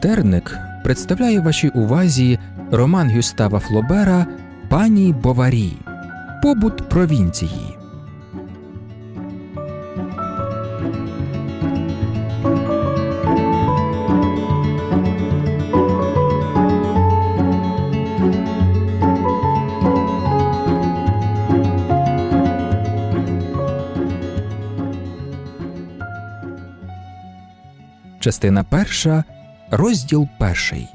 Характерник представляє вашій увазі роман Гюстава Флобера Пані Боварі Побут провінції. Частина перша, розділ перший.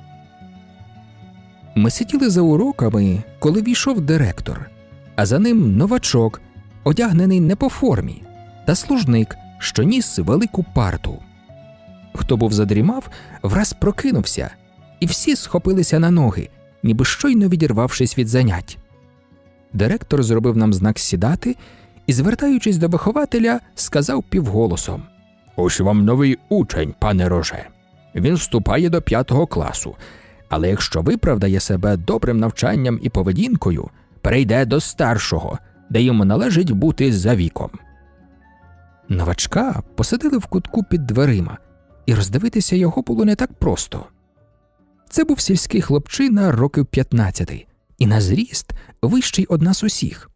Ми сиділи за уроками, коли війшов директор, а за ним новачок, одягнений не по формі, та служник, що ніс велику парту. Хто був задрімав, враз прокинувся, і всі схопилися на ноги, ніби щойно відірвавшись від занять. Директор зробив нам знак сідати і, звертаючись до вихователя, сказав півголосом Ось вам новий учень, пане Роже. Він вступає до п'ятого класу, але якщо виправдає себе добрим навчанням і поведінкою, перейде до старшого, де йому належить бути за віком. Новачка посадили в кутку під дверима, і роздивитися його було не так просто. Це був сільський хлопчина років 15 і на зріст вищий од нас усіх.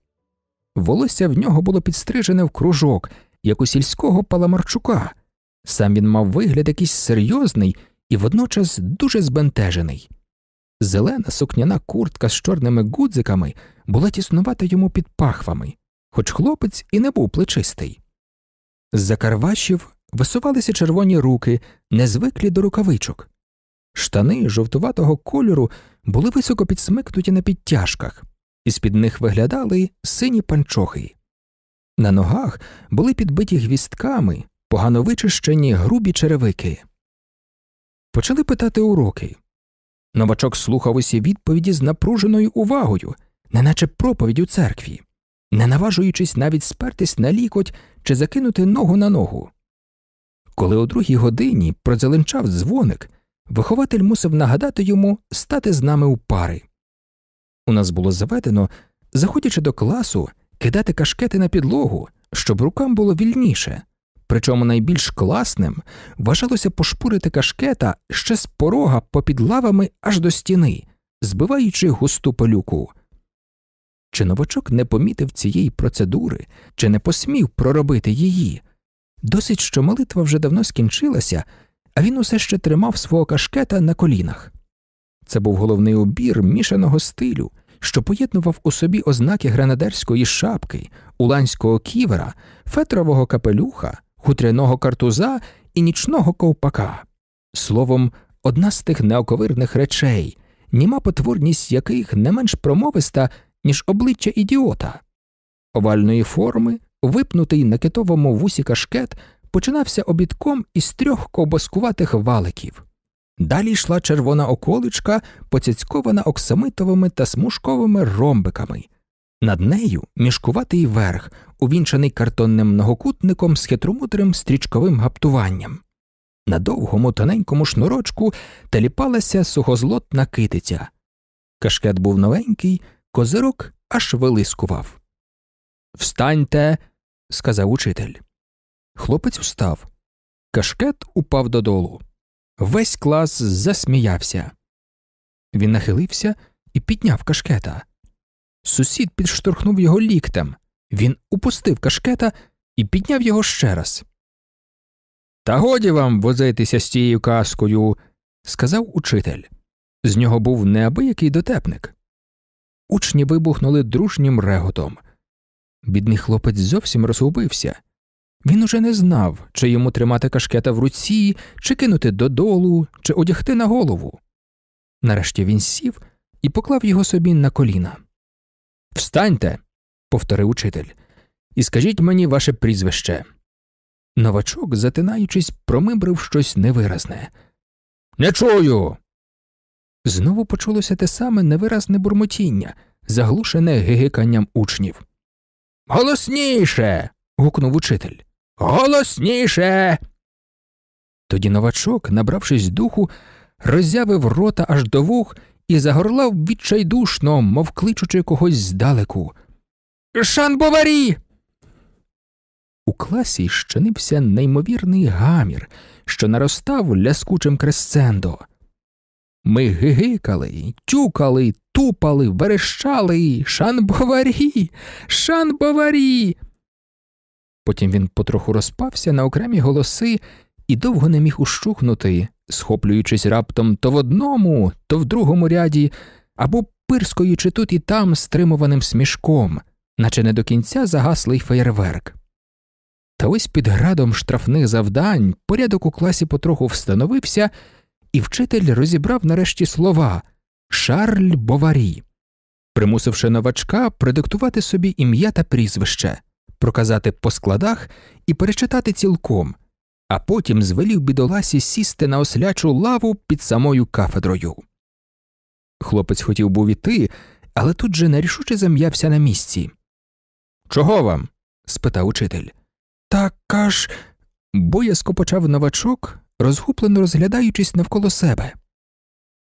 Волосся в нього було підстрижене в кружок, як у сільського паламарчука. Сам він мав вигляд якийсь серйозний і водночас дуже збентежений. Зелена сукняна куртка з чорними гудзиками була тіснувата йому під пахвами, хоч хлопець і не був плечистий. З за карвашів висувалися червоні руки, незвиклі до рукавичок. Штани жовтуватого кольору були високо підсмикнуті на підтяжках, і з під них виглядали сині панчохи. На ногах були підбиті гвістками, погано вичищені грубі черевики. Почали питати уроки. Новачок слухав усі відповіді з напруженою увагою, неначе проповідь у церкві, не наважуючись навіть спертись на лікоть чи закинути ногу на ногу. Коли о другій годині продзеленчав дзвоник, вихователь мусив нагадати йому стати з нами у пари. У нас було заведено, заходячи до класу, кидати кашкети на підлогу, щоб рукам було вільніше. Причому найбільш класним вважалося пошпурити кашкета ще з порога попід лавами аж до стіни, збиваючи густу пилюку. Чи новачок не помітив цієї процедури, чи не посмів проробити її? Досить, що молитва вже давно скінчилася, а він усе ще тримав свого кашкета на колінах. Це був головний убір мішаного стилю, що поєднував у собі ознаки гренадерської шапки, уланського ківера, фетрового капелюха, хутряного картуза і нічного ковпака. Словом, одна з тих неоковирних речей, німа потворність яких не менш промовиста, ніж обличчя ідіота. Овальної форми, випнутий на китовому вусі кашкет, починався обідком із трьох ковбаскуватих валиків. Далі йшла червона околичка, поцяцькована оксамитовими та смужковими ромбиками. Над нею мішкуватий верх, увінчаний картонним многокутником з хитромудрим стрічковим гаптуванням. На довгому тоненькому шнурочку теліпалася сухозлотна китиця. Кашкет був новенький, козирок аж вилискував. Встаньте, сказав учитель. Хлопець устав. Кашкет упав додолу. Весь клас засміявся. Він нахилився і підняв кашкета. Сусід підштовхнув його ліктем. Він упустив кашкета і підняв його ще раз. Та годі вам возитися з тією каскою, сказав учитель. З нього був неабиякий дотепник. Учні вибухнули дружнім реготом. Бідний хлопець зовсім розгубився. Він уже не знав, чи йому тримати кашкета в руці, чи кинути додолу, чи одягти на голову. Нарешті він сів і поклав його собі на коліна. Встаньте, повторив учитель, і скажіть мені ваше прізвище. Новачок, затинаючись, промибрив щось невиразне. Не чую. Знову почулося те саме невиразне бурмотіння, заглушене гигиканням учнів. Голосніше. гукнув учитель. Голосніше. Тоді новачок, набравшись духу, роззявив рота аж до вух і загорлав відчайдушно, мов кличучи когось здалеку. Шан Боварі. у класі щинився неймовірний гамір, що наростав ляскучим кресцендо. Ми гигикали, тюкали, тупали, верещали Шанбоварі, шанбоварі. Потім він потроху розпався на окремі голоси і довго не міг ущухнути, схоплюючись раптом то в одному, то в другому ряді, або пирскаючи тут і там стримуваним смішком, наче не до кінця загаслий феєрверк. Та ось під градом штрафних завдань порядок у класі потроху встановився, і вчитель розібрав нарешті слова Шарль Боварі, примусивши новачка продиктувати собі ім'я та прізвище, проказати по складах і перечитати цілком, а потім звелів бідоласі сісти на ослячу лаву під самою кафедрою. Хлопець хотів був іти, але тут же нерішуче зам'явся на місці. Чого вам? спитав учитель. Така ж. боязко почав новачок, розгублено розглядаючись навколо себе.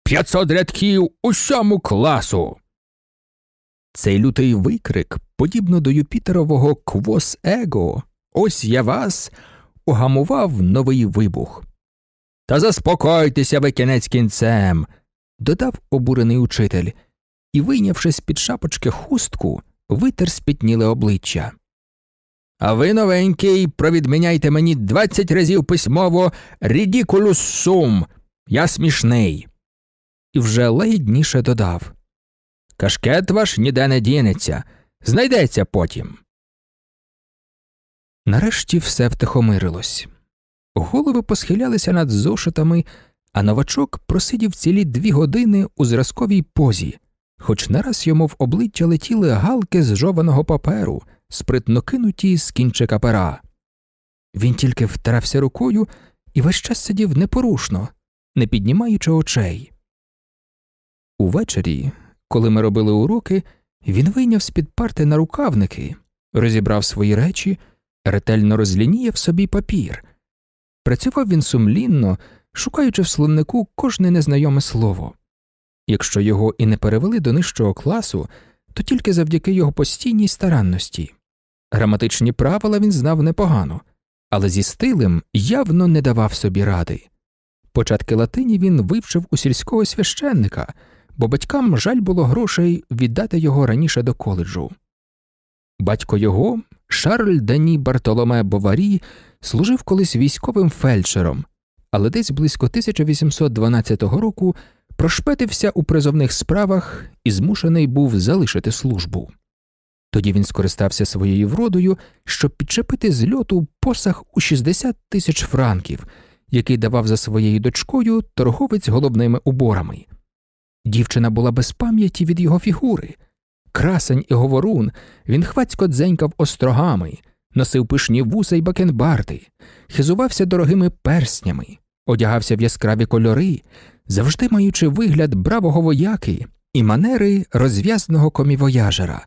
П'ятсот рядків усьому класу. Цей лютий викрик, подібно до Юпітерового квос его, ось я вас, угамував новий вибух. Та заспокойтеся ви кінець кінцем, додав обурений учитель і, вийнявши з під шапочки хустку, витер спітніле обличчя. А ви, новенький, провідміняйте мені двадцять разів письмово рідікулус сум. Я смішний. І вже лагідніше додав Кашкет ваш ніде не дінеться, знайдеться потім. Нарешті все втихомирилось. Голови посхилялися над зошитами, а новачок просидів цілі дві години у зразковій позі, хоч нараз йому в обличчя летіли галки з жованого паперу, спритно кинуті з кінчика пера. Він тільки втирався рукою і весь час сидів непорушно, не піднімаючи очей. Увечері, коли ми робили уроки, він вийняв з під парти на рукавники, розібрав свої речі, ретельно розлініяв собі папір. Працював він сумлінно, шукаючи в словнику кожне незнайоме слово. Якщо його і не перевели до нижчого класу, то тільки завдяки його постійній старанності. Граматичні правила він знав непогано, але зі стилем явно не давав собі ради. Початки латині він вивчив у сільського священника, бо батькам жаль було грошей віддати його раніше до коледжу. Батько його, Шарль Дані Бартоломе Боварі, служив колись військовим фельдшером, але десь близько 1812 року прошпетився у призовних справах і змушений був залишити службу. Тоді він скористався своєю вродою, щоб підчепити з льоту посаг у 60 тисяч франків, який давав за своєю дочкою торговець головними уборами. Дівчина була без пам'яті від його фігури. Красень і говорун він хвацько дзенькав острогами, носив пишні вуса й бакенбарди, хизувався дорогими перснями, одягався в яскраві кольори, завжди маючи вигляд бравого вояки і манери розв'язного комівояжера.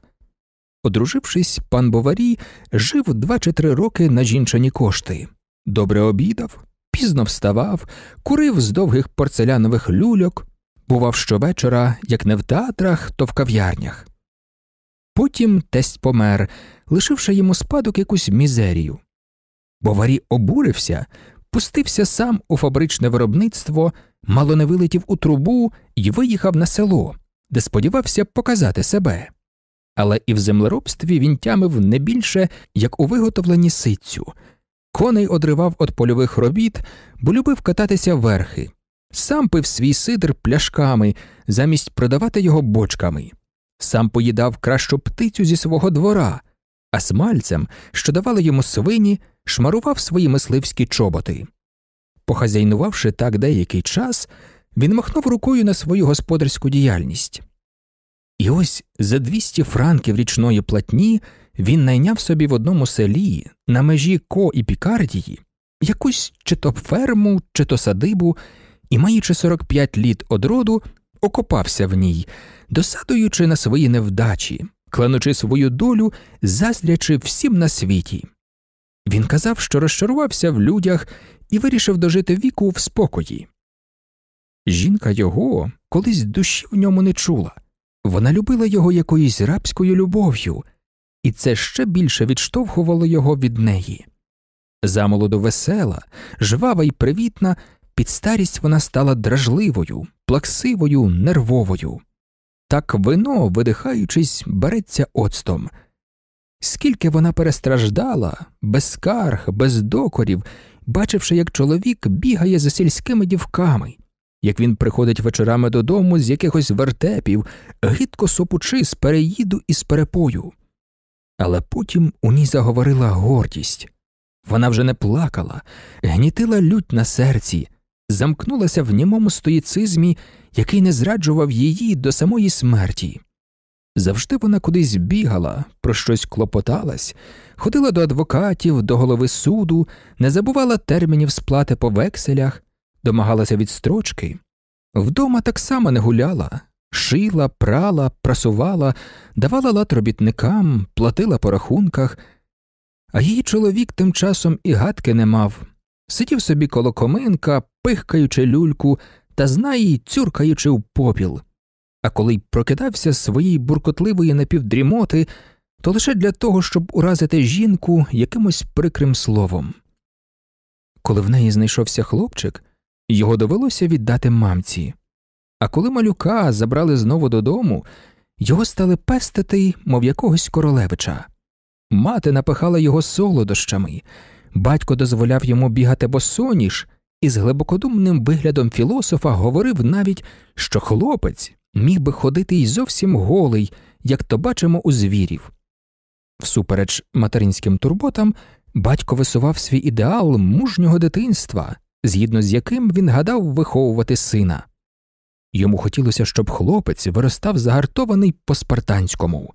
Одружившись, пан Боварій жив два чи три роки на жінчані кошти, добре обідав, пізно вставав, курив з довгих порцелянових люльок, бував щовечора, як не в театрах, то в кав'ярнях. Потім тесть помер, лишивши йому спадок якусь мізерію. Боварі обурився, пустився сам у фабричне виробництво, мало не вилетів у трубу і виїхав на село, де сподівався показати себе. Але і в землеробстві він тямив не більше, як у виготовленні ситцю. Коней одривав від польових робіт, бо любив кататися верхи, сам пив свій сидр пляшками, замість продавати його бочками, сам поїдав кращу птицю зі свого двора, а смальцем, що давали йому свині, шмарував свої мисливські чоботи. Похазяйнувавши так деякий час, він махнув рукою на свою господарську діяльність. І ось за 200 франків річної платні він найняв собі в одному селі на межі Ко і Пікардії якусь чи то ферму, чи то садибу, і, маючи 45 літ од роду, окопався в ній, досадуючи на свої невдачі, кленучи свою долю, заздрячи всім на світі. Він казав, що розчарувався в людях і вирішив дожити віку в спокої. Жінка його колись душі в ньому не чула, вона любила його якоюсь рабською любов'ю, і це ще більше відштовхувало його від неї. Замолоду весела, жвава й привітна, під старість вона стала дражливою, плаксивою, нервовою. Так вино, видихаючись, береться оцтом. Скільки вона перестраждала, без скарг, без докорів, бачивши, як чоловік бігає за сільськими дівками, як він приходить вечорами додому з якихось вертепів, гидко сопучи з переїду і з перепою. Але потім у ній заговорила гордість. Вона вже не плакала, гнітила лють на серці, замкнулася в німому стоїцизмі, який не зраджував її до самої смерті. Завжди вона кудись бігала, про щось клопоталась, ходила до адвокатів, до голови суду, не забувала термінів сплати по векселях, домагалася відстрочки. Вдома так само не гуляла, шила, прала, прасувала, давала лад робітникам, платила по рахунках, а її чоловік тим часом і гадки не мав. Сидів собі коло коминка, пихкаючи люльку та знай, цюркаючи в попіл а коли й прокидався з своєї буркотливої напівдрімоти, то лише для того, щоб уразити жінку якимось прикрим словом. Коли в неї знайшовся хлопчик, його довелося віддати мамці, а коли малюка забрали знову додому, його стали пестити, мов якогось королевича. Мати напихала його солодощами, батько дозволяв йому бігати босоніж і з глибокодумним виглядом філософа говорив навіть, що хлопець міг би ходити й зовсім голий, як то бачимо у звірів. Всупереч материнським турботам, батько висував свій ідеал мужнього дитинства, згідно з яким він гадав виховувати сина. Йому хотілося, щоб хлопець виростав загартований по спартанському.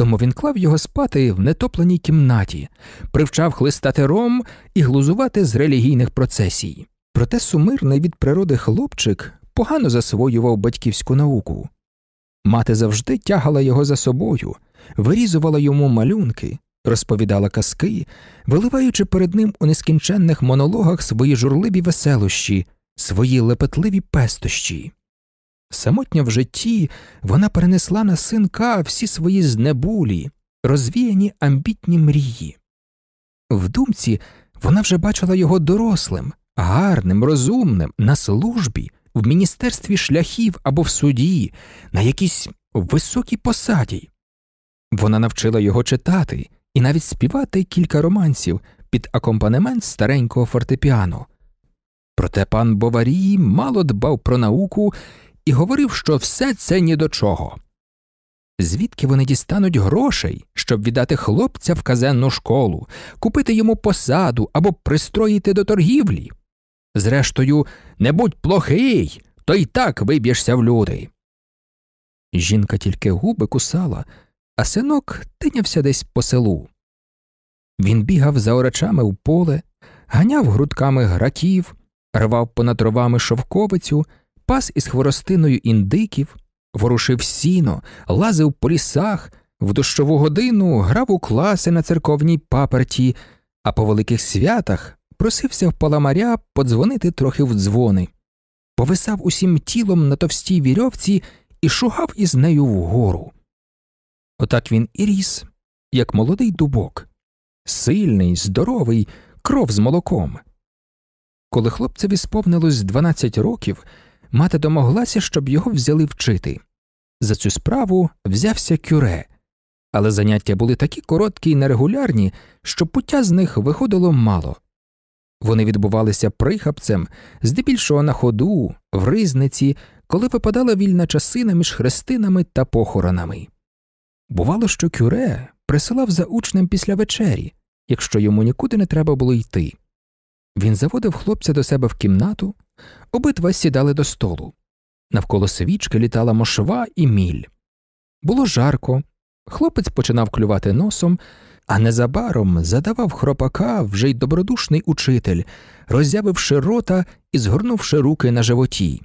Тому він клав його спати в нетопленій кімнаті, привчав хлистати ром і глузувати з релігійних процесій. Проте сумирний від природи хлопчик погано засвоював батьківську науку. Мати завжди тягала його за собою, вирізувала йому малюнки, розповідала казки, виливаючи перед ним у нескінченних монологах свої журливі веселощі, свої лепетливі пестощі. Самотня в житті вона перенесла на синка всі свої знебулі, розвіяні амбітні мрії. В думці вона вже бачила його дорослим, гарним, розумним, на службі, в міністерстві шляхів або в суді, на якійсь високій посаді. Вона навчила його читати і навіть співати кілька романсів під акомпанемент старенького фортепіано. Проте пан Боварій мало дбав про науку і говорив, що все це ні до чого. Звідки вони дістануть грошей, щоб віддати хлопця в казенну школу, купити йому посаду або пристроїти до торгівлі? Зрештою, не будь плохий, то й так виб'єшся в люди. Жінка тільки губи кусала, а синок тинявся десь по селу. Він бігав за орачами в поле, ганяв грудками граків, рвав понад ровами шовковицю, пас із хворостиною індиків, ворушив сіно, лазив по лісах, в дощову годину грав у класи на церковній паперті, а по великих святах просився в паламаря подзвонити трохи в дзвони, повисав усім тілом на товстій вірьовці і шугав із нею вгору. Отак він і ріс, як молодий дубок, сильний, здоровий, кров з молоком. Коли хлопцеві сповнилось 12 років, мати домоглася, щоб його взяли вчити. За цю справу взявся кюре, але заняття були такі короткі й нерегулярні, що пуття з них виходило мало. Вони відбувалися прихапцем, здебільшого на ходу, в ризниці, коли випадала вільна часина між хрестинами та похоронами. Бувало, що кюре присилав за учнем після вечері, якщо йому нікуди не треба було йти. Він заводив хлопця до себе в кімнату, обидва сідали до столу. Навколо свічки літала мошва і міль. Було жарко, хлопець починав клювати носом, а незабаром задавав хропака вже й добродушний учитель, роззявивши рота і згорнувши руки на животі.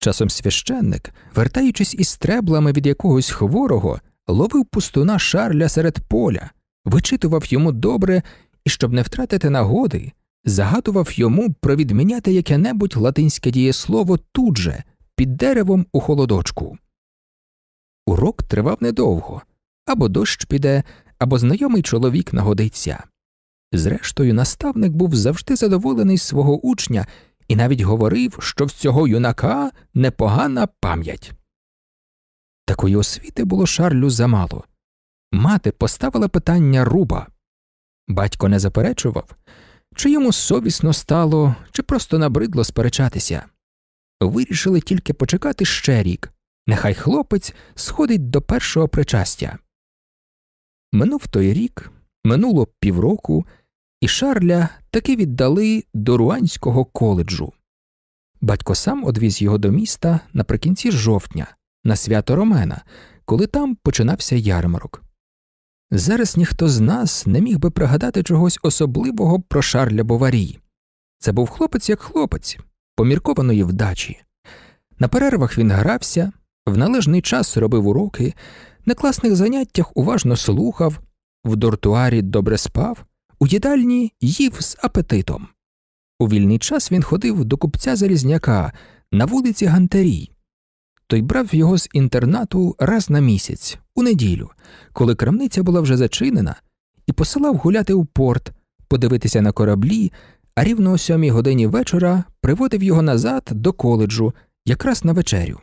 Часом священник, вертаючись із треблами від якогось хворого, ловив пустуна шарля серед поля, вичитував йому добре і, щоб не втратити нагоди, загадував йому провідміняти яке небудь латинське дієслово тут же, під деревом у холодочку. Урок тривав недовго, або дощ піде, або знайомий чоловік нагодиться. Зрештою, наставник був завжди задоволений свого учня і навіть говорив, що в цього юнака непогана пам'ять. Такої освіти було Шарлю замало. Мати поставила питання руба. Батько не заперечував, чи йому совісно стало, чи просто набридло сперечатися. Вирішили тільки почекати ще рік, нехай хлопець сходить до першого причастя. Минув той рік, минуло півроку, і Шарля таки віддали до Руанського коледжу. Батько сам одвіз його до міста наприкінці жовтня, на свято Ромена, коли там починався ярмарок. Зараз ніхто з нас не міг би пригадати чогось особливого про Шарля Боварі. Це був хлопець як хлопець, поміркованої вдачі. На перервах він грався, в належний час робив уроки, на класних заняттях уважно слухав, в дортуарі добре спав, у їдальні їв з апетитом. У вільний час він ходив до купця Залізняка на вулиці Гантерій. Той брав його з інтернату раз на місяць, у неділю, коли крамниця була вже зачинена, і посилав гуляти у порт, подивитися на кораблі, а рівно о сьомій годині вечора приводив його назад до коледжу, якраз на вечерю.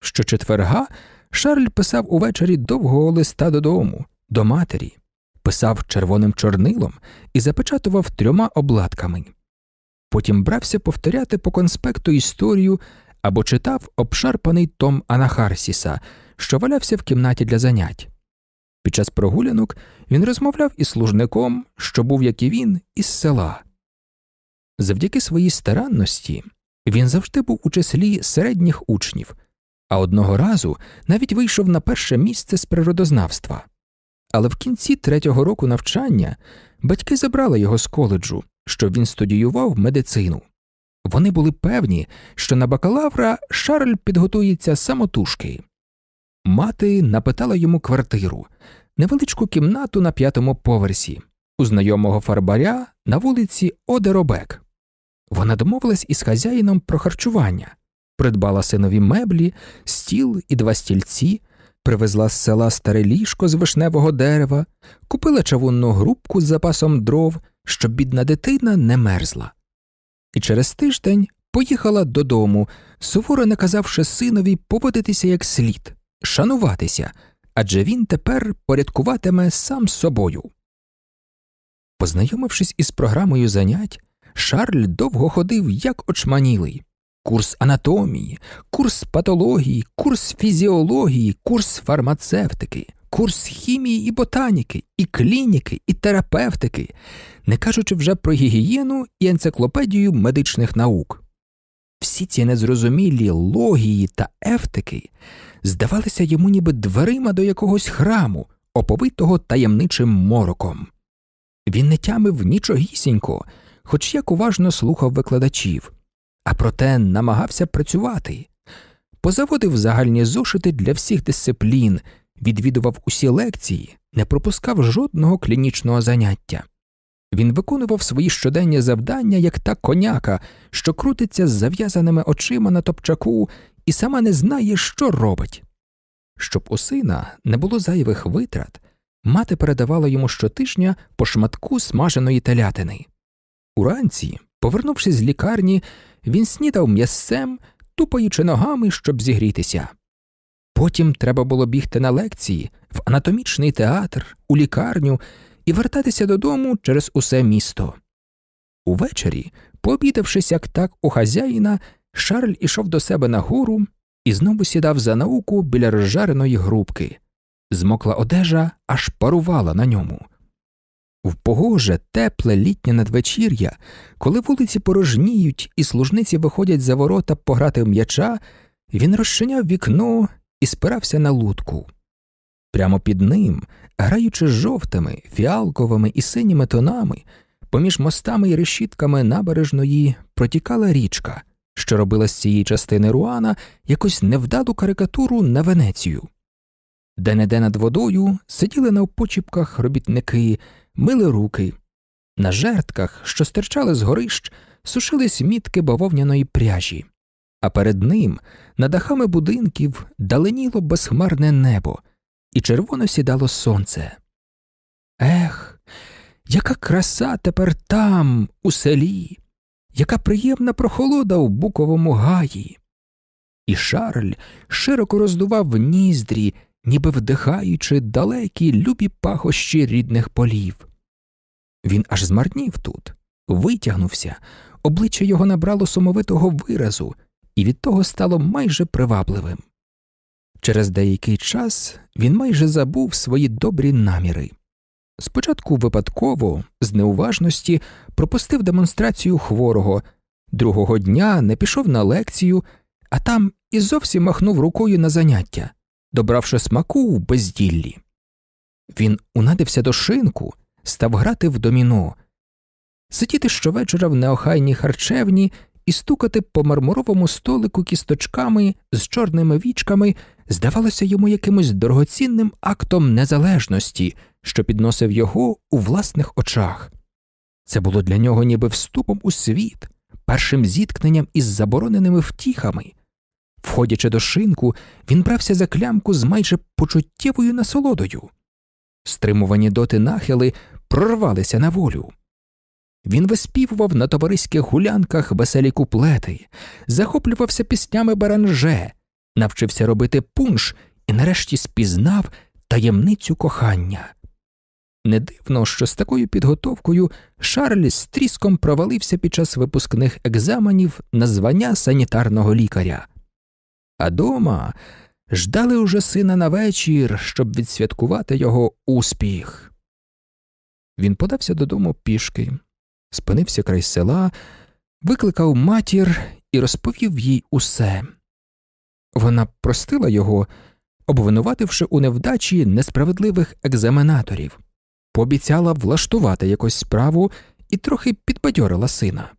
Щочетверга Шарль писав увечері довгого листа додому, до матері, писав червоним чорнилом і запечатував трьома обладками. Потім брався повторяти по конспекту історію або читав обшарпаний том Анахарсіса, що валявся в кімнаті для занять. Під час прогулянок він розмовляв із служником, що був, як і він, із села. Завдяки своїй старанності він завжди був у числі середніх учнів, а одного разу навіть вийшов на перше місце з природознавства. Але в кінці третього року навчання батьки забрали його з коледжу, щоб він студіював медицину. Вони були певні, що на бакалавра Шарль підготується самотужки. Мати напитала йому квартиру, невеличку кімнату на п'ятому поверсі, у знайомого фарбаря на вулиці Одеробек. Вона домовилась із хазяїном про харчування, придбала синові меблі, стіл і два стільці, привезла з села старе ліжко з вишневого дерева, купила чавунну грубку з запасом дров, щоб бідна дитина не мерзла. І через тиждень поїхала додому, суворо наказавши синові поводитися як слід, шануватися, адже він тепер порядкуватиме сам собою. Познайомившись із програмою занять, Шарль довго ходив як очманілий курс анатомії, курс патології, курс фізіології, курс фармацевтики, курс хімії і ботаніки, і клініки, і терапевтики, не кажучи вже про гігієну і енциклопедію медичних наук. Всі ці незрозумілі логії та ефтики здавалися йому ніби дверима до якогось храму, оповитого таємничим мороком. Він не тямив нічогісінько, хоч як уважно слухав викладачів, а проте намагався працювати, позаводив загальні зошити для всіх дисциплін, відвідував усі лекції, не пропускав жодного клінічного заняття. Він виконував свої щоденні завдання, як та коняка, що крутиться з зав'язаними очима на топчаку і сама не знає, що робить. Щоб у сина не було зайвих витрат, мати передавала йому щотижня по шматку смаженої телятини. Уранці, повернувшись з лікарні, він снідав м'ясцем, тупаючи ногами, щоб зігрітися. Потім треба було бігти на лекції, в анатомічний театр, у лікарню і вертатися додому через усе місто. Увечері, пообідавшись як так у хазяїна, Шарль ішов до себе на гору і знову сідав за науку біля розжареної грубки. Змокла одежа аж парувала на ньому. В погоже, тепле літнє надвечір'я, коли вулиці порожніють і служниці виходять за ворота пограти в м'яча, він розчиняв вікно і спирався на лутку. Прямо під ним, граючи жовтими, фіалковими і синіми тонами, поміж мостами і решітками набережної протікала річка, що робила з цієї частини Руана якусь невдалу карикатуру на Венецію. Де неде над водою сиділи на опочіпках робітники, мили руки. На жертках, що стирчали з горищ, сушились мітки бавовняної пряжі, а перед ним, над дахами будинків, даленіло безхмарне небо, і червоно сідало сонце. Ех, яка краса тепер там, у селі, яка приємна прохолода в буковому гаї. І Шарль широко роздував ніздрі, ніби вдихаючи далекі любі пахощі рідних полів. Він аж змарнів тут, витягнувся, обличчя його набрало сумовитого виразу, і від того стало майже привабливим. Через деякий час він майже забув свої добрі наміри. Спочатку випадково, з неуважності, пропустив демонстрацію хворого, другого дня не пішов на лекцію, а там і зовсім махнув рукою на заняття, добравши смаку в безділлі. Він унадився до шинку, став грати в доміно, сидіти щовечора в неохайній харчевні і стукати по мармуровому столику кісточками з чорними вічками здавалося йому якимось дорогоцінним актом незалежності, що підносив його у власних очах. Це було для нього ніби вступом у світ, першим зіткненням із забороненими втіхами. Входячи до шинку, він брався за клямку з майже почуттєвою насолодою. Стримувані доти нахили прорвалися на волю. Він виспівував на товариських гулянках веселі куплети, захоплювався піснями баранже, навчився робити пунш і нарешті спізнав таємницю кохання. Не дивно, що з такою підготовкою Шарль з тріском провалився під час випускних екзаменів на звання санітарного лікаря. А дома ждали уже сина на вечір, щоб відсвяткувати його успіх. Він подався додому пішки, спинився край села, викликав матір і розповів їй усе. Вона простила його, обвинувативши у невдачі несправедливих екзаменаторів, пообіцяла влаштувати якусь справу і трохи підбадьорила сина.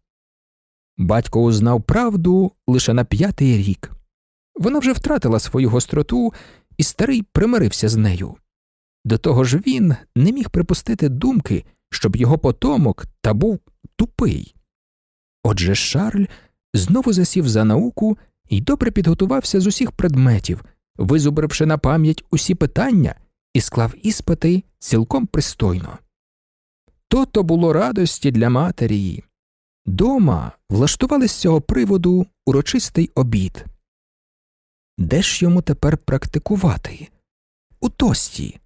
Батько узнав правду лише на п'ятий рік. Вона вже втратила свою гостроту, і старий примирився з нею. До того ж він не міг припустити думки, щоб його потомок та був тупий. Отже, Шарль знову засів за науку і добре підготувався з усіх предметів, визубривши на пам'ять усі питання і склав іспити цілком пристойно. То то було радості для матері. Дома влаштували з цього приводу урочистий обід. Де ж йому тепер практикувати? У тості.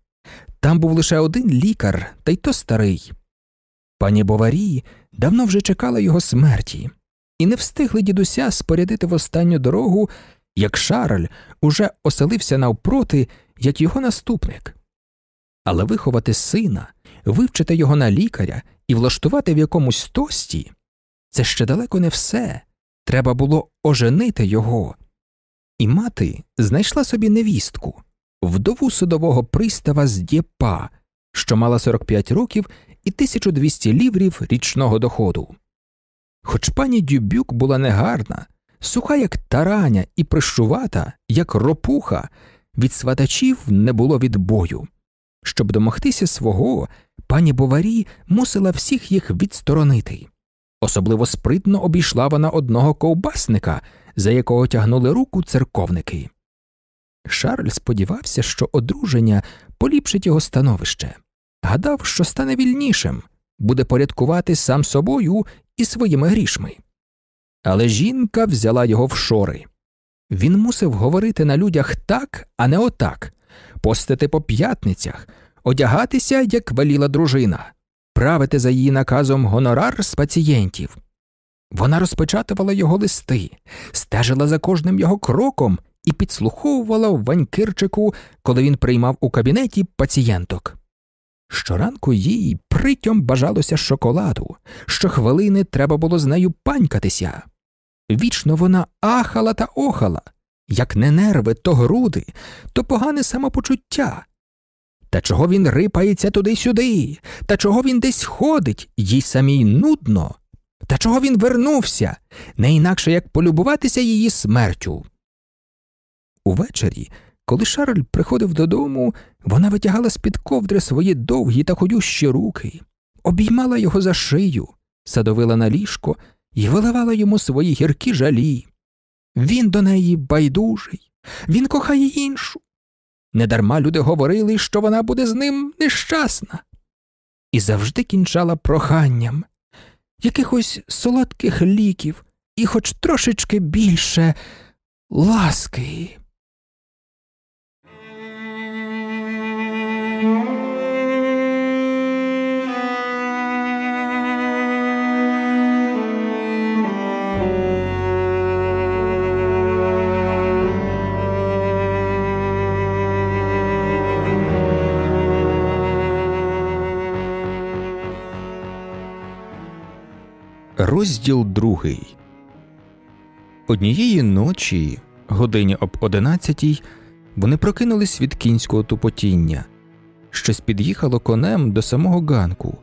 Там був лише один лікар, та й то старий. Пані Боварі давно вже чекала його смерті, і не встигли дідуся спорядити в останню дорогу, як Шарль уже оселився навпроти, як його наступник. Але виховати сина, вивчити його на лікаря і влаштувати в якомусь тості це ще далеко не все. Треба було оженити його. І мати знайшла собі невістку, вдову судового пристава з Дєпа, що мала 45 років і 1200 ліврів річного доходу. Хоч пані Дюбюк була негарна, суха, як тараня, і прищувата, як ропуха, від сватачів не було відбою. Щоб домогтися свого, пані Боварі мусила всіх їх відсторонити. Особливо спритно обійшла вона одного ковбасника, за якого тягнули руку церковники. Шарль сподівався, що одруження поліпшить його становище, гадав, що стане вільнішим, буде порядкувати сам собою і своїми грішми. Але жінка взяла його в шори. Він мусив говорити на людях так, а не отак, постити по п'ятницях, одягатися, як веліла дружина, правити за її наказом гонорар з пацієнтів. Вона розпечатувала його листи, стежила за кожним його кроком і підслуховувала в ванькирчику, коли він приймав у кабінеті пацієнток. Щоранку їй притьом бажалося шоколаду, щохвилини треба було з нею панькатися. Вічно вона ахала та охала, як не нерви, то груди, то погане самопочуття. Та чого він рипається туди-сюди, та чого він десь ходить, їй самій нудно, та чого він вернувся, не інакше як полюбуватися її смертю. Увечері коли Шарль приходив додому, вона витягала з під ковдри свої довгі та ходющі руки, обіймала його за шию, садовила на ліжко і виливала йому свої гіркі жалі. Він до неї байдужий, він кохає іншу. Недарма люди говорили, що вона буде з ним нещасна, і завжди кінчала проханням якихось солодких ліків і хоч трошечки більше ласки. Розділ другий. Однієї ночі, годині об одинадцятій, вони прокинулись від кінського тупотіння. Щось під'їхало конем до самого ганку.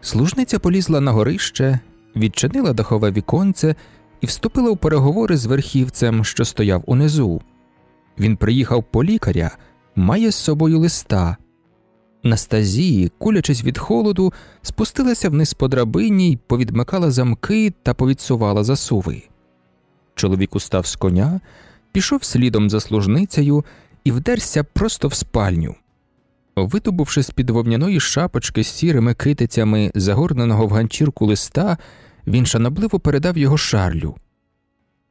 Служниця полізла на горище, відчинила дахове віконце і вступила у переговори з верхівцем, що стояв унизу. Він приїхав по лікаря, має з собою листа. Настазії, кулячись від холоду, спустилася вниз по драбині, й повідмикала замки та повідсувала засуви. Чоловік устав з коня, пішов слідом за служницею і вдерся просто в спальню. Видобувши з під вовняної шапочки з сірими китицями загорненого в ганчірку листа, він шанобливо передав його шарлю.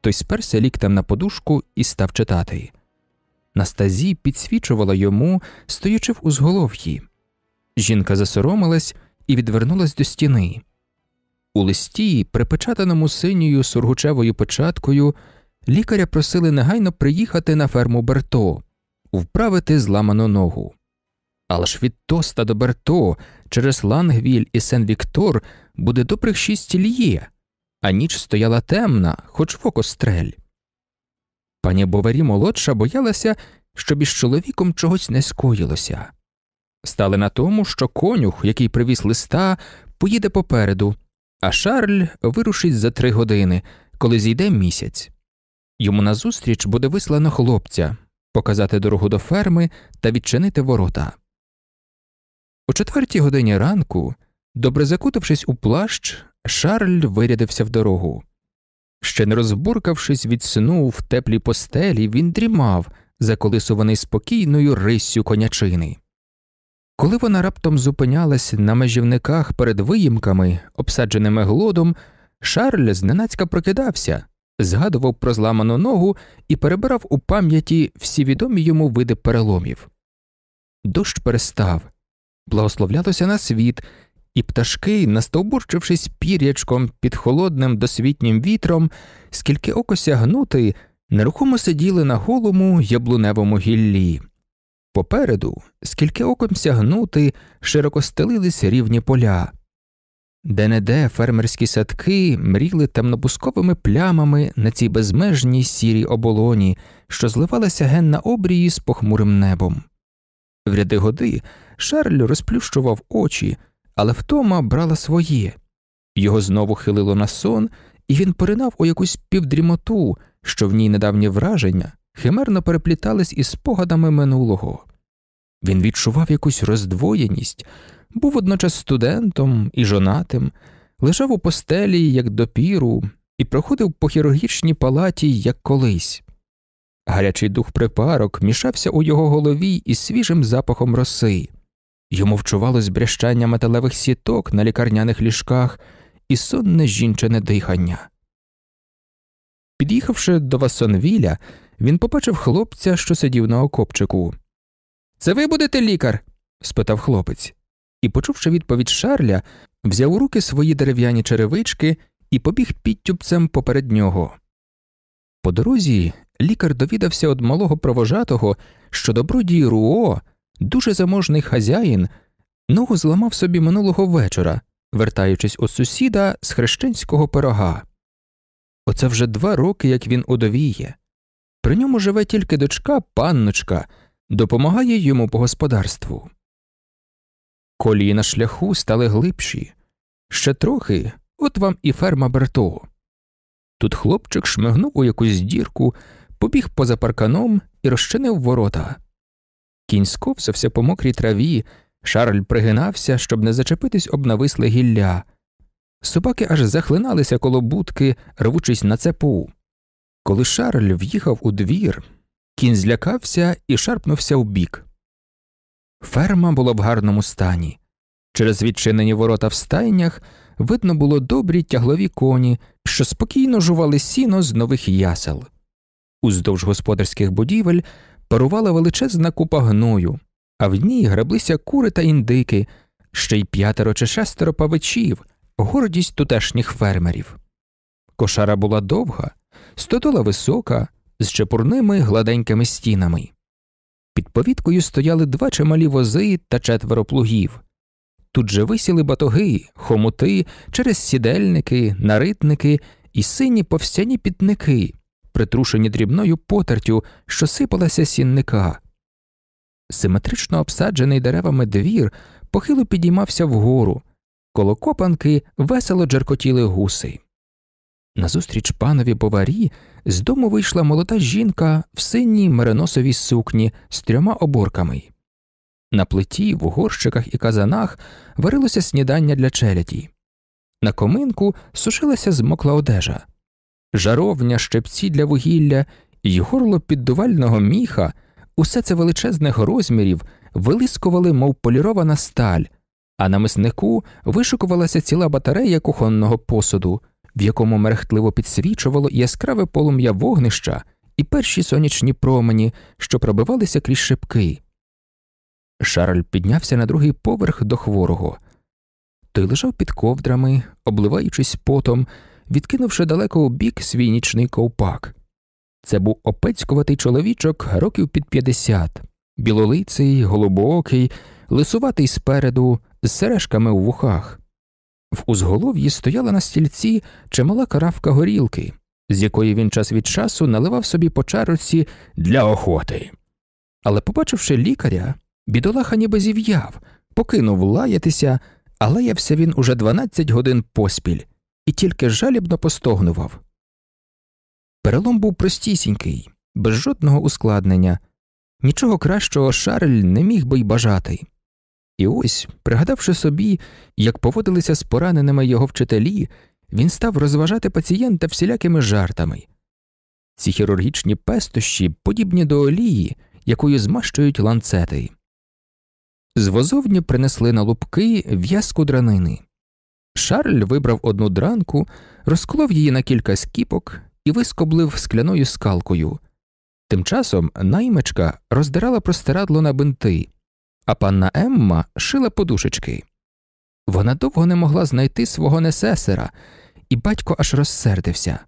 Той сперся ліктем на подушку і став читати. Настазі підсвічувала йому, стоячи в узголов'ї. Жінка засоромилась і відвернулась до стіни. У листі, припечатаному синьою сургучевою печаткою, лікаря просили негайно приїхати на ферму Берто, вправити зламану ногу. Але ж від Тоста до Берто через Лангвіль і Сен Віктор буде добрих шість льє, а ніч стояла темна, хоч в око стрель. Пані Боварі молодша боялася, щоб із чоловіком чогось не скоїлося. Стали на тому, що конюх, який привіз листа, поїде попереду, а Шарль вирушить за три години, коли зійде місяць. Йому назустріч буде вислано хлопця показати дорогу до ферми та відчинити ворота. О четвертій годині ранку, добре закутавшись у плащ, Шарль вирядився в дорогу. Ще не розбуркавшись від сну в теплій постелі, він дрімав, заколисуваний спокійною риссю конячини. Коли вона раптом зупинялась на межівниках перед виїмками, обсадженими глодом, Шарль зненацька прокидався, згадував про зламану ногу і перебирав у пам'яті всі відомі йому види переломів. Дощ перестав, благословлялося на світ, і пташки, настовбурчившись пір'ячком під холодним досвітнім вітром, скільки око сягнути, нерухомо сиділи на голому яблуневому гіллі. Попереду, скільки оком сягнути, широко стелились рівні поля, де не де фермерські садки мріли темнобусковими плямами на цій безмежній сірій оболоні, що зливалася ген на обрії з похмурим небом. В ряди годи Шарль розплющував очі, але втома брала своє, його знову хилило на сон, і він поринав у якусь півдрімоту, що в ній недавні враження химерно переплітались із спогадами минулого. Він відчував якусь роздвоєність, був водночас студентом і жонатим, лежав у постелі, як допіру, і проходив по хірургічній палаті, як колись. Гарячий дух припарок мішався у його голові із свіжим запахом роси. Йому вчувалось брящання металевих сіток на лікарняних ліжках і сонне жінчине дихання. Під'їхавши до Васонвіля, він побачив хлопця, що сидів на окопчику. Це ви будете лікар? спитав хлопець, і, почувши відповідь Шарля, взяв у руки свої дерев'яні черевички і побіг підтюбцем поперед нього. По дорозі лікар довідався від малого провожатого, що добродій Руо, дуже заможний хазяїн, ногу зламав собі минулого вечора, вертаючись у сусіда з хрещенського пирога. Оце вже два роки, як він удовіє. При ньому живе тільки дочка, панночка, допомагає йому по господарству. Колії на шляху стали глибші. Ще трохи, от вам і ферма Берто. Тут хлопчик шмигнув у якусь дірку, побіг поза парканом і розчинив ворота. Кінь сковсався по мокрій траві, Шарль пригинався, щоб не зачепитись об нависле гілля. Собаки аж захлиналися коло будки, рвучись на цепу. Коли Шарль в'їхав у двір, Кінь злякався і шарпнувся в бік. Ферма була в гарному стані. Через відчинені ворота в стайнях видно було добрі тяглові коні, що спокійно жували сіно з нових ясел. Уздовж господарських будівель парувала величезна купа гною, а в ній граблися кури та індики, ще й п'ятеро чи шестеро павичів, гордість тутешніх фермерів. Кошара була довга, стодола висока, з чепурними гладенькими стінами. Під повіткою стояли два чималі вози та четверо плугів. Тут же висіли батоги, хомути, через сідельники, наритники і сині повстяні пітники, притрушені дрібною потертю, що сипалася сінника. Симетрично обсаджений деревами двір похило підіймався вгору, коло копанки весело джеркотіли гуси. Назустріч панові поварі з дому вийшла молода жінка в синій мереносовій сукні з трьома оборками. На плиті, в горщиках і казанах варилося снідання для челяді. На коминку сушилася змокла одежа, жаровня, щепці для вугілля і горло піддувального міха, усе це величезних розмірів вилискували, мов полірована сталь, а на миснику вишикувалася ціла батарея кухонного посуду, в якому мерехтливо підсвічувало яскраве полум'я вогнища і перші сонячні промені, що пробивалися крізь шибки. Шарль піднявся на другий поверх до хворого. Той лежав під ковдрами, обливаючись потом, відкинувши далеко у бік свій нічний ковпак. Це був опецькуватий чоловічок років під п'ятдесят, білолиций, голубокий, лисуватий спереду, з сережками у вухах. В узголов'ї стояла на стільці чимала каравка горілки, з якої він час від часу наливав собі по чарці для охоти. Але, побачивши лікаря, бідолаха ніби зів'яв, покинув лаятися, а лаявся він уже 12 годин поспіль і тільки жалібно постогнував. Перелом був простісінький, без жодного ускладнення, нічого кращого Шарль не міг би й бажати. І ось, пригадавши собі, як поводилися з пораненими його вчителі, він став розважати пацієнта всілякими жартами. Ці хірургічні пестощі подібні до олії, якою змащують ланцети. З возовні принесли на лупки в'язку дранини. Шарль вибрав одну дранку, розклов її на кілька скіпок і вискоблив скляною скалкою. Тим часом наймичка роздирала простирадло на бинти, а панна Емма шила подушечки. Вона довго не могла знайти свого несесера, і батько аж розсердився.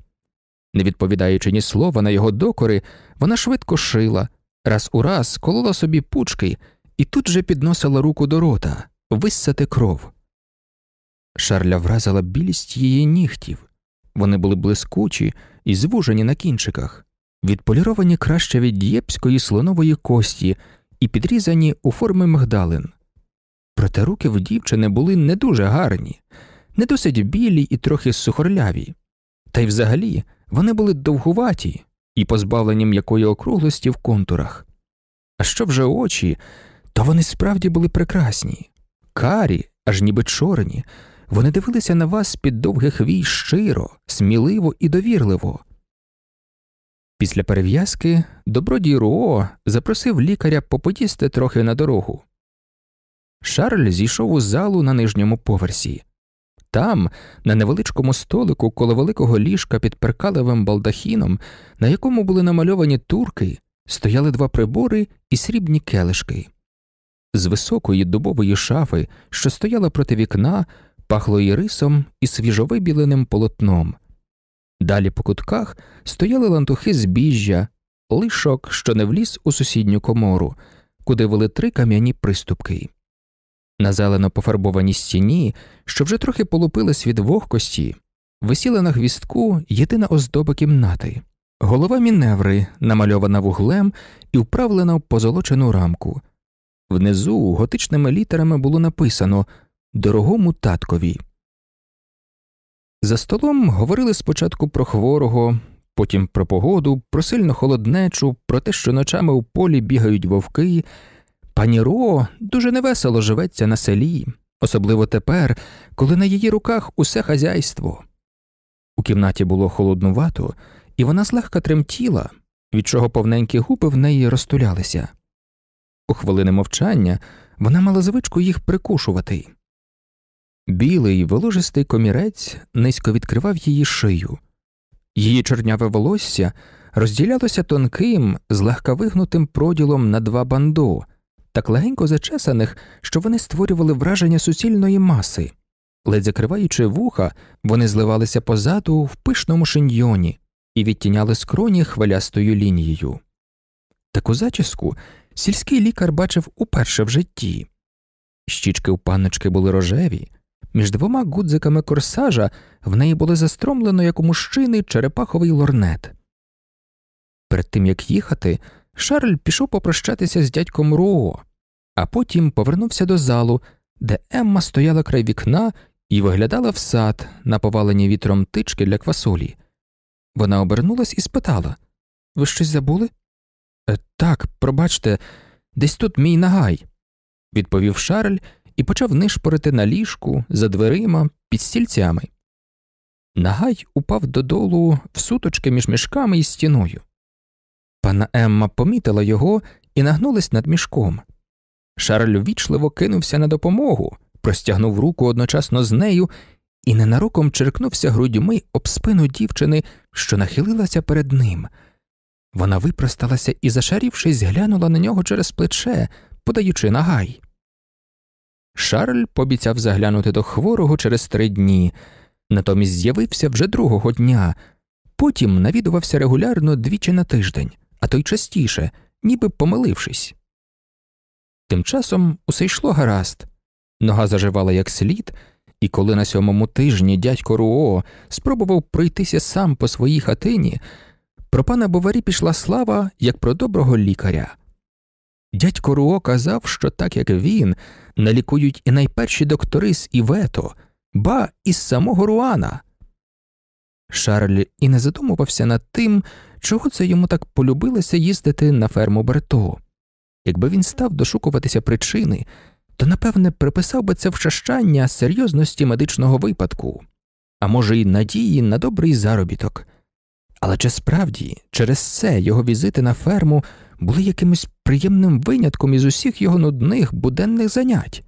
Не відповідаючи ні слова на його докори, вона швидко шила, раз у раз колола собі пучки і тут же підносила руку до рота, виссати кров. Шарля вразила білість її нігтів. Вони були блискучі і звужені на кінчиках, відполіровані краще від єпської слонової кості і підрізані у форми мигдалин. Проте руки в дівчини були не дуже гарні, не досить білі і трохи сухорляві, та й взагалі вони були довгуваті і позбавлені м'якої округлості в контурах. А що вже очі, то вони справді були прекрасні, карі, аж ніби чорні, вони дивилися на вас під довгих вій щиро, сміливо і довірливо. Після перев'язки добродій Руо запросив лікаря поподісти трохи на дорогу. Шарль зійшов у залу на нижньому поверсі. Там, на невеличкому столику коло великого ліжка під перкалевим балдахіном, на якому були намальовані турки, стояли два прибори і срібні келишки. З високої дубової шафи, що стояла проти вікна, пахло ірисом і свіжовибіленим полотном. Далі по кутках стояли лантухи збіжжя, лишок, що не вліз у сусідню комору, куди вели три кам'яні приступки. На зелено пофарбованій стіні, що вже трохи полупилась від вогкості, висіла на гвістку єдина оздоба кімнати, голова міневри, намальована вуглем і вправлена в позолочену рамку. Внизу готичними літерами було написано Дорогому таткові. За столом говорили спочатку про хворого, потім про погоду, про сильну холоднечу, про те, що ночами у полі бігають вовки. Пані Ро дуже невесело живеться на селі, особливо тепер, коли на її руках усе хазяйство. У кімнаті було холоднувато, і вона злегка тремтіла, від чого повненькі губи в неї розтулялися. У хвилини мовчання вона мала звичку їх прикушувати. Білий воложистий комірець низько відкривав її шию, її чорняве волосся розділялося тонким, злегка вигнутим проділом на два бандо, так легенько зачесаних, що вони створювали враження суцільної маси. Ледь закриваючи вуха, вони зливалися позаду в пишному шиньйоні і відтіняли скроні хвилястою лінією. Таку зачіску сільський лікар бачив уперше в житті. Щічки у панночки були рожеві, між двома гудзиками корсажа в неї було застромлено, як у мужчини, черепаховий лорнет. Перед тим як їхати, Шарль пішов попрощатися з дядьком Роо, а потім повернувся до залу, де Емма стояла край вікна і виглядала в сад на повалені вітром тички для квасолі. Вона обернулась і спитала Ви щось забули? «Е, так, пробачте, десь тут мій нагай, відповів Шарль і почав нишпорити на ліжку за дверима під стільцями. Нагай упав додолу в суточки між мішками і стіною. Пана Емма помітила його і нагнулась над мішком. Шарль ввічливо кинувся на допомогу, простягнув руку одночасно з нею і ненароком черкнувся грудьми об спину дівчини, що нахилилася перед ним. Вона випросталася і, зашарівшись, глянула на нього через плече, подаючи нагай. Шарль пообіцяв заглянути до хворого через три дні, натомість з'явився вже другого дня, потім навідувався регулярно двічі на тиждень, а то й частіше, ніби помилившись. Тим часом усе йшло гаразд, нога заживала як слід, і коли на сьомому тижні дядько Руо спробував пройтися сам по своїй хатині, про пана Боварі пішла слава як про доброго лікаря. Дядько Руо казав, що так як він, налікують і найперші доктори з Івето, ба із самого Руана. Шарль і не задумувався над тим, чого це йому так полюбилося їздити на ферму Берто. Якби він став дошукуватися причини, то напевне приписав би це вщащання серйозності медичного випадку, а може, й надії на добрий заробіток. Але чи справді через це його візити на ферму були якимось приємним винятком із усіх його нудних буденних занять?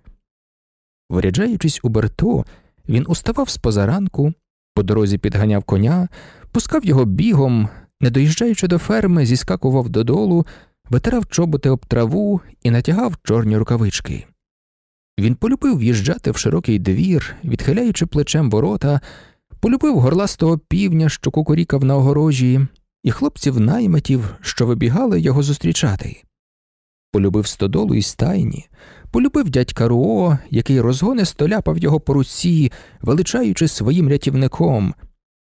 Виряджаючись у Берто, він уставав з позаранку, по дорозі підганяв коня, пускав його бігом, не доїжджаючи до ферми, зіскакував додолу, витирав чоботи об траву і натягав чорні рукавички. Він полюбив в'їжджати в широкий двір, відхиляючи плечем ворота, полюбив горластого півня, що кукурікав на огорожі, і хлопців наймитів, що вибігали його зустрічати. Полюбив стодолу і стайні, полюбив дядька Руо, який розгонисто ляпав його по руці, величаючи своїм рятівником,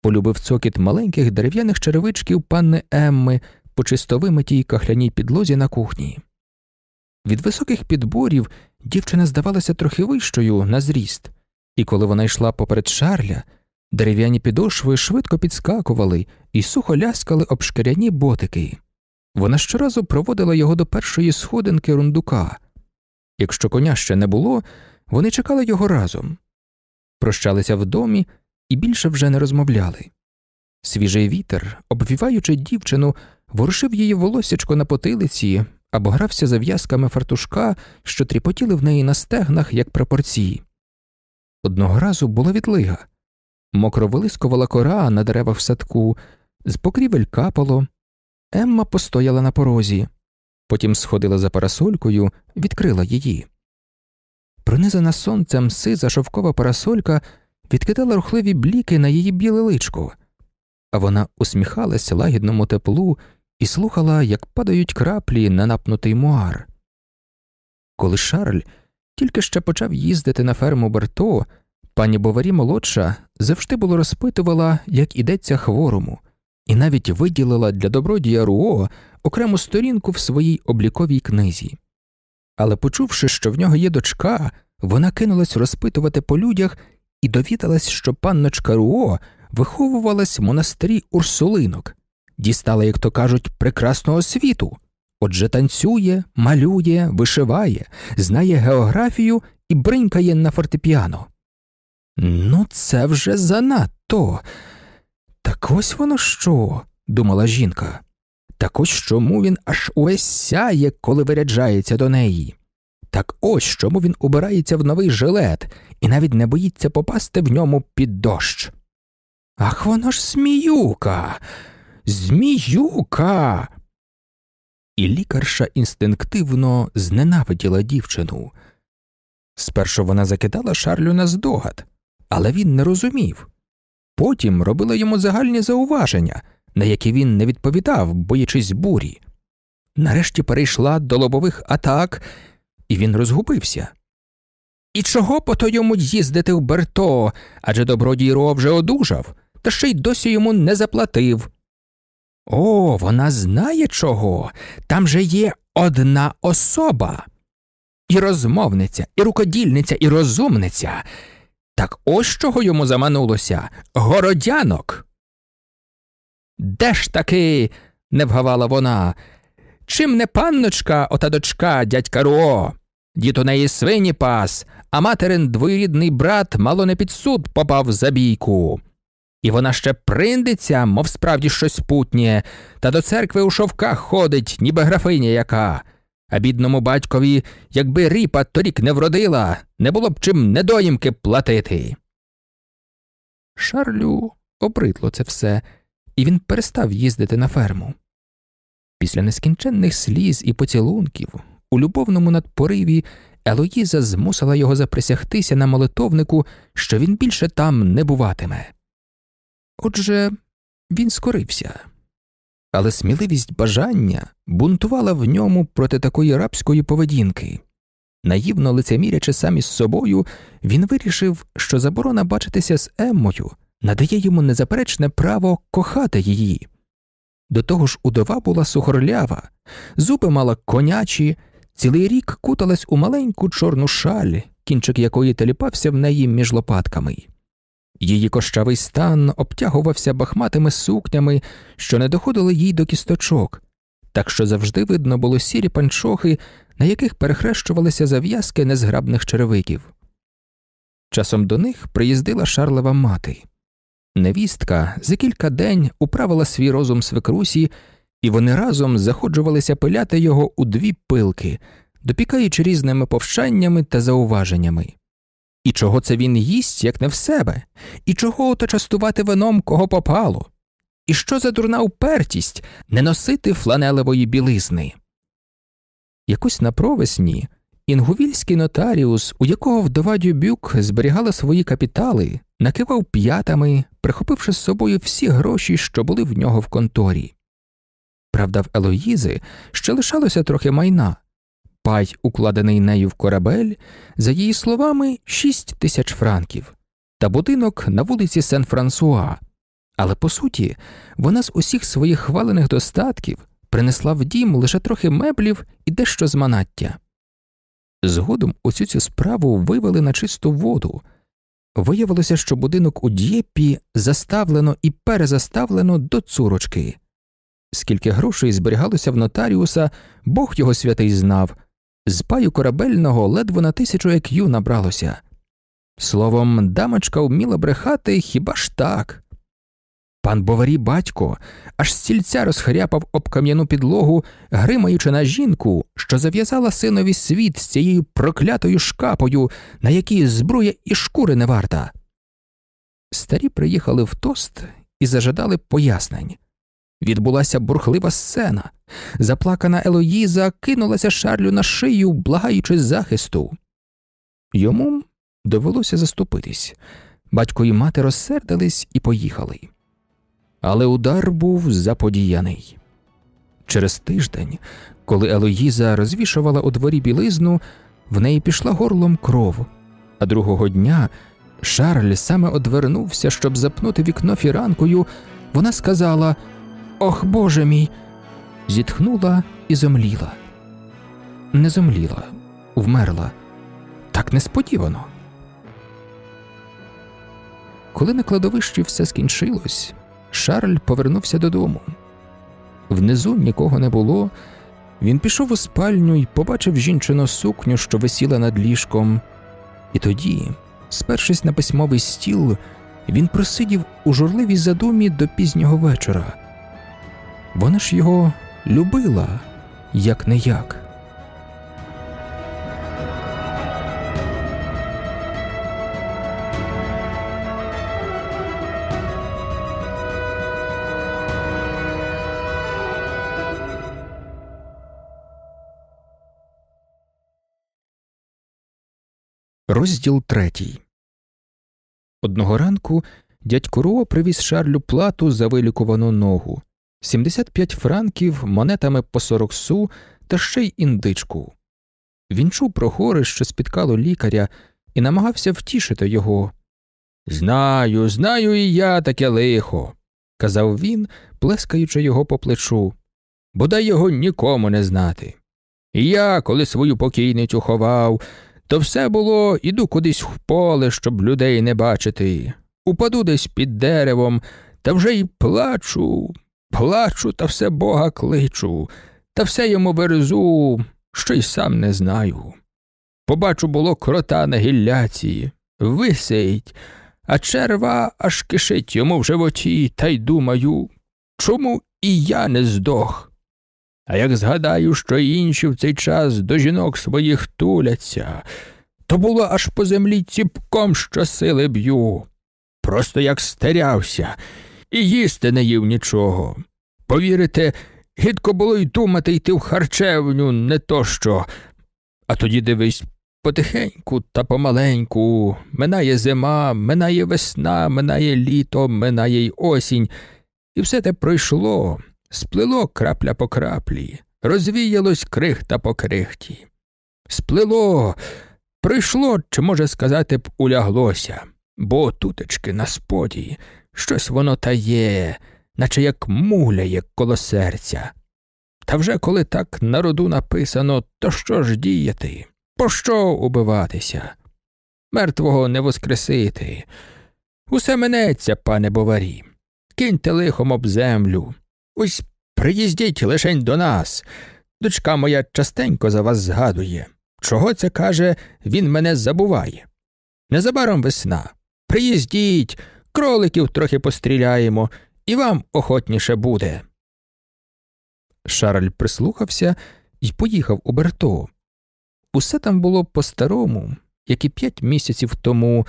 полюбив цокіт маленьких дерев'яних черевичків панни Емми по чисто вимитій кахляній підлозі на кухні. Від високих підборів дівчина здавалася трохи вищою на зріст, і коли вона йшла поперед шарля, дерев'яні підошви швидко підскакували і сухо ляскали об шкіряні ботики. Вона щоразу проводила його до першої сходинки рундука. Якщо коня ще не було, вони чекали його разом, прощалися в домі і більше вже не розмовляли. Свіжий вітер, обвіваючи дівчину, ворушив її волосячко на потилиці або грався зав'язками фартушка, що тріпотіли в неї на стегнах, як прапорці. Одного разу була відлига, мокро вилискувала кора на деревах в садку, з покрівель капало. Емма постояла на порозі, потім сходила за парасолькою, відкрила її. Пронизана сонцем сиза шовкова парасолька відкидала рухливі бліки на її біле личко, а вона усміхалася лагідному теплу і слухала, як падають краплі на напнутий муар. Коли Шарль тільки ще почав їздити на ферму Берто, пані Боварі молодша завжди було розпитувала, як ідеться хворому, і навіть виділила для добродія Руо окрему сторінку в своїй обліковій книзі. Але, почувши, що в нього є дочка, вона кинулась розпитувати по людях і довідалась, що панночка Руо виховувалась в монастирі урсулинок, дістала, як то кажуть, прекрасного світу. Отже, танцює, малює, вишиває, знає географію і бринькає на фортепіано. Ну, це вже занадто. Так ось воно що, думала жінка. Так ось чому він аж увесь сяє, коли виряджається до неї. Так ось чому він убирається в новий жилет і навіть не боїться попасти в ньому під дощ. Ах, воно ж зміюка, зміюка. І лікарша інстинктивно зненавиділа дівчину. Спершу вона закидала Шарлю на здогад, але він не розумів. Потім робила йому загальні зауваження, на які він не відповідав, боячись бурі. Нарешті перейшла до лобових атак, і він розгубився. І чого по то йому їздити в Берто, адже добродій Ро вже одужав, та ще й досі йому не заплатив. О, вона знає чого. Там же є одна особа. І розмовниця, і рукодільниця, і розумниця. Так ось чого йому заманулося городянок. Де ж таки? не вгавала вона. Чим не панночка, ота дочка дядька Руо? Дід у неї свині пас, а материн двоюрідний брат мало не під суд попав за бійку. І вона ще приндиться, мов справді щось путнє, та до церкви у шовках ходить, ніби графиня яка. А бідному батькові, якби ріпа торік не вродила, не було б чим недоїмки платити. Шарлю обридло це все, і він перестав їздити на ферму. Після нескінченних сліз і поцілунків у любовному надпориві Елоїза змусила його заприсягтися на молитовнику, що він більше там не буватиме. Отже, він скорився, але сміливість бажання бунтувала в ньому проти такої рабської поведінки. Наївно лицемірячи сам із собою, він вирішив, що заборона бачитися з Еммою надає йому незаперечне право кохати її. До того ж, удова була сухорлява, зуби мала конячі, цілий рік куталась у маленьку чорну шаль, кінчик якої теліпався в неї між лопатками. Її кощавий стан обтягувався бахматими сукнями, що не доходили їй до кісточок, так що завжди видно було сірі панчохи, на яких перехрещувалися зав'язки незграбних черевиків. Часом до них приїздила шарлева мати. Невістка за кілька день управила свій розум свекрусі, і вони разом заходжувалися пиляти його у дві пилки, допікаючи різними повчаннями та зауваженнями. І чого це він їсть, як не в себе, і чого ото частувати вином кого попало? І що за дурна упертість не носити фланелевої білизни? Якось на провесні інгувільський нотаріус, у якого вдова Дюбюк зберігала свої капітали, накивав п'ятами, прихопивши з собою всі гроші, що були в нього в конторі. Правда, в Елоїзи ще лишалося трохи майна, пай, укладений нею в корабель, за її словами, шість тисяч франків, та будинок на вулиці Сен Франсуа. Але по суті, вона з усіх своїх хвалених достатків принесла в дім лише трохи меблів і дещо з манаття. Згодом усю цю справу вивели на чисту воду. Виявилося, що будинок у Д'єппі заставлено і перезаставлено до цурочки. Скільки грошей зберігалося в нотаріуса, Бог його святий знав, з паю корабельного ледве на тисячу ек'ю набралося. Словом, дамочка вміла брехати хіба ж так. Пан Боварі батько аж стільця розхряпав об кам'яну підлогу, гримаючи на жінку, що зав'язала синові світ з цією проклятою шкапою, на якій збруя і шкури не варта. Старі приїхали в тост і зажадали пояснень. Відбулася бурхлива сцена. Заплакана Елоїза кинулася шарлю на шию, благаючи захисту. Йому довелося заступитись. Батько і мати розсердились і поїхали. Але удар був заподіяний. Через тиждень, коли Елоїза розвішувала у дворі білизну, в неї пішла горлом кров, а другого дня Шарль саме одвернувся, щоб запнути вікно фіранкою, вона сказала Ох, Боже мій. Зітхнула і зомліла. Не зомліла, вмерла. Так несподівано. Коли на кладовищі все скінчилось, Шарль повернувся додому. Внизу нікого не було. Він пішов у спальню і побачив жінчину сукню, що висіла над ліжком, і тоді, спершись на письмовий стіл, він просидів у журливій задумі до пізнього вечора. Вона ж його любила як не як. Розділ третій. Одного ранку дядько Ро привіз Шарлю плату за вилікувану ногу 75 франків монетами по 40 су та ще й індичку. Він чув про гори, що спіткало лікаря, і намагався втішити його. Знаю, знаю, і я таке лихо, казав він, плескаючи його по плечу, бодай його нікому не знати. І я, коли свою покійницю ховав, то все було іду кудись в поле, щоб людей не бачити. Упаду десь під деревом, та вже й плачу, плачу, та все бога кличу, та все йому верзу, що й сам не знаю. Побачу, було крота на гілляці, висить, а черва аж кишить йому в животі, та й думаю, чому і я не здох. А як згадаю, що інші в цей час до жінок своїх туляться, то було аж по землі ціпком щосили б'ю. Просто як стерявся, і їсти не їв нічого. Повірите, гідко було й думати йти в харчевню, не то що. А тоді дивись, потихеньку та помаленьку, минає зима, минає весна, минає літо, минає й осінь, і все те пройшло сплило крапля по краплі, розвіялось крихта по крихті. Сплило, прийшло, чи, може сказати б, уляглося, бо тутечки на споді щось воно тає, наче як муляє коло серця. Та вже коли так на роду написано, то що ж діяти? Пощо убиватися? Мертвого не воскресити. Усе минеться, пане боварі. Киньте лихом об землю, Ось приїздіть лишень до нас. Дочка моя частенько за вас згадує. Чого це каже, він мене забуває. Незабаром весна. Приїздіть, кроликів трохи постріляємо, і вам охотніше буде. Шарль прислухався і поїхав у Берто. Усе там було по старому, як і п'ять місяців тому,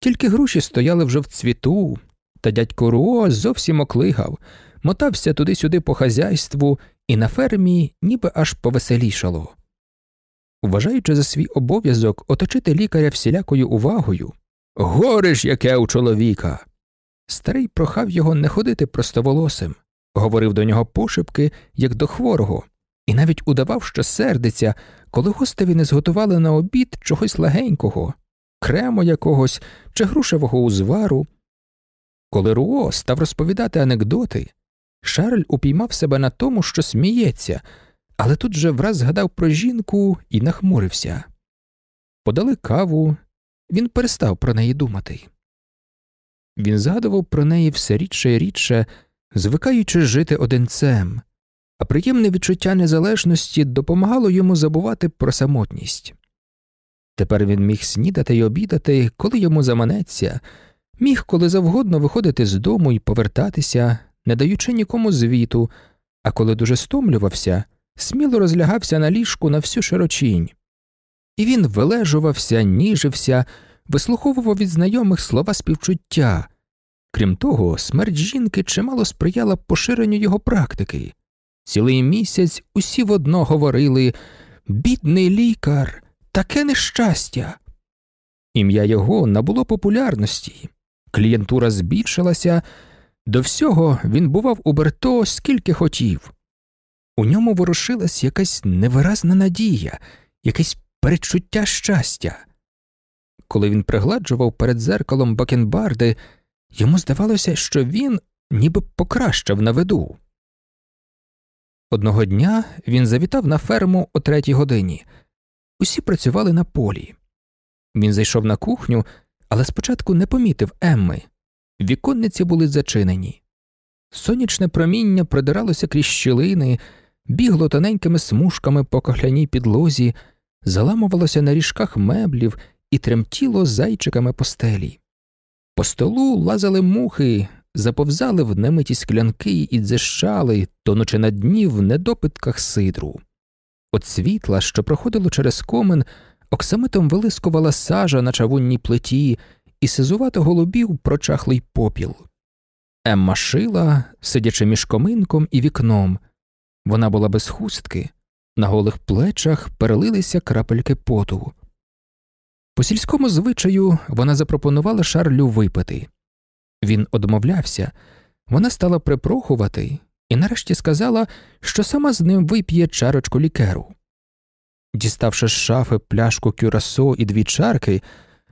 тільки груші стояли вже в цвіту, та дядько Руо зовсім оклигав мотався туди-сюди по хазяйству, і на фермі ніби аж повеселішало. Вважаючи за свій обов'язок оточити лікаря всілякою увагою, горе ж яке у чоловіка. Старий прохав його не ходити простоволосим, говорив до нього пошепки, як до хворого, і навіть удавав, що сердиться, коли гостеві не зготували на обід чогось легенького, крему якогось чи грушевого узвару. Коли Руо став розповідати анекдоти, Шарль упіймав себе на тому, що сміється, але тут же враз згадав про жінку і нахмурився. Подали каву, він перестав про неї думати. Він згадував про неї все рідше і рідше, звикаючи жити одинцем, а приємне відчуття незалежності допомагало йому забувати про самотність. Тепер він міг снідати й обідати, коли йому заманеться, міг коли завгодно виходити з дому і повертатися, не даючи нікому звіту, а коли дуже стомлювався, сміло розлягався на ліжку на всю широчінь. І він вилежувався, ніжився, вислуховував від знайомих слова співчуття. Крім того, смерть жінки чимало сприяла поширенню його практики. Цілий місяць усі в одно говорили бідний лікар, таке нещастя. Ім'я його набуло популярності, клієнтура збільшилася, до всього він бував у Берто скільки хотів. У ньому ворушилась якась невиразна надія, якесь передчуття щастя. Коли він пригладжував перед зеркалом бакенбарди, йому здавалося, що він ніби покращав на виду. Одного дня він завітав на ферму о третій годині. Усі працювали на полі. Він зайшов на кухню, але спочатку не помітив Емми. Віконниці були зачинені. Сонячне проміння продиралося крізь щілини, бігло тоненькими смужками по кохляній підлозі, заламувалося на ріжках меблів і тремтіло зайчиками постелі. По столу лазали мухи, заповзали в немиті склянки і дзищали, тонучи на дні в недопитках сидру. От світла, що проходило через комен, оксамитом вилискувала сажа на чавунній плиті і сизувато голубів прочахлий попіл. Емма шила, сидячи між коминком і вікном. Вона була без хустки, на голих плечах перелилися крапельки поту. По сільському звичаю вона запропонувала Шарлю випити. Він одмовлявся, вона стала припрохувати і нарешті сказала, що сама з ним вип'є чарочку лікеру. Діставши з шафи пляшку кюрасо і дві чарки,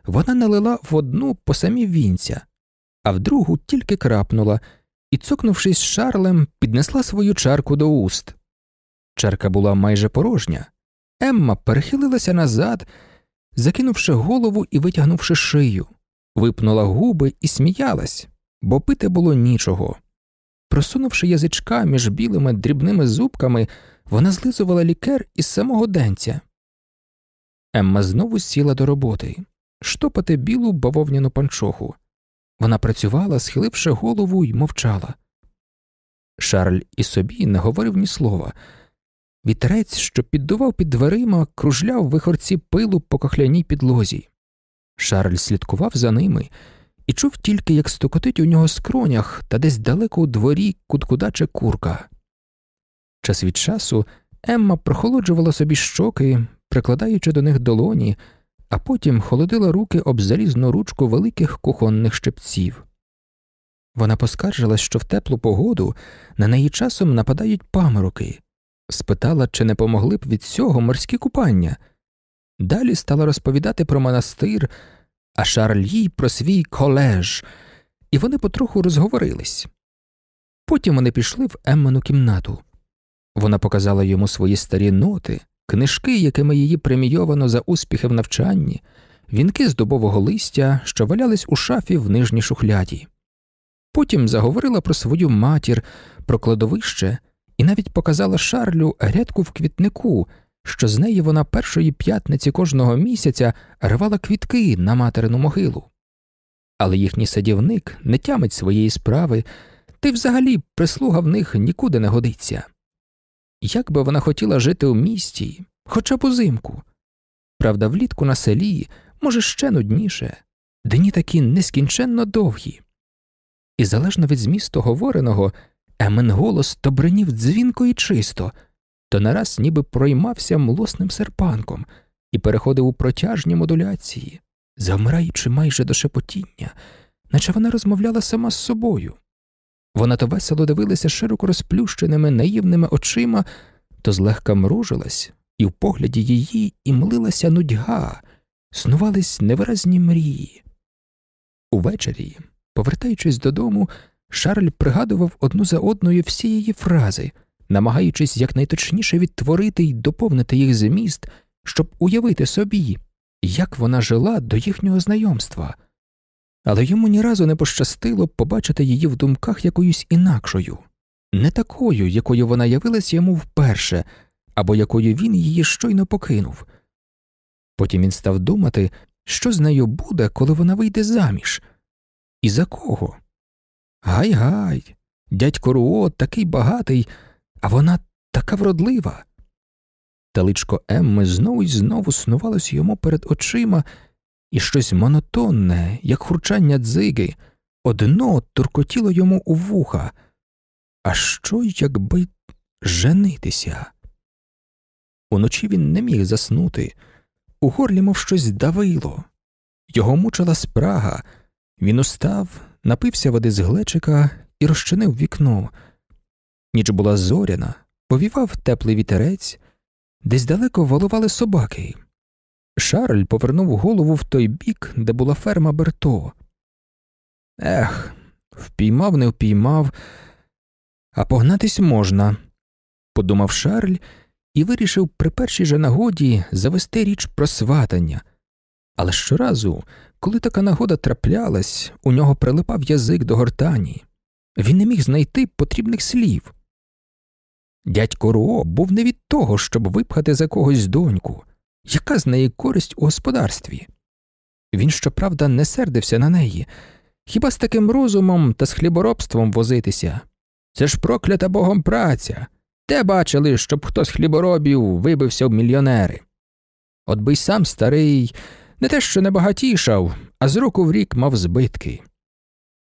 вона налила в одну по самі вінця, а в другу тільки крапнула і, цокнувшись шарлем, піднесла свою чарку до уст. Чарка була майже порожня. Емма перехилилася назад, закинувши голову і витягнувши шию, випнула губи і сміялась, бо пити було нічого. Просунувши язичка між білими дрібними зубками, вона злизувала лікер із самого денця. Емма знову сіла до роботи, штопати білу бавовняну панчоху. Вона працювала, схиливши голову й мовчала. Шарль і собі не говорив ні слова. Вітерець, що піддував під дверима, кружляв вихорці пилу по кохляній підлозі. Шарль слідкував за ними і чув тільки, як стукотить у нього скронях та десь далеко у дворі куткудаче курка. Час від часу Емма прохолоджувала собі щоки, прикладаючи до них долоні, а потім холодила руки об залізну ручку великих кухонних щепців. Вона поскаржилась, що в теплу погоду на неї часом нападають памороки, спитала, чи не помогли б від цього морські купання. Далі стала розповідати про монастир, а Шарль їй про свій колеж, і вони потроху розговорились. Потім вони пішли в Емману кімнату. Вона показала йому свої старі ноти, книжки, якими її премійовано за успіхи в навчанні, вінки з дубового листя, що валялись у шафі в нижній шухляді. Потім заговорила про свою матір, про кладовище і навіть показала Шарлю грядку в квітнику, що з неї вона першої п'ятниці кожного місяця рвала квітки на материну могилу. Але їхній садівник не тямить своєї справи, й взагалі прислуга в них нікуди не годиться. Як би вона хотіла жити у місті, хоча б узимку. Правда, влітку на селі, може, ще нудніше, дні такі нескінченно довгі. І залежно від змісту говореного, Емен голос то бринів дзвінко і чисто, то нараз ніби проймався млосним серпанком і переходив у протяжні модуляції, замираючи майже до шепотіння, наче вона розмовляла сама з собою. Вона то весело дивилася широко розплющеними наївними очима, то злегка мружилась, і в погляді її і млилася нудьга, снувались невиразні мрії. Увечері, повертаючись додому, Шарль пригадував одну за одною всі її фрази, намагаючись якнайточніше відтворити й доповнити їх зміст, щоб уявити собі, як вона жила до їхнього знайомства але йому ні разу не пощастило побачити її в думках якоюсь інакшою, не такою, якою вона явилась йому вперше, або якою він її щойно покинув. Потім він став думати, що з нею буде, коли вона вийде заміж, і за кого? Гай гай, дядько Руо такий багатий, а вона така вродлива. Таличко Емми знову й знову снувалось йому перед очима, і щось монотонне, як хурчання дзиги, одно туркотіло йому у вуха. А що, якби женитися? Уночі він не міг заснути, у горлі, мов щось давило, його мучила спрага, він устав, напився води з глечика і розчинив вікно. Ніч була зоряна, повівав теплий вітерець, десь далеко волували собаки. Шарль повернув голову в той бік, де була ферма Берто. Ех, впіймав, не впіймав, а погнатись можна, подумав Шарль і вирішив при першій же нагоді завести річ про сватання. Але щоразу, коли така нагода траплялась, у нього прилипав язик до гортані, він не міг знайти потрібних слів. Дядько Руо був не від того, щоб випхати за когось доньку. Яка з неї користь у господарстві? Він, щоправда, не сердився на неї, Хіба з таким розумом та з хліборобством возитися? Це ж проклята богом праця. Де бачили, щоб хто з хліборобів вибився в мільйонери? От би й сам старий не те, що не багатішав, а з року в рік мав збитки.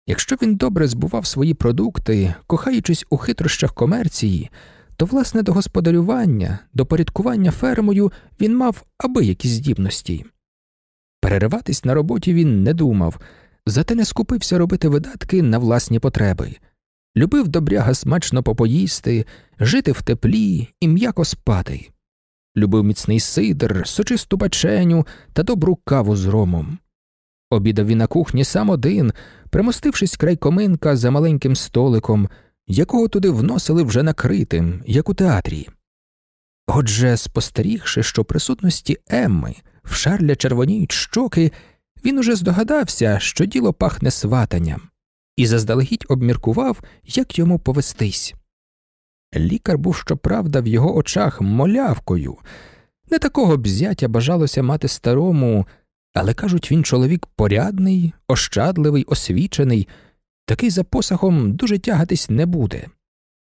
Якщо він добре збував свої продукти, кохаючись у хитрощах комерції, то, власне, до господарювання, до порядкування фермою він мав аби які здібності. Перериватись на роботі він не думав, зате не скупився робити видатки на власні потреби, любив добряга смачно попоїсти, жити в теплі і м'яко спати, любив міцний сидр, сочисту печеню та добру каву з ромом. Обідав він на кухні сам один, примостившись край коминка за маленьким столиком, якого туди вносили вже накритим, як у театрі. Отже, спостерігши, що присутності Емми в шарля червоніють щоки, він уже здогадався, що діло пахне сватанням, і заздалегідь обміркував, як йому повестись. Лікар був, щоправда, в його очах молявкою. Не такого б зятя бажалося мати старому, але кажуть, він чоловік порядний, ощадливий, освічений, такий за посахом дуже тягатись не буде.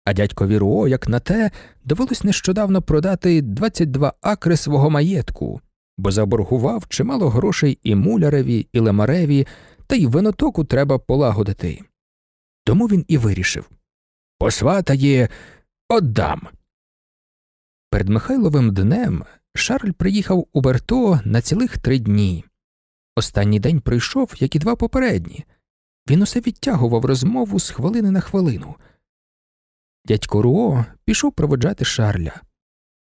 А дядькові Руо, як на те, довелось нещодавно продати 22 акри свого маєтку, бо заборгував чимало грошей і муляреві, і лемареві, та й винотоку треба полагодити. Тому він і вирішив посватає, отдам. Перед Михайловим днем Шарль приїхав у Берто на цілих три дні. Останній день прийшов, як і два попередні. Він усе відтягував розмову з хвилини на хвилину. Дядько Руо пішов проводжати Шарля.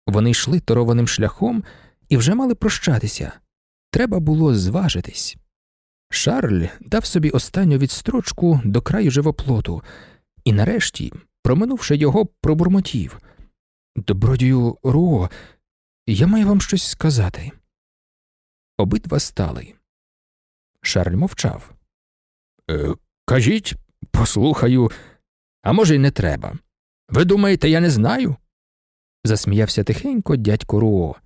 Вони йшли торованим шляхом і вже мали прощатися. Треба було зважитись. Шарль дав собі останню відстрочку до краю живоплоту, і нарешті, проминувши його, пробурмотів Добродію Руо, я маю вам щось сказати. Обидва стали. Шарль мовчав. «Е, Кажіть, послухаю, а може, й не треба. Ви думаєте, я не знаю? засміявся тихенько дядько Руо.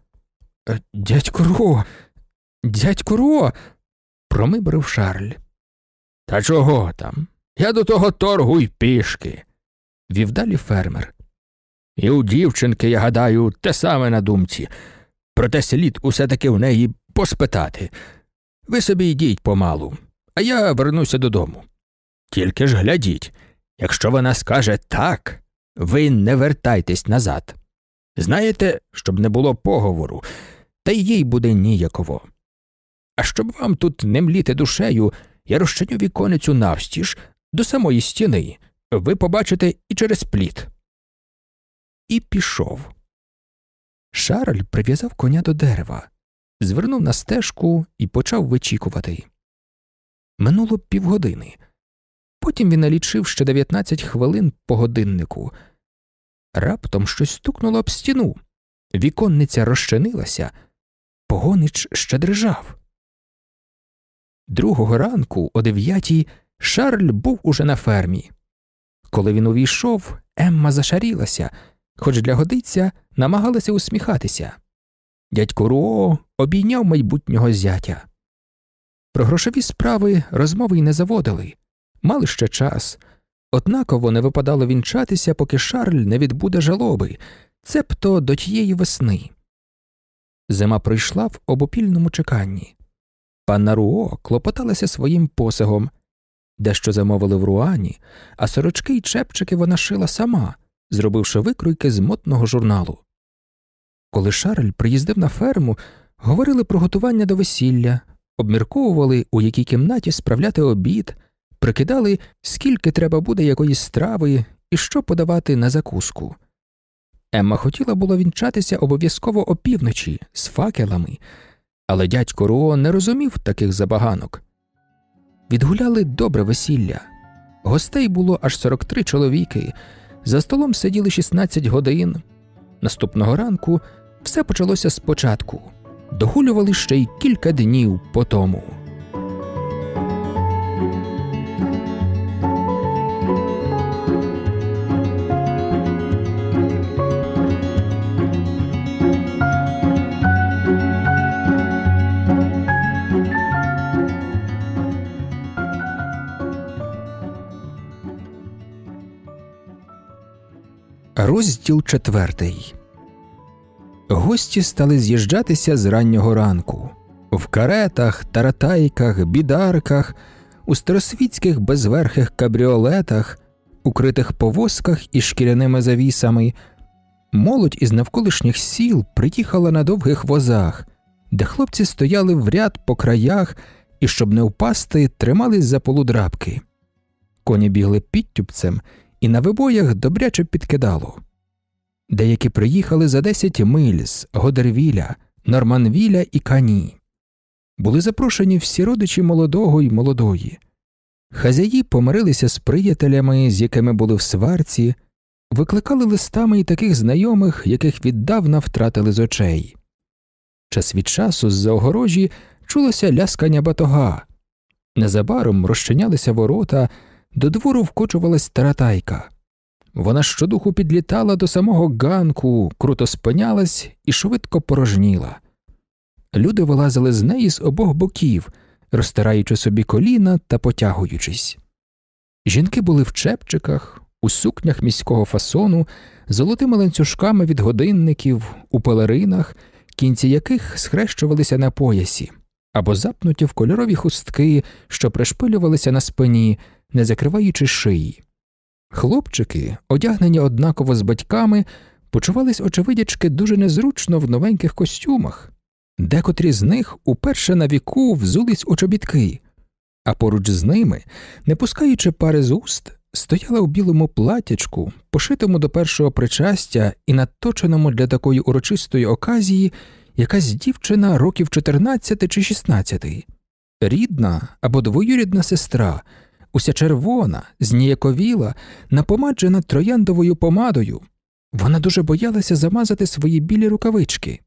«Е, Дядько Руо, дядько Руо. промибрив Шарль. Та чого там? Я до того торгу й пішки, вів далі фермер. І у дівчинки, я гадаю, те саме на думці, проте слід усе таки в неї поспитати. Ви собі йдіть помалу, а я вернуся додому. Тільки ж глядіть, якщо вона скаже так, ви не вертайтесь назад. Знаєте, щоб не було поговору, та й їй буде ніяково. А щоб вам тут не мліти душею, я розчиню віконицю навстіж до самої стіни, ви побачите і через пліт. І пішов. Шарль прив'язав коня до дерева, звернув на стежку і почав вичікувати. Минуло півгодини. Потім він налічив ще 19 хвилин по годиннику. Раптом щось стукнуло об стіну. Віконниця розчинилася, погонич ще дрижав. Другого ранку, о дев'ятій, Шарль був уже на фермі. Коли він увійшов, Емма зашарілася, хоч для годиця намагалася усміхатися. Дядько Руо обійняв майбутнього зятя. Про грошові справи розмови й не заводили, мали ще час, однаково не випадало вінчатися, поки Шарль не відбуде жалоби, цебто до тієї весни. Зима прийшла в обопільному чеканні. Панна Руо клопоталася своїм посагом, дещо замовили в руані, а сорочки й чепчики вона шила сама, зробивши викройки з мотного журналу. Коли Шарль приїздив на ферму, говорили про готування до весілля, обмірковували, у якій кімнаті справляти обід, прикидали, скільки треба буде якоїсь страви і що подавати на закуску. Емма хотіла було вінчатися обов'язково опівночі з факелами, але дядько Руо не розумів таких забаганок. Відгуляли добре весілля. Гостей було аж 43 чоловіки, за столом сиділи 16 годин. Наступного ранку все почалося спочатку, догулювали ще й кілька днів по тому. Розділ четвертий. Гості стали з'їжджатися з раннього ранку в каретах, таратайках, бідарках, у старосвітських безверхих кабріолетах, укритих повозках із шкіряними завісами. Молодь із навколишніх сіл приїхала на довгих возах, де хлопці стояли в ряд по краях і, щоб не впасти, тримались за полудрабки. Коні бігли підтюпцем і на вибоях добряче підкидало. Деякі приїхали за 10 миль з Годервіля, Норманвіля і Кані. Були запрошені всі родичі молодого й молодої. Хазяї помирилися з приятелями, з якими були в сварці, викликали листами і таких знайомих, яких віддавна втратили з очей. Час від часу з за огорожі чулося ляскання батога. Незабаром розчинялися ворота, до двору вкочувалась таратайка. Вона щодуху підлітала до самого ганку, круто спинялась і швидко порожніла. Люди вилазили з неї з обох боків, розтираючи собі коліна та потягуючись. Жінки були в чепчиках, у сукнях міського фасону, золотими ланцюжками від годинників, у пелеринах, кінці яких схрещувалися на поясі, або запнуті в кольорові хустки, що пришпилювалися на спині, не закриваючи шиї. Хлопчики, одягнені однаково з батьками, почувались, очевидячки, дуже незручно в новеньких костюмах, декотрі з них уперше на віку взулись у чобітки, а поруч з ними, не пускаючи пари з уст, стояла у білому платячку, пошитому до першого причастя і надточеному для такої урочистої оказії якась дівчина років 14 чи 16, рідна або двоюрідна сестра уся червона, зніяковіла, напомаджена трояндовою помадою. Вона дуже боялася замазати свої білі рукавички.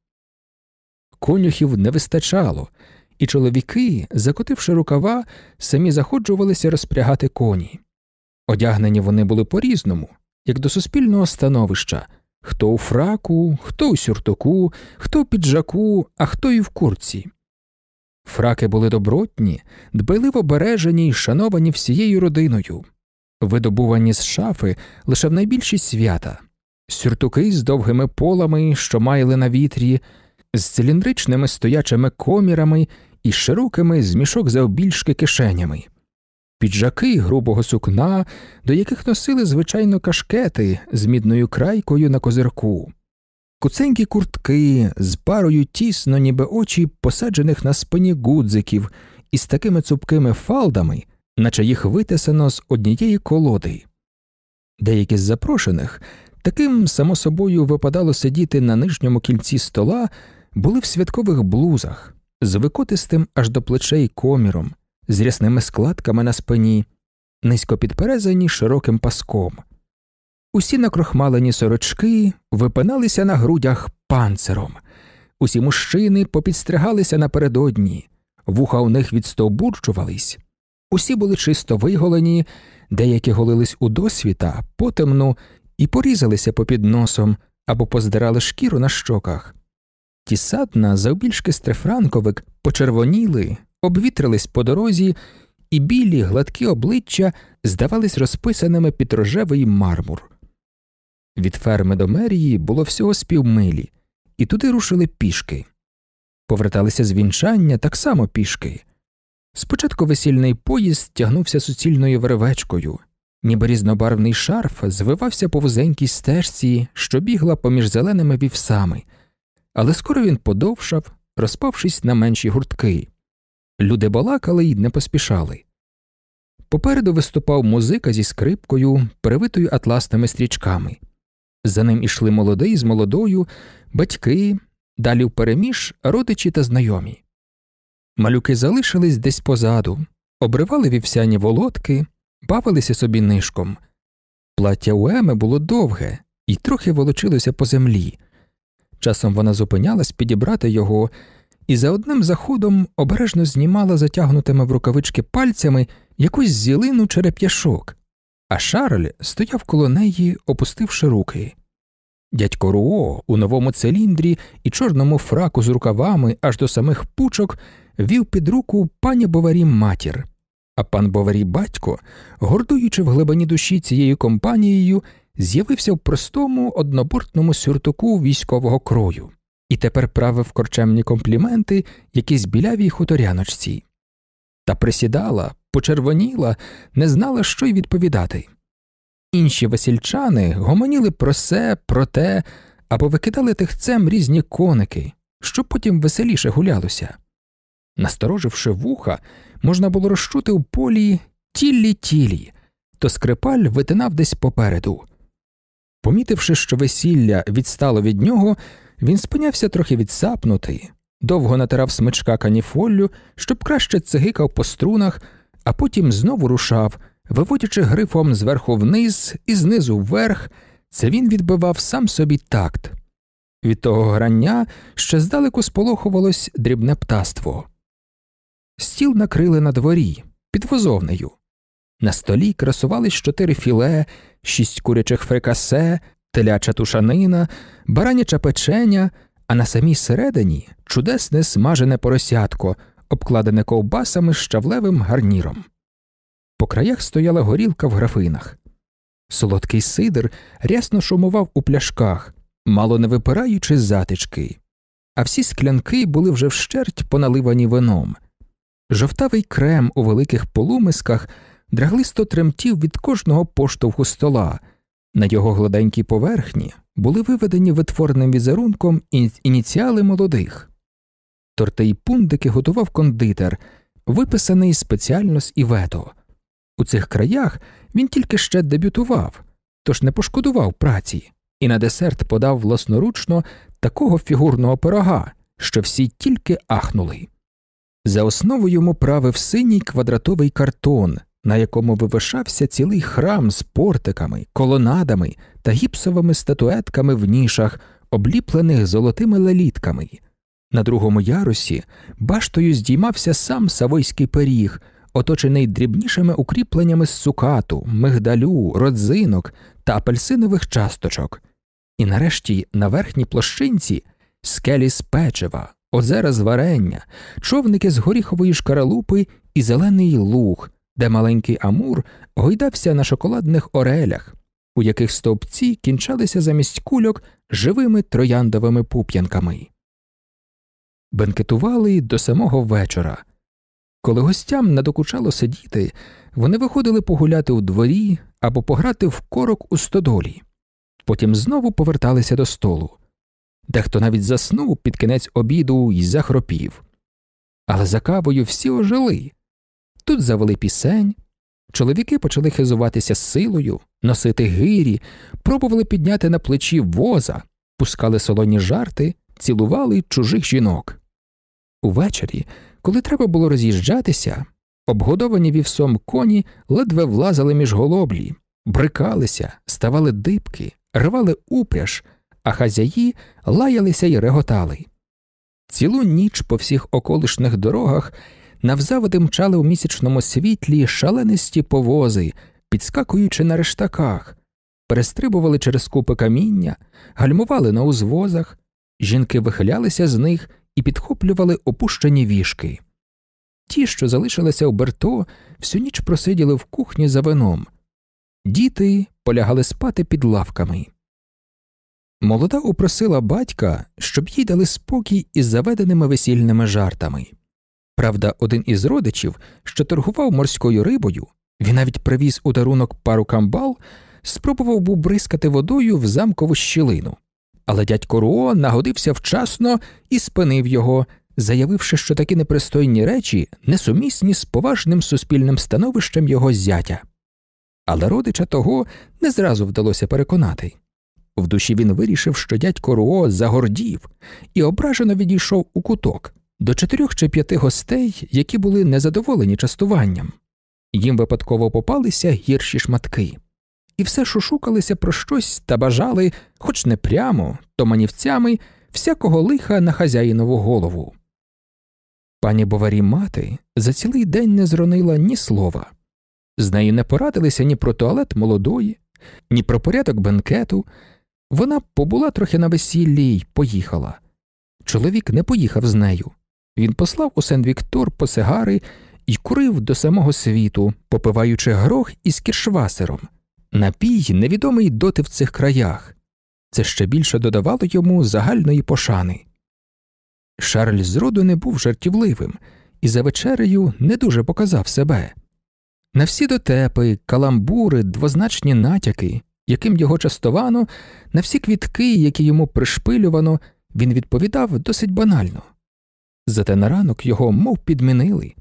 Конюхів не вистачало, і чоловіки, закотивши рукава, самі заходжувалися розпрягати коні. Одягнені вони були по різному, як до суспільного становища хто у фраку, хто у сюртуку, хто у піджаку, а хто і в курці. Фраки були добротні, дбайливо бережені й шановані всією родиною, видобувані з шафи лише в найбільші свята, сюртуки з довгими полами, що маяли на вітрі, з циліндричними стоячими комірами і широкими з мішок завбільшки кишенями, піджаки грубого сукна, до яких носили звичайно кашкети з мідною крайкою на козирку куценькі куртки з парою тісно, ніби очі посаджених на спині гудзиків із такими цупкими фалдами, наче їх витесано з однієї колоди. Деякі з запрошених, таким само собою випадало сидіти на нижньому кільці стола, були в святкових блузах, з викотистим аж до плечей коміром, з рясними складками на спині, низько підперезані широким паском. Усі накрохмалені сорочки випиналися на грудях панциром, усі мужчини попідстригалися напередодні, вуха у них відстовбурчувались, усі були чисто виголені, деякі голились у досвіта, потемну і порізалися попід носом або поздирали шкіру на щоках. Ті садна, завбільшки стрефранковик, почервоніли, обвітрились по дорозі, і білі гладкі обличчя здавались розписаними під рожевий мармур. Від ферми до мерії було всього з півмилі, і туди рушили пішки. Поверталися з вінчання так само пішки. Спочатку весільний поїзд тягнувся суцільною вервечкою, ніби різнобарвний шарф звивався по вузенькій стежці, що бігла поміж зеленими вівсами, але скоро він подовшав, розпавшись на менші гуртки. Люди балакали й не поспішали. Попереду виступав музика зі скрипкою, перевитою атласними стрічками. За ним ішли молодий з молодою, батьки, далі впереміж родичі та знайомі. Малюки залишились десь позаду, обривали вівсяні володки, бавилися собі нишком. Плаття у Еми було довге і трохи волочилося по землі. Часом вона зупинялась підібрати його і за одним заходом обережно знімала затягнутими в рукавички пальцями якусь зілину череп'яшок а Шарль стояв коло неї, опустивши руки. Дядько Руо у новому циліндрі і чорному фраку з рукавами аж до самих пучок вів під руку пані Боварі матір, а пан Боварі батько, гордуючи в глибині душі цією компанією, з'явився в простому однобортному сюртуку військового крою і тепер правив корчемні компліменти якійсь білявій хуторяночці. Та присідала, почервоніла, не знала, що й відповідати. Інші весільчани гомоніли про се, про те або викидали тихцем різні коники, щоб потім веселіше гулялося. Настороживши вуха, можна було розчути у полі тілі тілі, то скрипаль витинав десь попереду. Помітивши, що весілля відстало від нього, він спинявся трохи відсапнути, довго натирав смичка каніфоллю, щоб краще цигикав по струнах, а потім знову рушав, виводячи грифом зверху вниз і знизу вверх, це він відбивав сам собі такт. Від того грання ще здалеку сполохувалось дрібне птаство. Стіл накрили на дворі, під возовнею. На столі красувались чотири філе, шість курячих фрикасе, теляча тушанина, бараняча печеня, а на самій середині чудесне смажене поросятко, обкладене ковбасами з щавлевим гарніром. По краях стояла горілка в графинах. Солодкий сидр рясно шумував у пляшках, мало не випираючи затички, а всі склянки були вже вщерть поналивані вином. Жовтавий крем у великих полумисках драглисто тремтів від кожного поштовху стола, на його гладенькій поверхні були виведені витворним візерунком ініціали молодих. Торти й пундики готував кондитер, виписаний спеціально з Івето. У цих краях він тільки ще дебютував, тож не пошкодував праці, і на десерт подав власноручно такого фігурного пирога, що всі тільки ахнули. За основу йому правив синій квадратовий картон, на якому вивишався цілий храм з портиками, колонадами та гіпсовими статуетками в нішах, обліплених золотими лелітками. На другому ярусі баштою здіймався сам Савойський пиріг, оточений дрібнішими укріпленнями з цукату, мигдалю, родзинок та апельсинових часточок, і нарешті на верхній площинці скелі з печива, озера з варення, човники з горіхової шкаралупи і зелений луг, де маленький Амур гойдався на шоколадних орелях, у яких стовпці кінчалися замість кульок живими трояндовими пуп'янками. Бенкетували до самого вечора. Коли гостям надокучало сидіти, вони виходили погуляти у дворі або пограти в корок у стодолі, потім знову поверталися до столу. Дехто навіть заснув під кінець обіду і захропів. Але за кавою всі ожили, Тут завели пісень, чоловіки почали хизуватися силою, носити гирі, пробували підняти на плечі воза, пускали солоні жарти, цілували чужих жінок. Увечері, коли треба було роз'їжджатися, обгодовані вівсом коні ледве влазили між голоблі, брикалися, ставали дибки, рвали упряж, а хазяї лаялися й реготали. Цілу ніч по всіх околишніх дорогах навзаводи мчали у місячному світлі шаленисті повози, підскакуючи на рештаках, перестрибували через купи каміння, гальмували на узвозах, жінки вихилялися з них і підхоплювали опущені вішки. Ті, що залишилися у Берто, всю ніч просиділи в кухні за вином, діти полягали спати під лавками. Молода упросила батька, щоб їй дали спокій із заведеними весільними жартами. Правда, один із родичів, що торгував морською рибою, він навіть привіз у дарунок пару камбал, спробував був бризкати водою в замкову щілину. Але дядько Руо нагодився вчасно і спинив його, заявивши, що такі непристойні речі несумісні з поважним суспільним становищем його зятя. Але родича того не зразу вдалося переконати. В душі він вирішив, що дядько Руо загордів і ображено відійшов у куток до чотирьох чи п'яти гостей, які були незадоволені частуванням, їм випадково попалися гірші шматки, і все шушукалися про щось та бажали, хоч не прямо, то манівцями, всякого лиха на хазяїнову голову. Пані Боварі мати за цілий день не зронила ні слова, з нею не порадилися ні про туалет молодої, ні про порядок бенкету. Вона побула трохи на весіллі й поїхала. Чоловік не поїхав з нею, він послав у Сен-Віктор по сигари і курив до самого світу, попиваючи грох із кіршвасером, Напій невідомий доти в цих краях, це ще більше додавало йому загальної пошани. Шарль зроду не був жартівливим і за вечерею не дуже показав себе. На всі дотепи, каламбури, двозначні натяки, яким його частовано, на всі квітки, які йому пришпилювано, він відповідав досить банально. Зате на ранок його мов підмінили.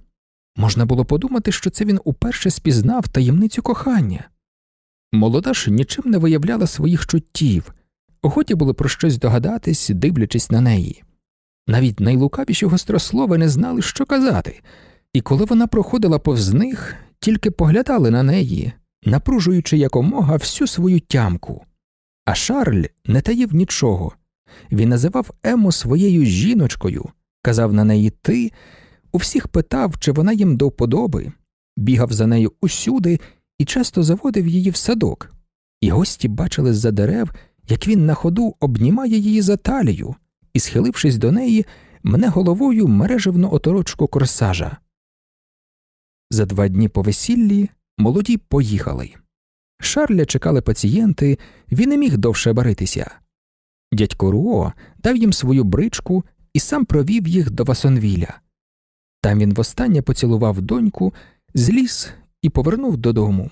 Можна було подумати, що це він уперше спізнав таємницю кохання. Молода ж нічим не виявляла своїх чуттів, охоті було про щось догадатись, дивлячись на неї. Навіть найлукавіші гострослови не знали, що казати, і коли вона проходила повз них, тільки поглядали на неї, напружуючи якомога всю свою тямку. А Шарль не таїв нічого. Він називав Ему своєю жіночкою, казав на неї ти, у всіх питав, чи вона їм до вподоби, бігав за нею усюди і часто заводив її в садок, і гості бачили з-за дерев, як він на ходу обнімає її за талію і, схилившись до неї, мене головою мережевну оторочку корсажа. За два дні по весіллі молоді поїхали. Шарля чекали пацієнти, він не міг довше баритися. Дядько Руо дав їм свою бричку і сам провів їх до Васонвіля. Там він востаннє поцілував доньку, зліз і повернув додому.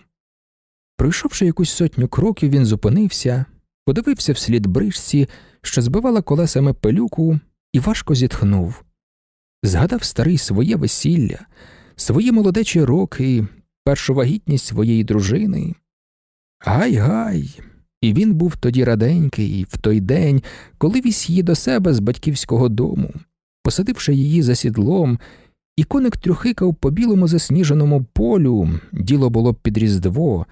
Пройшовши якусь сотню кроків, він зупинився, подивився вслід бричці, що збивала колесами пилюку, і важко зітхнув. Згадав старий своє весілля, свої молодечі роки, першу вагітність своєї дружини. Гай гай. І він був тоді раденький, в той день, коли віз її до себе з батьківського дому, посадивши її за сідлом, і коник трюхикав по білому засніженому полю, діло було під різдво,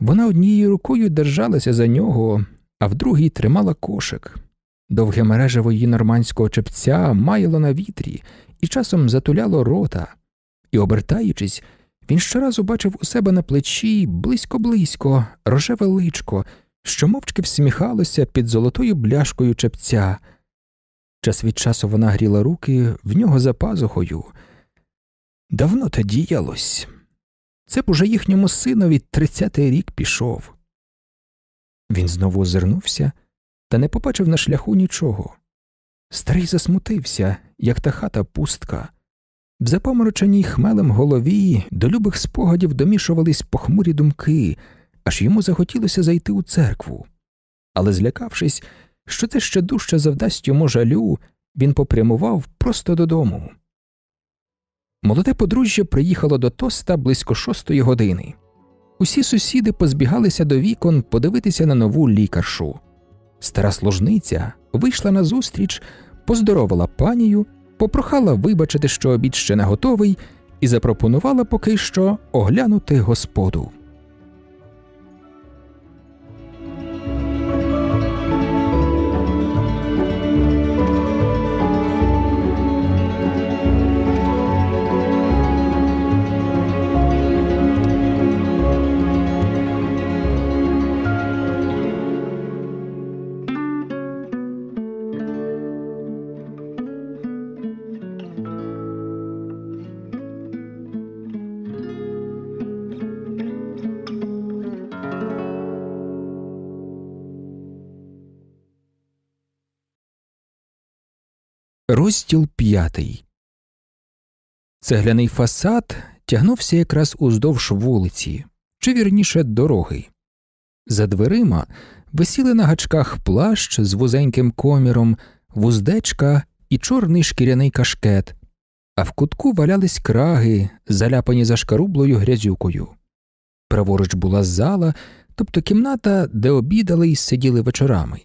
вона однією рукою держалася за нього, а в другій тримала кошик. Довге мережево її нормандського чепця маяло на вітрі і часом затуляло рота, і, обертаючись, він щоразу бачив у себе на плечі близько-близько, рожеве личко, що мовчки всміхалося під золотою бляшкою чепця. Час від часу вона гріла руки в нього за пазухою. Давно те діялось. Це б уже їхньому синові тридцятий рік пішов. Він знову озирнувся та не побачив на шляху нічого. Старий засмутився, як та хата пустка. В запомороченій хмелем голові до любих спогадів домішувались похмурі думки, аж йому захотілося зайти у церкву. Але, злякавшись, що це ще дужче завдасть йому жалю, він попрямував просто додому. Молоде подружжя приїхало до тоста близько шостої години. Усі сусіди позбігалися до вікон подивитися на нову лікаршу. Стара служниця вийшла назустріч, поздоровила панію, попрохала вибачити, що обід ще не готовий, і запропонувала поки що оглянути господу. Розділ п'ятий. Цегляний фасад тягнувся якраз уздовж вулиці, чи вірніше дороги. За дверима висіли на гачках плащ з вузеньким коміром, вуздечка і чорний шкіряний кашкет, а в кутку валялись краги, заляпані зашкарублою грязюкою. Праворуч була зала, тобто кімната, де обідали й сиділи вечорами.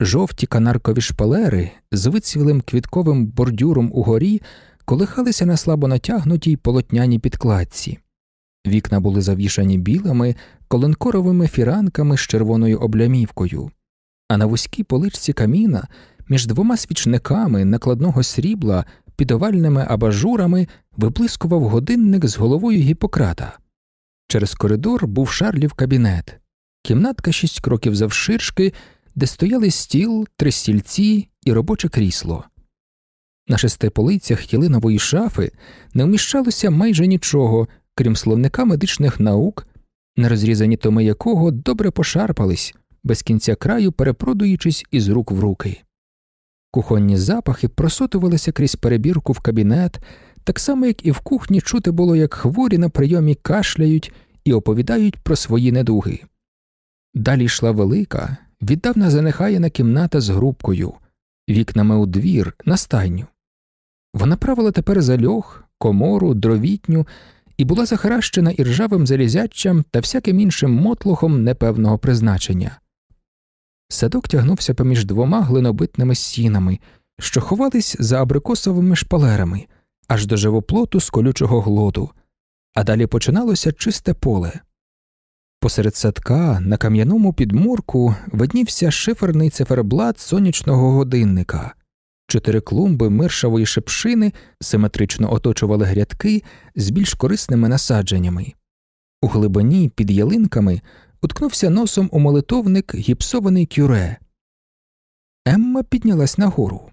Жовті канаркові шпалери з вицвілим квітковим бордюром угорі колихалися на слабо натягнутій полотняній підкладці. Вікна були завішані білими, коленкоровими фіранками з червоною облямівкою, а на вузькій поличці каміна між двома свічниками накладного срібла під овальними абажурами виблискував годинник з головою Гіппократа. Через коридор був шарлів кабінет, кімнатка шість кроків завширшки де стояли стіл, три стільці і робоче крісло. На шести полицях ялинової шафи не вміщалося майже нічого, крім словника медичних наук, нерозрізані томи якого добре пошарпались, без кінця краю перепродуючись із рук в руки. Кухонні запахи просотувалися крізь перебірку в кабінет, так само, як і в кухні чути було, як хворі на прийомі кашляють і оповідають про свої недуги. Далі йшла велика, віддавна занехаяна кімната з грубкою, вікнами у двір, на стайню. Вона правила тепер за льох, комору, дровітню і була захаращена іржавим залізячам та всяким іншим мотлухом непевного призначення. Садок тягнувся поміж двома глинобитними стінами, що ховались за абрикосовими шпалерами, аж до живоплоту з колючого глоду, а далі починалося чисте поле. Посеред садка на кам'яному підмурку виднівся шиферний циферблат сонячного годинника, чотири клумби миршавої шепшини симетрично оточували грядки з більш корисними насадженнями. У глибині під ялинками уткнувся носом у молитовник гіпсований кюре. Емма піднялась нагору.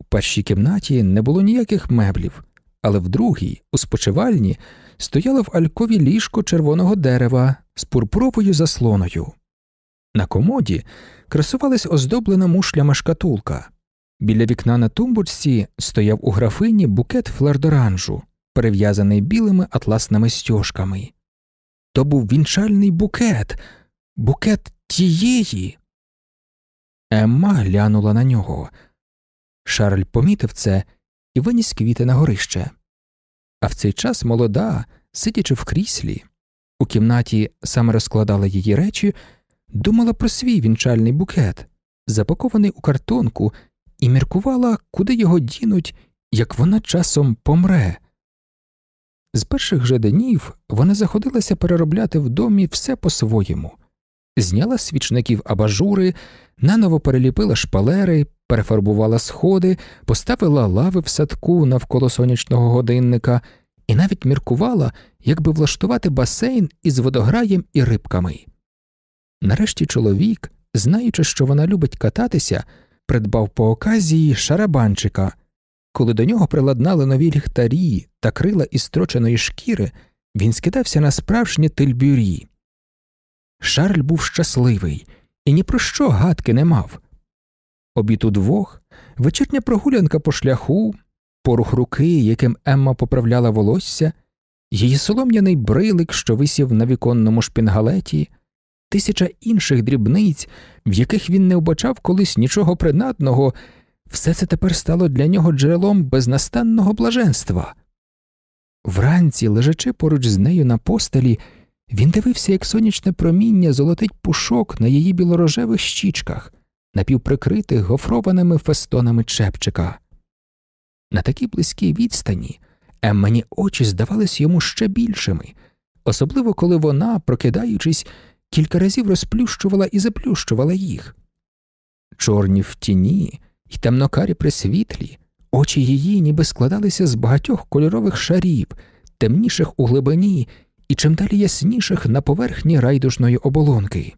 У першій кімнаті не було ніяких меблів, але в другій, у спочивальні, стояло в алькові ліжко червоного дерева з пурпуровою заслоною. На комоді красувалась оздоблена мушлями шкатулка. Біля вікна на тумбурці стояв у графині букет флердоранжу, перев'язаний білими атласними стяжками. То був вінчальний букет, букет тієї. Емма глянула на нього. Шарль помітив це і виніс квіти на горище. А в цей час молода, сидячи в кріслі, у кімнаті саме розкладала її речі, думала про свій вінчальний букет, запакований у картонку, і міркувала, куди його дінуть, як вона часом помре. З перших же днів вона заходилася переробляти в домі все по-своєму, зняла свічників абажури, наново переліпила шпалери, перефарбувала сходи, поставила лави в садку навколо сонячного годинника і навіть міркувала, як би влаштувати басейн із водограєм і рибками. Нарешті чоловік, знаючи, що вона любить кататися, придбав по оказії шарабанчика. Коли до нього приладнали нові ліхтарі та крила із строченої шкіри, він скидався на справжнє тильбюрі. Шарль був щасливий і ні про що гадки не мав. Обід удвох, вечірня прогулянка по шляху, порух руки, яким Емма поправляла волосся, її солом'яний брилик, що висів на віконному шпінгалеті, тисяча інших дрібниць, в яких він не вбачав колись нічого принадного, все це тепер стало для нього джерелом безнастанного блаженства. Вранці, лежачи поруч з нею на постелі, він дивився, як сонячне проміння золотить пушок на її білорожевих щічках, напівприкритих гофрованими фестонами чепчика. На такій близькій відстані Еммані очі здавались йому ще більшими, особливо коли вона, прокидаючись, кілька разів розплющувала і заплющувала їх. Чорні в тіні й темнокарі при світлі, очі її ніби складалися з багатьох кольорових шарів, темніших у глибині і чим далі ясніших на поверхні райдужної оболонки.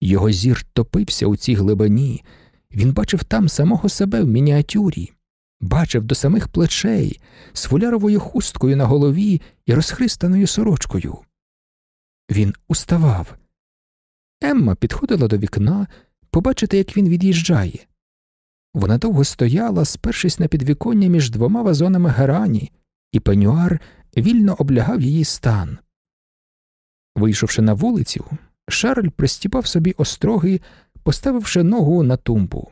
Його зір топився у цій глибині, він бачив там самого себе в мініатюрі, бачив до самих плечей з фуляровою хусткою на голові і розхристаною сорочкою. Він уставав. Емма підходила до вікна побачити, як він від'їжджає. Вона довго стояла, спершись на підвіконня між двома вазонами герані, і пенюар вільно облягав її стан. Вийшовши на вулицю, Шарль пристіпав собі остроги, поставивши ногу на тумбу,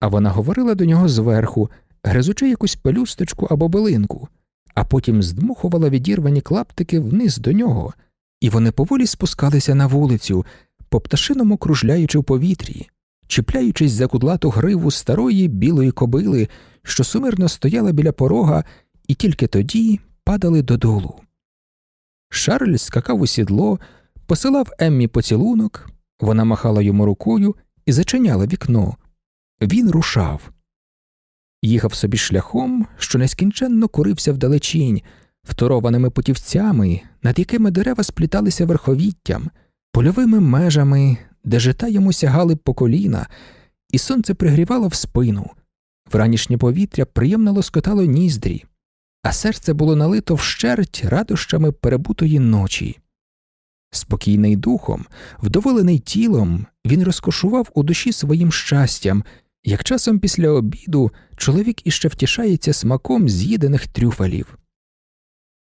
а вона говорила до нього зверху, гризучи якусь пелюсточку або билинку, а потім здмухувала відірвані клаптики вниз до нього, і вони поволі спускалися на вулицю, по пташиному кружляючи в повітрі, чіпляючись за кудлату гриву старої білої кобили, що сумирно стояла біля порога, і тільки тоді падали додолу. Шарль скакав у сідло, посилав Еммі поцілунок, вона махала йому рукою і зачиняла вікно. Він рушав. Їхав собі шляхом, що нескінченно курився вдалечінь, второваними путівцями, над якими дерева спліталися верховіттям, польовими межами, де жита йому сягали по коліна, і сонце пригрівало в спину, вранішнє повітря приємно лоскотало ніздрі, а серце було налито вщерть радощами перебутої ночі. Спокійний духом, вдоволений тілом, він розкошував у душі своїм щастям, як часом після обіду чоловік іще втішається смаком з'їдених трюфелів.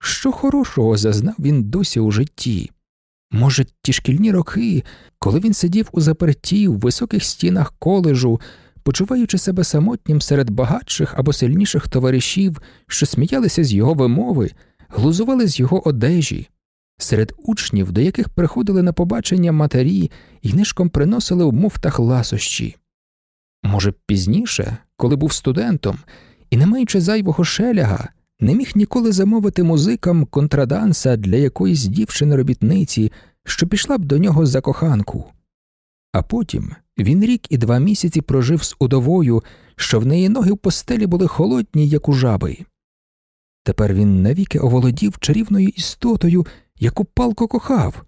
Що хорошого зазнав він досі у житті? Може, ті шкільні роки, коли він сидів у заперті в високих стінах коледжу, почуваючи себе самотнім серед багатших або сильніших товаришів, що сміялися з його вимови, глузували з його одежі, серед учнів, до яких приходили на побачення матері і нишком приносили в муфтах ласощі. Може, пізніше, коли був студентом і, не маючи зайвого шеляга, не міг ніколи замовити музикам контраданса для якоїсь дівчини робітниці, що пішла б до нього за коханку. А потім він рік і два місяці прожив з удовою, що в неї ноги в постелі були холодні, як у жаби. Тепер він навіки оволодів чарівною істотою, яку палко кохав.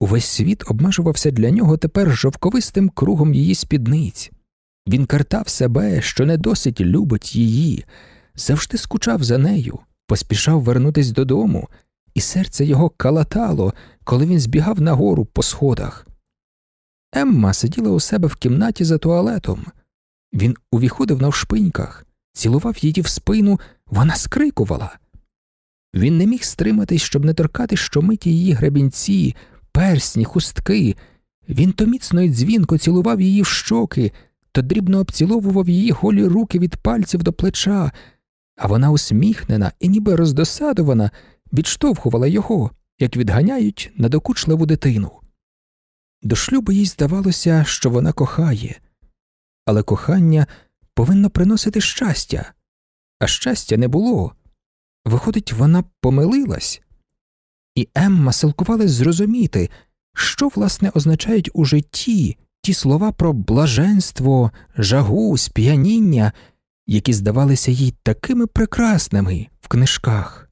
Увесь світ обмежувався для нього тепер жовковистим кругом її спідниць. Він картав себе, що не досить любить її, завжди скучав за нею, поспішав вернутись додому, і серце його калатало, коли він збігав нагору по сходах. Емма сиділа у себе в кімнаті за туалетом. Він увіходив навшпиньках, цілував її в спину, вона скрикувала. Він не міг стриматись, щоб не торкати щомиті її гребінці, персні, хустки. Він то міцно й дзвінко цілував її в щоки, то дрібно обціловував її голі руки від пальців до плеча, а вона усміхнена і ніби роздосадована, відштовхувала його, як відганяють надокучливу дитину. До шлюбу їй здавалося, що вона кохає, але кохання повинно приносити щастя, а щастя не було. Виходить, вона помилилась, і Емма силкувалась зрозуміти, що власне означають у житті ті слова про блаженство, жагу, сп'яніння, які здавалися їй такими прекрасними в книжках.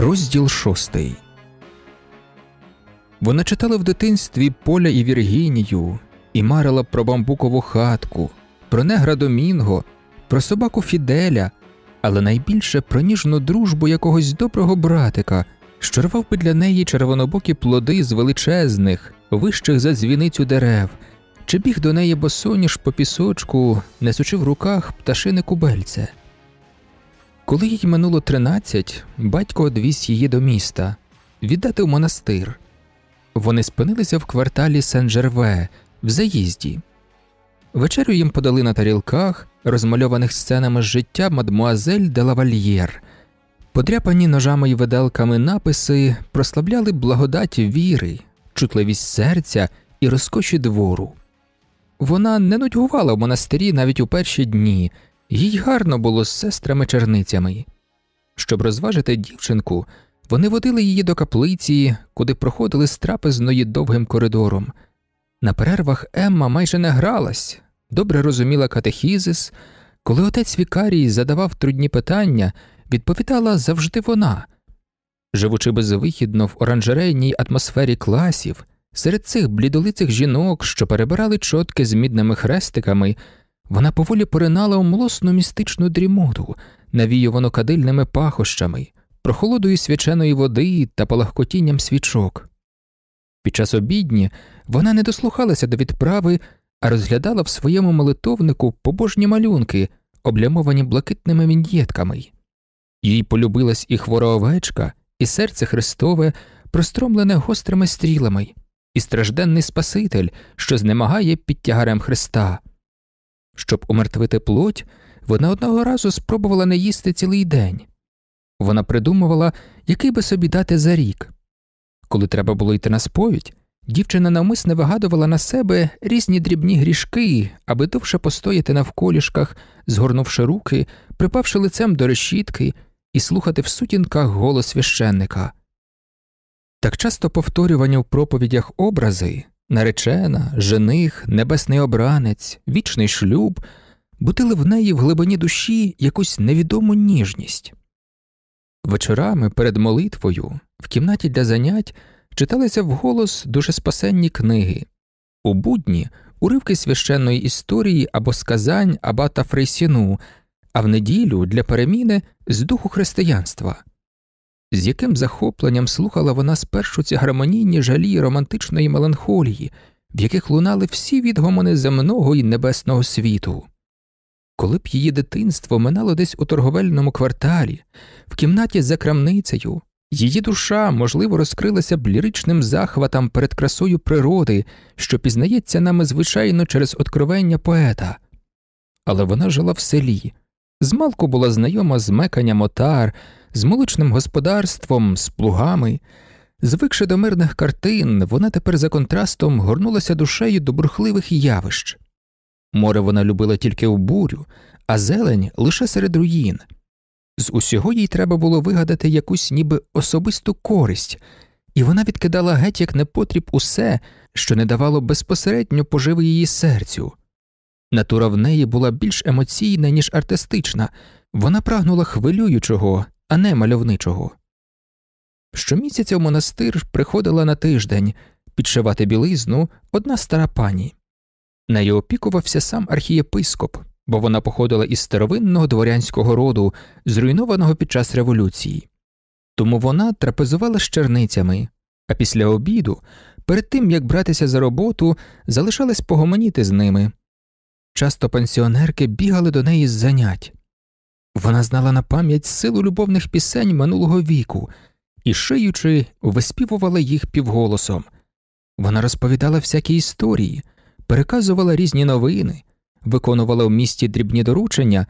Розділ шостий. Вона читала в дитинстві Поля і Віргінію і марила про бамбукову хатку, про негра Домінго, про собаку Фіделя, але найбільше про ніжну дружбу якогось доброго братика, що рвав би для неї червонобокі плоди з величезних, вищих за дзвіницю дерев, чи біг до неї босоніж по пісочку, несучи в руках пташине кубельце. Коли їй минуло тринадцять, батько одвіз її до міста віддати в монастир. Вони спинилися в кварталі Сен-Жерве в заїзді. Вечерю їм подали на тарілках, розмальованих сценами з життя мадмуазель де лавальєр. Подряпані ножами й виделками написи прославляли благодать віри, чутливість серця і розкоші двору. Вона не нудьгувала в монастирі навіть у перші дні. Їй гарно було з сестрами черницями. Щоб розважити дівчинку, вони водили її до каплиці, куди проходили з трапезної довгим коридором. На перервах Емма майже не гралась, добре розуміла катехізис. Коли отець Вікарій задавав трудні питання, відповідала завжди вона. Живучи безвихідно в оранжерейній атмосфері класів, серед цих блідолицих жінок, що перебирали чотки з мідними хрестиками. Вона поволі поринала у млосну містичну дрімоту, навіювану кадильними пахощами, прохолодою свяченої води та палахкотінням свічок. Під час обідні вона не дослухалася до відправи, а розглядала в своєму молитовнику побожні малюнки, облямовані блакитними віньєтками. Їй полюбилась і хвора овечка, і серце Христове, простромлене гострими стрілами, і стражденний Спаситель, що знемагає під тягарем Христа. Щоб умертвити плоть, вона одного разу спробувала не їсти цілий день. Вона придумувала, який би собі дати за рік. Коли треба було йти на сповідь, дівчина навмисне вигадувала на себе різні дрібні грішки, аби довше постояти на вколішках, згорнувши руки, припавши лицем до решітки і слухати в сутінках голос священника. Так часто повторювані в проповідях образи наречена, жених, небесний обранець, вічний шлюб будили в неї в глибині душі якусь невідому ніжність. Вечорами перед молитвою в кімнаті для занять читалися вголос дуже спасенні книги, у будні уривки священної історії або сказань абата Фрейсіну, а в неділю для переміни з духу християнства. З яким захопленням слухала вона спершу ці гармонійні жалі романтичної меланхолії, в яких лунали всі відгомони земного і небесного світу. Коли б її дитинство минало десь у торговельному кварталі, в кімнаті за крамницею, її душа, можливо, розкрилася б ліричним захватом перед красою природи, що пізнається нами звичайно через откровення поета, але вона жила в селі, змалку була знайома з меканням отар, з молочним господарством, з плугами. Звикши до мирних картин, вона тепер за контрастом горнулася душею до бурхливих явищ. Море вона любила тільки в бурю, а зелень лише серед руїн. З усього їй треба було вигадати якусь ніби особисту користь, і вона відкидала геть як непотріб усе, що не давало безпосередньо поживи її серцю. Натура в неї була більш емоційна, ніж артистична, вона прагнула хвилюючого, а не мальовничого. Щомісяця в монастир приходила на тиждень підшивати білизну одна стара пані. Нею опікувався сам архієпископ, бо вона походила із старовинного дворянського роду, зруйнованого під час революції. Тому вона трапезувала з черницями, а після обіду, перед тим як братися за роботу, залишалась погомоніти з ними. Часто пенсіонерки бігали до неї з занять. Вона знала на пам'ять силу любовних пісень минулого віку і, шиючи, виспівувала їх півголосом. Вона розповідала всякі історії, переказувала різні новини, виконувала в місті дрібні доручення,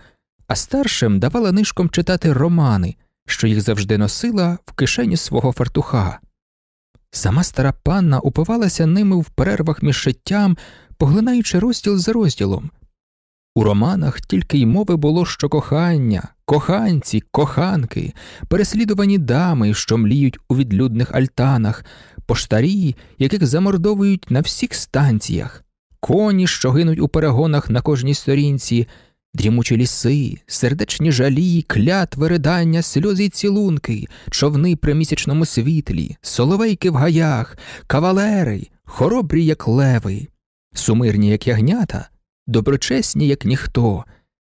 а старшим давала нишком читати романи, що їх завжди носила в кишені свого фартуха. Сама стара панна упивалася ними в перервах між шиттям, поглинаючи розділ за розділом. У романах тільки й мови було, що кохання, коханці, коханки, переслідувані дами, що мліють у відлюдних альтанах, поштарі, яких замордовують на всіх станціях, коні, що гинуть у перегонах на кожній сторінці, дрімучі ліси, сердечні жалі, клятви, ридання, сльози й цілунки, човни при місячному світлі, соловейки в гаях, кавалери, хоробрі, як леви, сумирні, як ягнята, доброчесні, як ніхто,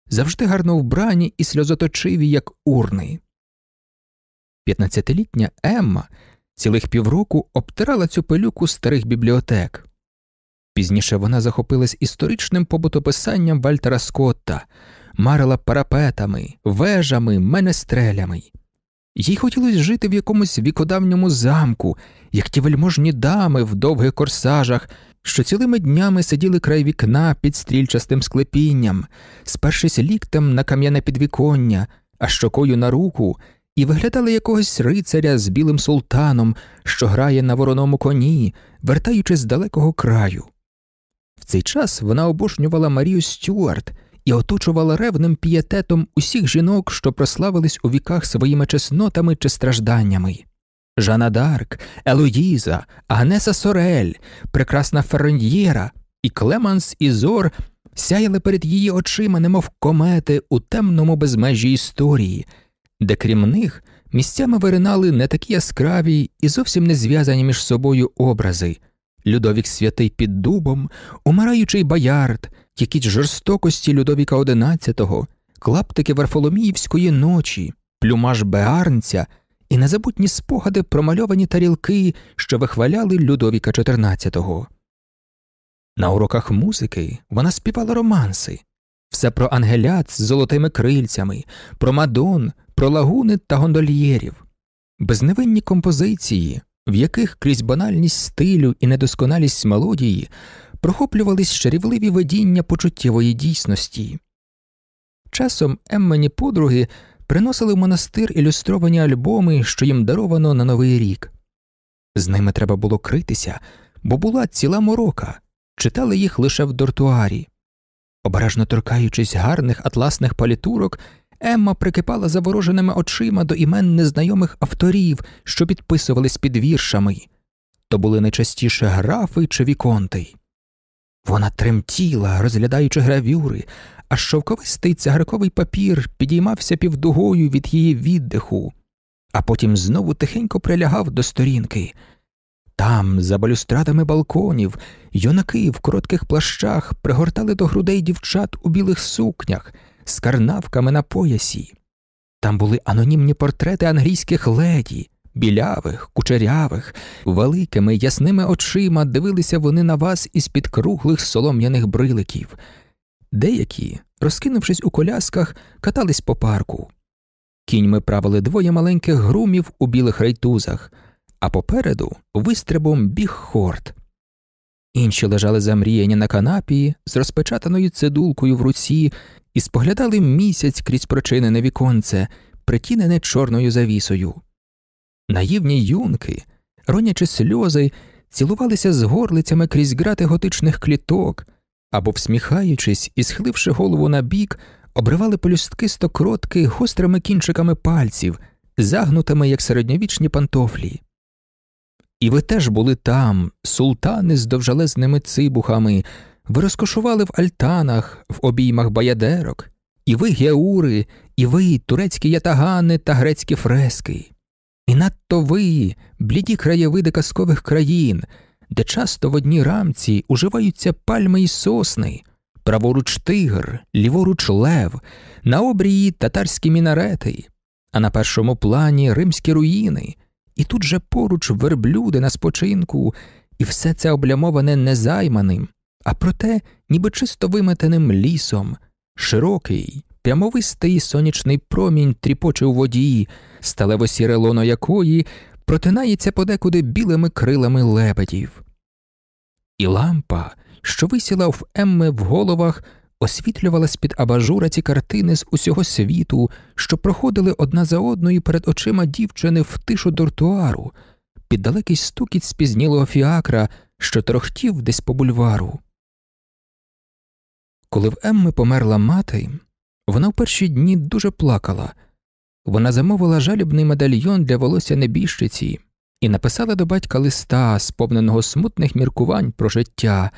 завжди гарно вбрані і сльозоточиві, як урни. П'ятнадцятилітня Емма цілих півроку обтирала цю пилюку старих бібліотек. Пізніше вона захопилась історичним побутописанням Вальтера Скотта, марила парапетами, вежами, менестрелями. Їй хотілося жити в якомусь вікодавньому замку, як ті вельможні дами в довгих корсажах, що цілими днями сиділи край вікна під стрільчастим склепінням, спершись ліктем на кам'яне підвіконня, а щокою на руку, і виглядали якогось рицаря з білим султаном, що грає на вороному коні, вертаючись з далекого краю. В цей час вона обожнювала Марію Стюарт і оточувала ревним пієтетом усіх жінок, що прославились у віках своїми чеснотами чи стражданнями. Жанна д'Арк, Елоїза, Агнеса Сорель, прекрасна Ферроньєра і Клеманс Ізор сяяли перед її очима, немов комети у темному безмежі історії, де крім них місцями виринали не такі яскраві і зовсім не зв'язані між собою образи. Людовік святий під дубом, умираючий боярд, якісь жорстокості Людовіка XI, клаптики Варфоломіївської ночі, плюмаж Беарнця і незабутні спогади про мальовані тарілки, що вихваляли Людовіка XIV. На уроках музики вона співала романси, все про ангелят з золотими крильцями, про мадон, про лагуни та гондольєрів, безневинні композиції, в яких крізь банальність стилю і недосконалість мелодії прохоплювались чарівливі видіння почуттєвої дійсності. Часом Еммені подруги приносили в монастир ілюстровані альбоми, що їм даровано на Новий рік. З ними треба було критися, бо була ціла морока, читали їх лише в дортуарі. Обережно торкаючись гарних атласних палітурок, Емма прикипала завороженими очима до імен незнайомих авторів, що підписувались під віршами то були найчастіше графи чи віконти. Вона тремтіла, розглядаючи гравюри, а шовковистий цигарковий папір підіймався півдугою від її віддиху, а потім знову тихенько прилягав до сторінки. Там, за балюстрадами балконів, юнаки в коротких плащах пригортали до грудей дівчат у білих сукнях з карнавками на поясі. Там були анонімні портрети англійських леді, білявих, кучерявих, великими ясними очима дивилися вони на вас із під круглих солом'яних бриликів. Деякі, розкинувшись у колясках, катались по парку. Кіньми правили двоє маленьких грумів у білих рейтузах, а попереду вистрибом біг хорт. Інші лежали замріяні на канапі з розпечатаною цидулкою в руці і споглядали місяць крізь прочинене віконце, притінене чорною завісою. Наївні юнки, ронячи сльози, цілувалися з горлицями крізь грати готичних кліток або, всміхаючись і схиливши голову на бік, обривали полюстки стокротки гострими кінчиками пальців, загнутими, як середньовічні пантофлі. І ви теж були там, султани з довжелезними цибухами, ви розкошували в альтанах, в обіймах баядерок, і ви геури, і ви турецькі ятагани та грецькі фрески. І надто ви, бліді краєвиди казкових країн, де часто в одній рамці уживаються пальми й сосни, праворуч тигр, ліворуч лев, на обрії татарські мінарети, а на першому плані римські руїни, і тут же поруч верблюди на спочинку, і все це облямоване незайманим, а проте ніби чисто виметеним лісом, широкий, прямовистий сонячний промінь тріпоче у воді, сталево сіре лоно якої протинається подекуди білими крилами лебедів. І лампа, що висіла в Емми в головах, освітлювала з під абажура ці картини з усього світу, що проходили одна за одною перед очима дівчини в тишу дортуару, під далекий стукіт спізнілого фіакра, що торохтів десь по бульвару. Коли в Емми померла мати, вона в перші дні дуже плакала. Вона замовила жалібний медальйон для волосся небіжчиці і написала до батька листа, сповненого смутних міркувань про життя.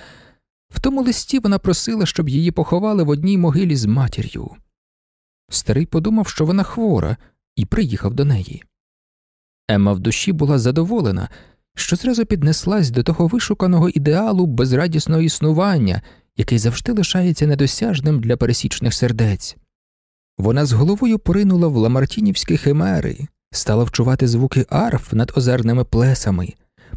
В тому листі вона просила, щоб її поховали в одній могилі з матір'ю. Старий подумав, що вона хвора, і приїхав до неї. Емма в душі була задоволена, що зразу піднеслась до того вишуканого ідеалу безрадісного існування, який завжди лишається недосяжним для пересічних сердець. Вона з головою поринула в ламартінівські химери, стала вчувати звуки арф над озерними плесами,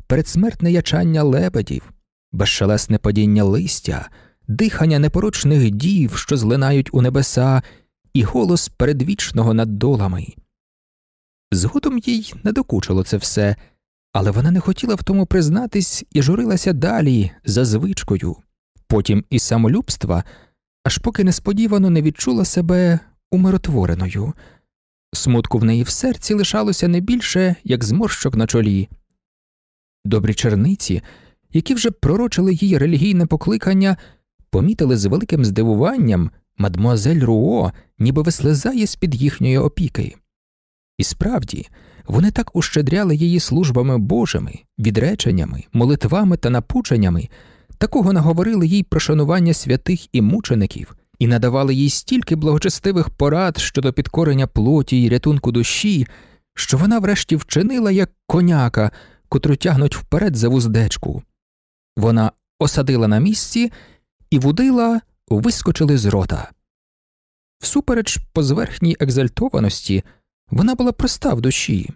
передсмертне ячання лебедів, безшелесне падіння листя, дихання непорочних дів, що злинають у небеса, і голос передвічного над долами. Згодом їй не докучило це все, але вона не хотіла в тому признатись і журилася далі, за звичкою, потім і самолюбства, аж поки несподівано не відчула себе умиротвореною. Смутку в неї в серці лишалося не більше, як зморщок на чолі. Добрі черниці, які вже пророчили їй релігійне покликання, помітили з великим здивуванням мадмуазель Руо, ніби вислизає з під їхньої опіки. І справді, вони так ущедряли її службами божими, відреченнями, молитвами та напученнями, такого наговорили їй про шанування святих і мучеників і надавали їй стільки благочестивих порад щодо підкорення плоті й рятунку душі, що вона врешті вчинила як коняка, котру тягнуть вперед за вуздечку. Вона осадила на місці і вудила вискочили з рота. Всупереч позверхній екзальтованості, вона була проста в душі,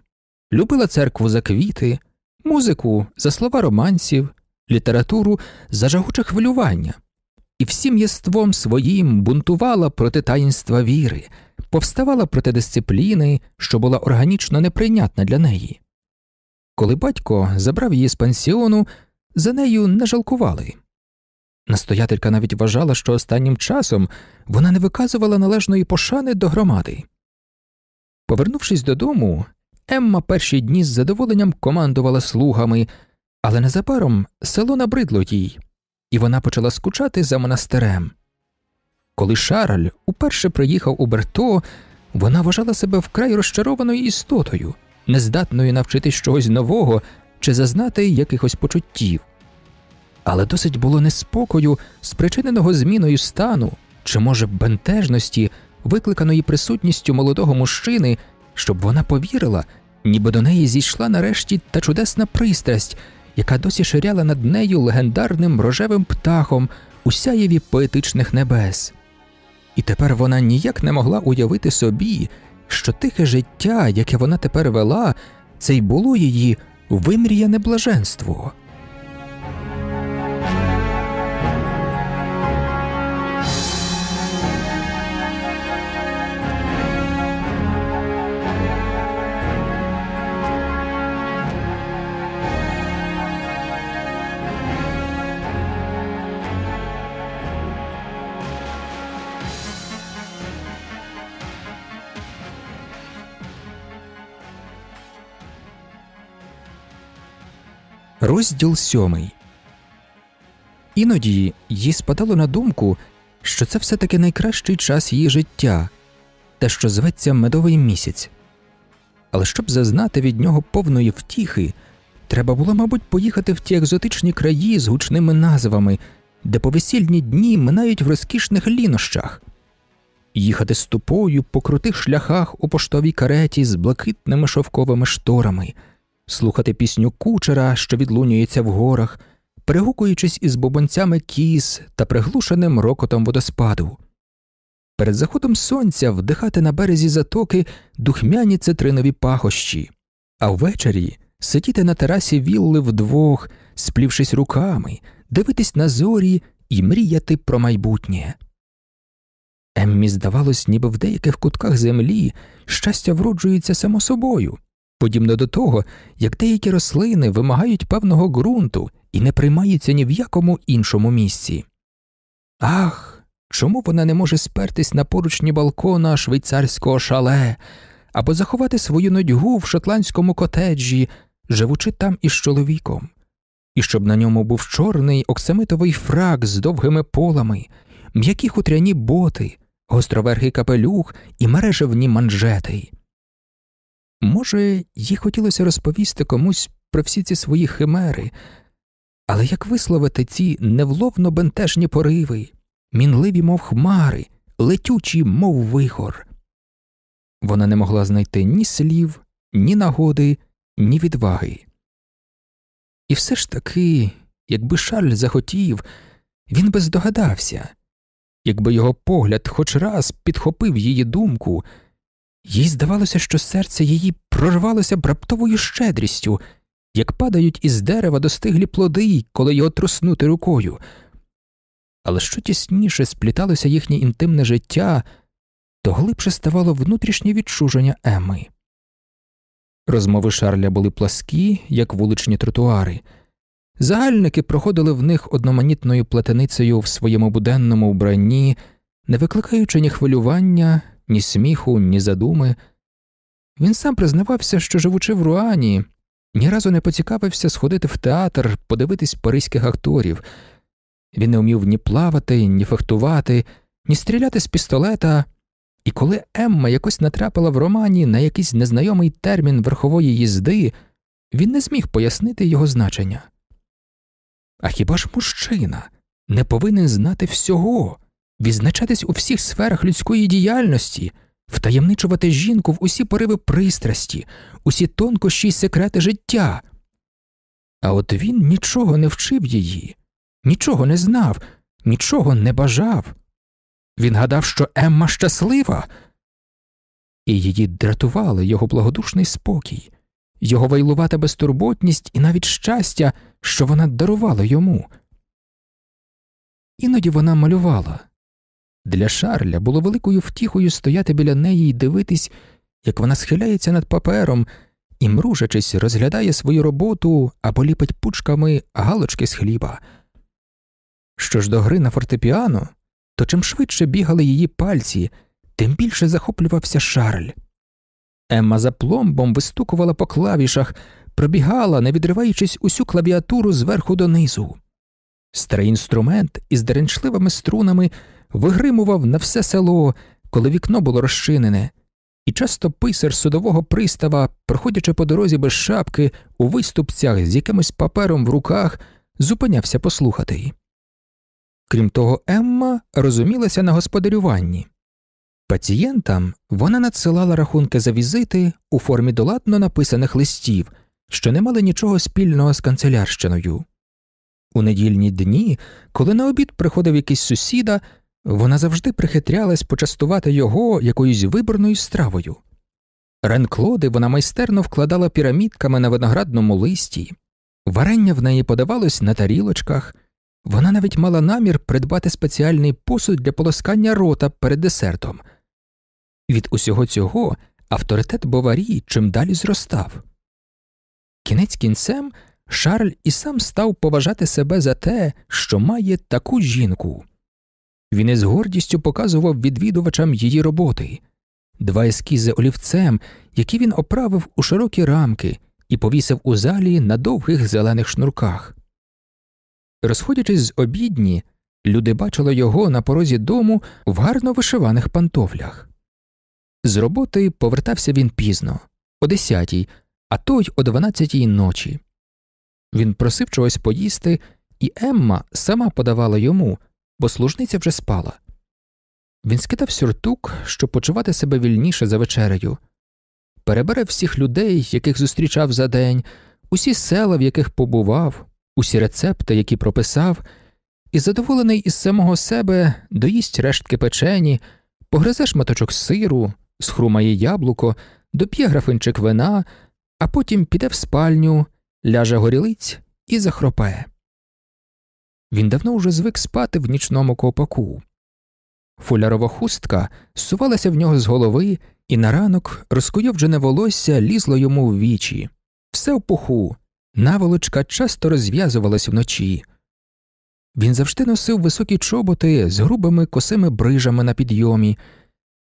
любила церкву за квіти, музику за слова романсів, літературу за жагуче хвилювання і всім єством своїм бунтувала проти таїнства віри, повставала проти дисципліни, що була органічно неприйнятна для неї. Коли батько забрав її з пансіону, за нею не жалкували. Настоятелька навіть вважала, що останнім часом вона не виказувала належної пошани до громади. Повернувшись додому, Емма перші дні з задоволенням командувала слугами, але незабаром село набридло їй і вона почала скучати за монастирем. Коли Шарль уперше приїхав у Берто, вона вважала себе вкрай розчарованою істотою, нездатною навчитись чогось нового, чи зазнати якихось почуттів. Але досить було неспокою, спричиненого зміною стану, чи, може, бентежності, викликаної присутністю молодого мужчини, щоб вона повірила, ніби до неї зійшла нарешті та чудесна пристрасть, яка досі ширяла над нею легендарним рожевим птахом у сяєві поетичних небес. І тепер вона ніяк не могла уявити собі, що тихе життя, яке вона тепер вела, це й було її вимріяне блаженство. Розділ сьомий. Іноді їй спадало на думку, що це все таки найкращий час її життя, те, що зветься медовий місяць. Але щоб зазнати від нього повної втіхи, треба було, мабуть, поїхати в ті екзотичні краї з гучними назвами, де повесільні дні минають в розкішних лінощах, їхати ступою по крутих шляхах у поштовій кареті з блакитними шовковими шторами слухати пісню кучера, що відлунюється в горах, перегукуючись із бобонцями кіз та приглушеним рокотом водоспаду. Перед заходом сонця вдихати на березі затоки духмяні цитринові пахощі, а ввечері сидіти на терасі вілли вдвох, сплівшись руками, дивитись на зорі і мріяти про майбутнє. Еммі здавалось, ніби в деяких кутках землі щастя вроджується само собою, подібно до того, як деякі рослини вимагають певного ґрунту і не приймаються ні в якому іншому місці. Ах, чому вона не може спертись на поручні балкона швейцарського шале або заховати свою нудьгу в шотландському котеджі, живучи там із чоловіком, і щоб на ньому був чорний оксамитовий фрак з довгими полами, м'які хутряні боти, гостровергий капелюх і мережевні манжети. Може, їй хотілося розповісти комусь про всі ці свої химери, але як висловити ці невловно бентежні пориви, мінливі, мов хмари, летючі, мов вихор? Вона не могла знайти ні слів, ні нагоди, ні відваги. І все ж таки, якби Шарль захотів, він би здогадався, якби його погляд хоч раз підхопив її думку. Їй здавалося, що серце її прорвалося б раптовою щедрістю, як падають із дерева достиглі плоди, коли його труснути рукою. Але що тісніше спліталося їхнє інтимне життя, то глибше ставало внутрішнє відчуження Еми. Розмови Шарля були пласкі, як вуличні тротуари. Загальники проходили в них одноманітною плетеницею в своєму буденному вбранні, не викликаючи ні хвилювання, ні сміху, ні задуми. Він сам признавався, що, живучи в Руані, ні разу не поцікавився сходити в театр, подивитись паризьких акторів. Він не вмів ні плавати, ні фехтувати, ні стріляти з пістолета, і коли Емма якось натрапила в романі на якийсь незнайомий термін верхової їзди, він не зміг пояснити його значення. А хіба ж мужчина не повинен знати всього? Відзначатись у всіх сферах людської діяльності, втаємничувати жінку в усі пориви пристрасті, усі тонкощі й секрети життя. А от він нічого не вчив її, нічого не знав, нічого не бажав. Він гадав, що Емма щаслива, і її дратували його благодушний спокій, його вайлувата безтурботність і навіть щастя, що вона дарувала йому. Іноді вона малювала, для Шарля було великою втіхою стояти біля неї і дивитись, як вона схиляється над папером і, мружачись, розглядає свою роботу або ліпить пучками галочки з хліба. Що ж до гри на фортепіано, то чим швидше бігали її пальці, тим більше захоплювався Шарль. Емма за пломбом вистукувала по клавішах, пробігала, не відриваючись усю клавіатуру зверху донизу. Старий інструмент із деренчливими струнами вигримував на все село, коли вікно було розчинене, і часто писар судового пристава, проходячи по дорозі без шапки, у виступцях з якимось папером в руках, зупинявся послухати. Крім того, Емма розумілася на господарюванні. Пацієнтам вона надсилала рахунки за візити у формі доладно написаних листів, що не мали нічого спільного з канцелярщиною. У недільні дні, коли на обід приходив якийсь сусіда, вона завжди прихитрялась почастувати його якоюсь виборною стравою. Ренклоди вона майстерно вкладала пірамідками на виноградному листі, варення в неї подавалось на тарілочках, вона навіть мала намір придбати спеціальний посуд для полоскання рота перед десертом. Від усього цього авторитет Боварі чим далі зростав. Кінець кінцем Шарль і сам став поважати себе за те, що має таку жінку. Він із гордістю показував відвідувачам її роботи, два ескізи олівцем, які він оправив у широкі рамки і повісив у залі на довгих зелених шнурках. Розходячись з обідні, люди бачили його на порозі дому в гарно вишиваних пантофлях. З роботи повертався він пізно, о десятій, а то й о дванадцятій ночі. Він просив чогось поїсти, і Емма сама подавала йому, бо служниця вже спала. Він скидав сюртук, щоб почувати себе вільніше за вечерею, перебере всіх людей, яких зустрічав за день, усі села, в яких побував, усі рецепти, які прописав, і, задоволений із самого себе, доїсть рештки печені, погризе шматочок сиру, схрумає яблуко, доп'є графинчик вина, а потім піде в спальню, ляже горілиць і захропає. Він давно вже звик спати в нічному ковпаку. Фулярова хустка сувалася в нього з голови, і на ранок розкуйовджене волосся лізло йому в вічі, все в пуху, наволочка часто розв'язувалась вночі. Він завжди носив високі чоботи з грубими косими брижами на підйомі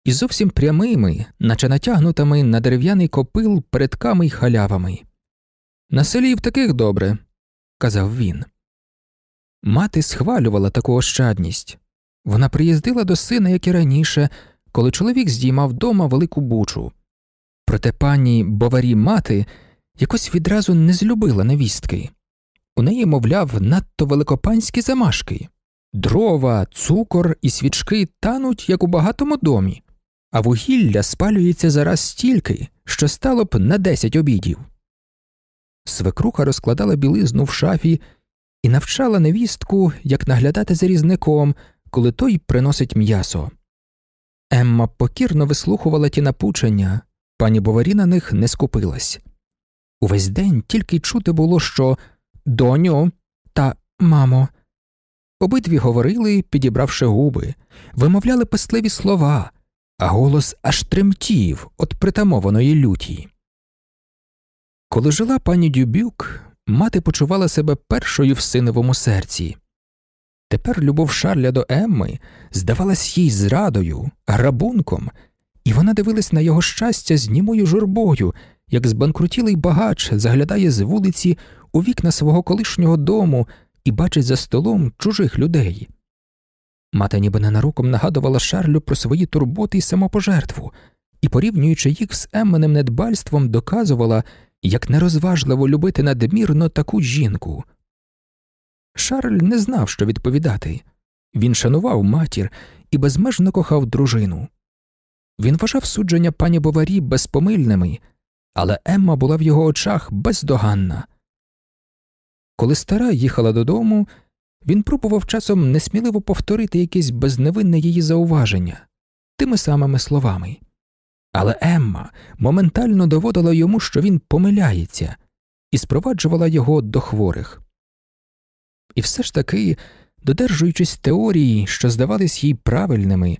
і зовсім прямими, наче натягнутими на дерев'яний копил передками й халявами. На селі в таких добре, казав він. Мати схвалювала таку ощадність. Вона приїздила до сина, як і раніше, коли чоловік здіймав дома велику бучу. Проте пані боварі мати якось відразу не злюбила невістки. У неї, мовляв, надто великопанські замашки дрова, цукор і свічки тануть, як у багатому домі, а вугілля спалюється зараз стільки, що стало б на десять обідів. Свекруха розкладала білизну в шафі і навчала невістку, як наглядати за різником, коли той приносить м'ясо. Емма покірно вислухувала ті напучення, пані Боварі на них не скупилась. Увесь день тільки чути було, що доню та мамо. Обидві говорили, підібравши губи, вимовляли пестливі слова, а голос аж тремтів від притамованої люті. Коли жила пані Дюбюк, мати почувала себе першою в синовому серці. Тепер любов Шарля до Емми здавалась їй зрадою, грабунком, і вона дивилась на його щастя з німою журбою, як збанкрутілий багач заглядає з вулиці у вікна свого колишнього дому і бачить за столом чужих людей. Мати ніби ненароком нагадувала Шарлю про свої турботи і самопожертву, і, порівнюючи їх з Емменим недбальством, доказувала, як нерозважливо любити надмірно таку жінку. Шарль не знав, що відповідати він шанував матір і безмежно кохав дружину. Він вважав судження пані Боварі безпомильними, але Емма була в його очах бездоганна. Коли стара їхала додому, він пробував часом несміливо повторити якесь безневинне її зауваження тими самими словами. Але Емма моментально доводила йому, що він помиляється, і спроваджувала його до хворих. І все ж таки, додержуючись теорії, що здавались їй правильними,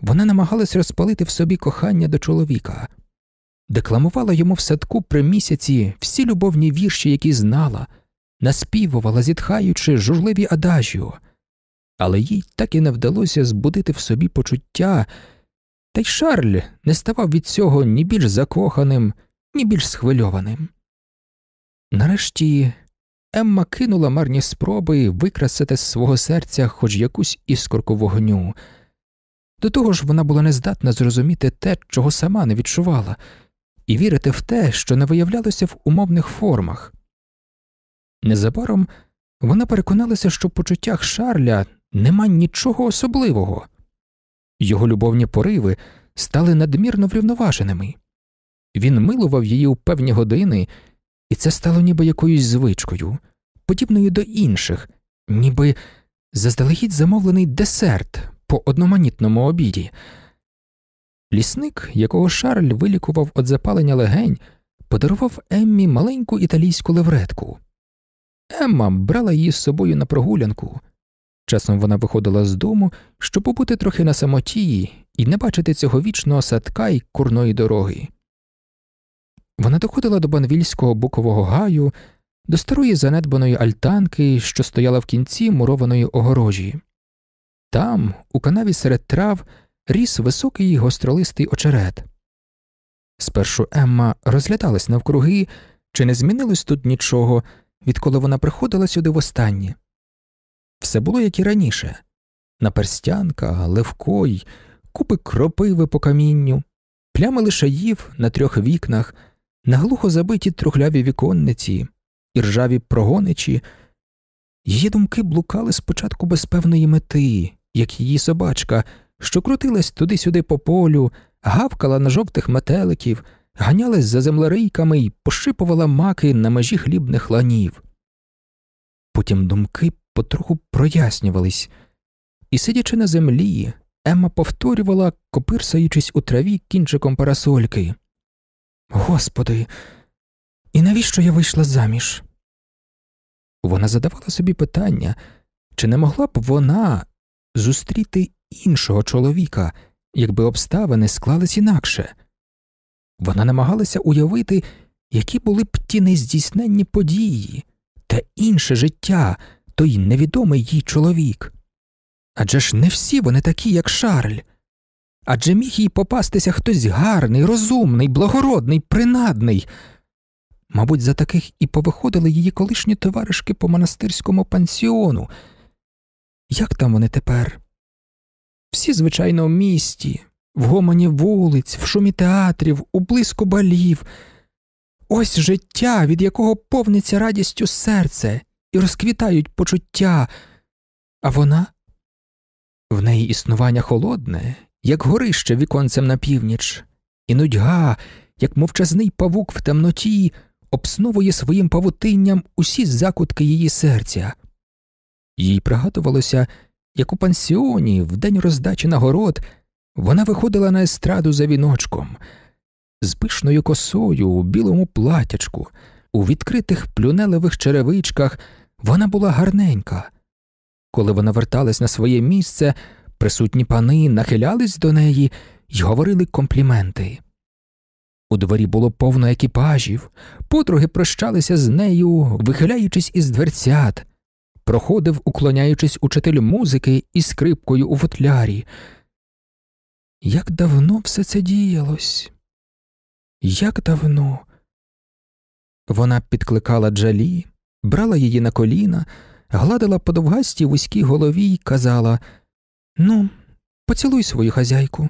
вона намагалась розпалити в собі кохання до чоловіка, декламувала йому в садку при місяці всі любовні вірші, які знала, наспівувала, зітхаючи журливі адажіо, але їй так і не вдалося збудити в собі почуття. Та й Шарль не ставав від цього ні більш закоханим, ні більш схвильованим. Нарешті Емма кинула марні спроби викрасити з свого серця хоч якусь іскорку вогню. До того ж, вона була нездатна зрозуміти те, чого сама не відчувала, і вірити в те, що не виявлялося в умовних формах. Незабаром вона переконалася, що в почуттях Шарля нема нічого особливого, його любовні пориви стали надмірно врівноваженими. Він милував її у певні години, і це стало ніби якоюсь звичкою, подібною до інших, ніби заздалегідь замовлений десерт по одноманітному обіді. Лісник, якого Шарль вилікував від запалення легень, подарував Еммі маленьку італійську левретку. Емма брала її з собою на прогулянку. Часом вона виходила з дому, щоб побути трохи на самоті і не бачити цього вічного садка й курної дороги. Вона доходила до банвільського букового гаю, до старої занедбаної альтанки, що стояла в кінці мурованої огорожі. Там, у канаві серед трав, ріс високий гостролистий очерет. Спершу Емма розглядалась навкруги, чи не змінилось тут нічого, відколи вона приходила сюди востаннє. Все було як і раніше наперстянка, левкой, купи кропиви по камінню, плями лишаїв на трьох вікнах, наглухо забиті трухляві віконниці, і ржаві прогоничі. Її думки блукали спочатку без певної мети, як її собачка, що крутилась туди-сюди по полю, гавкала на жовтих метеликів, ганялась за землерийками й пошипувала маки на межі хлібних ланів. Потім думки потроху прояснювались, і, сидячи на землі, Емма повторювала, копирсаючись у траві кінчиком парасольки. Господи, і навіщо я вийшла заміж? Вона задавала собі питання, чи не могла б вона зустріти іншого чоловіка, якби обставини склались інакше. Вона намагалася уявити, які були б ті нездійсненні події, те інше життя, той невідомий їй чоловік. Адже ж не всі вони такі, як Шарль. Адже міг їй попастися хтось гарний, розумний, благородний, принадний. Мабуть, за таких і повиходили її колишні товаришки по монастирському пансіону. Як там вони тепер? Всі, звичайно, в місті, в гомоні вулиць, в шумі театрів, у блиску балів. Ось життя, від якого повниться радістю серце і розквітають почуття, а вона в неї існування холодне, як горище віконцем на північ, і нудьга, як мовчазний павук в темноті, обсновує своїм павутинням усі закутки її серця. Їй пригадувалося, як у пансіоні, в день роздачі нагород, вона виходила на естраду за віночком, з пишною косою у білому платячку, у відкритих плюнелевих черевичках вона була гарненька. Коли вона верталась на своє місце, присутні пани нахилялись до неї й говорили компліменти. У дворі було повно екіпажів, подруги прощалися з нею, вихиляючись із дверцят, проходив, уклоняючись учитель музики і скрипкою у футлярі. Як давно все це діялось? Як давно? Вона підкликала джалі, брала її на коліна, гладила по довгастій вузькій голові й казала Ну, поцілуй свою хазяйку,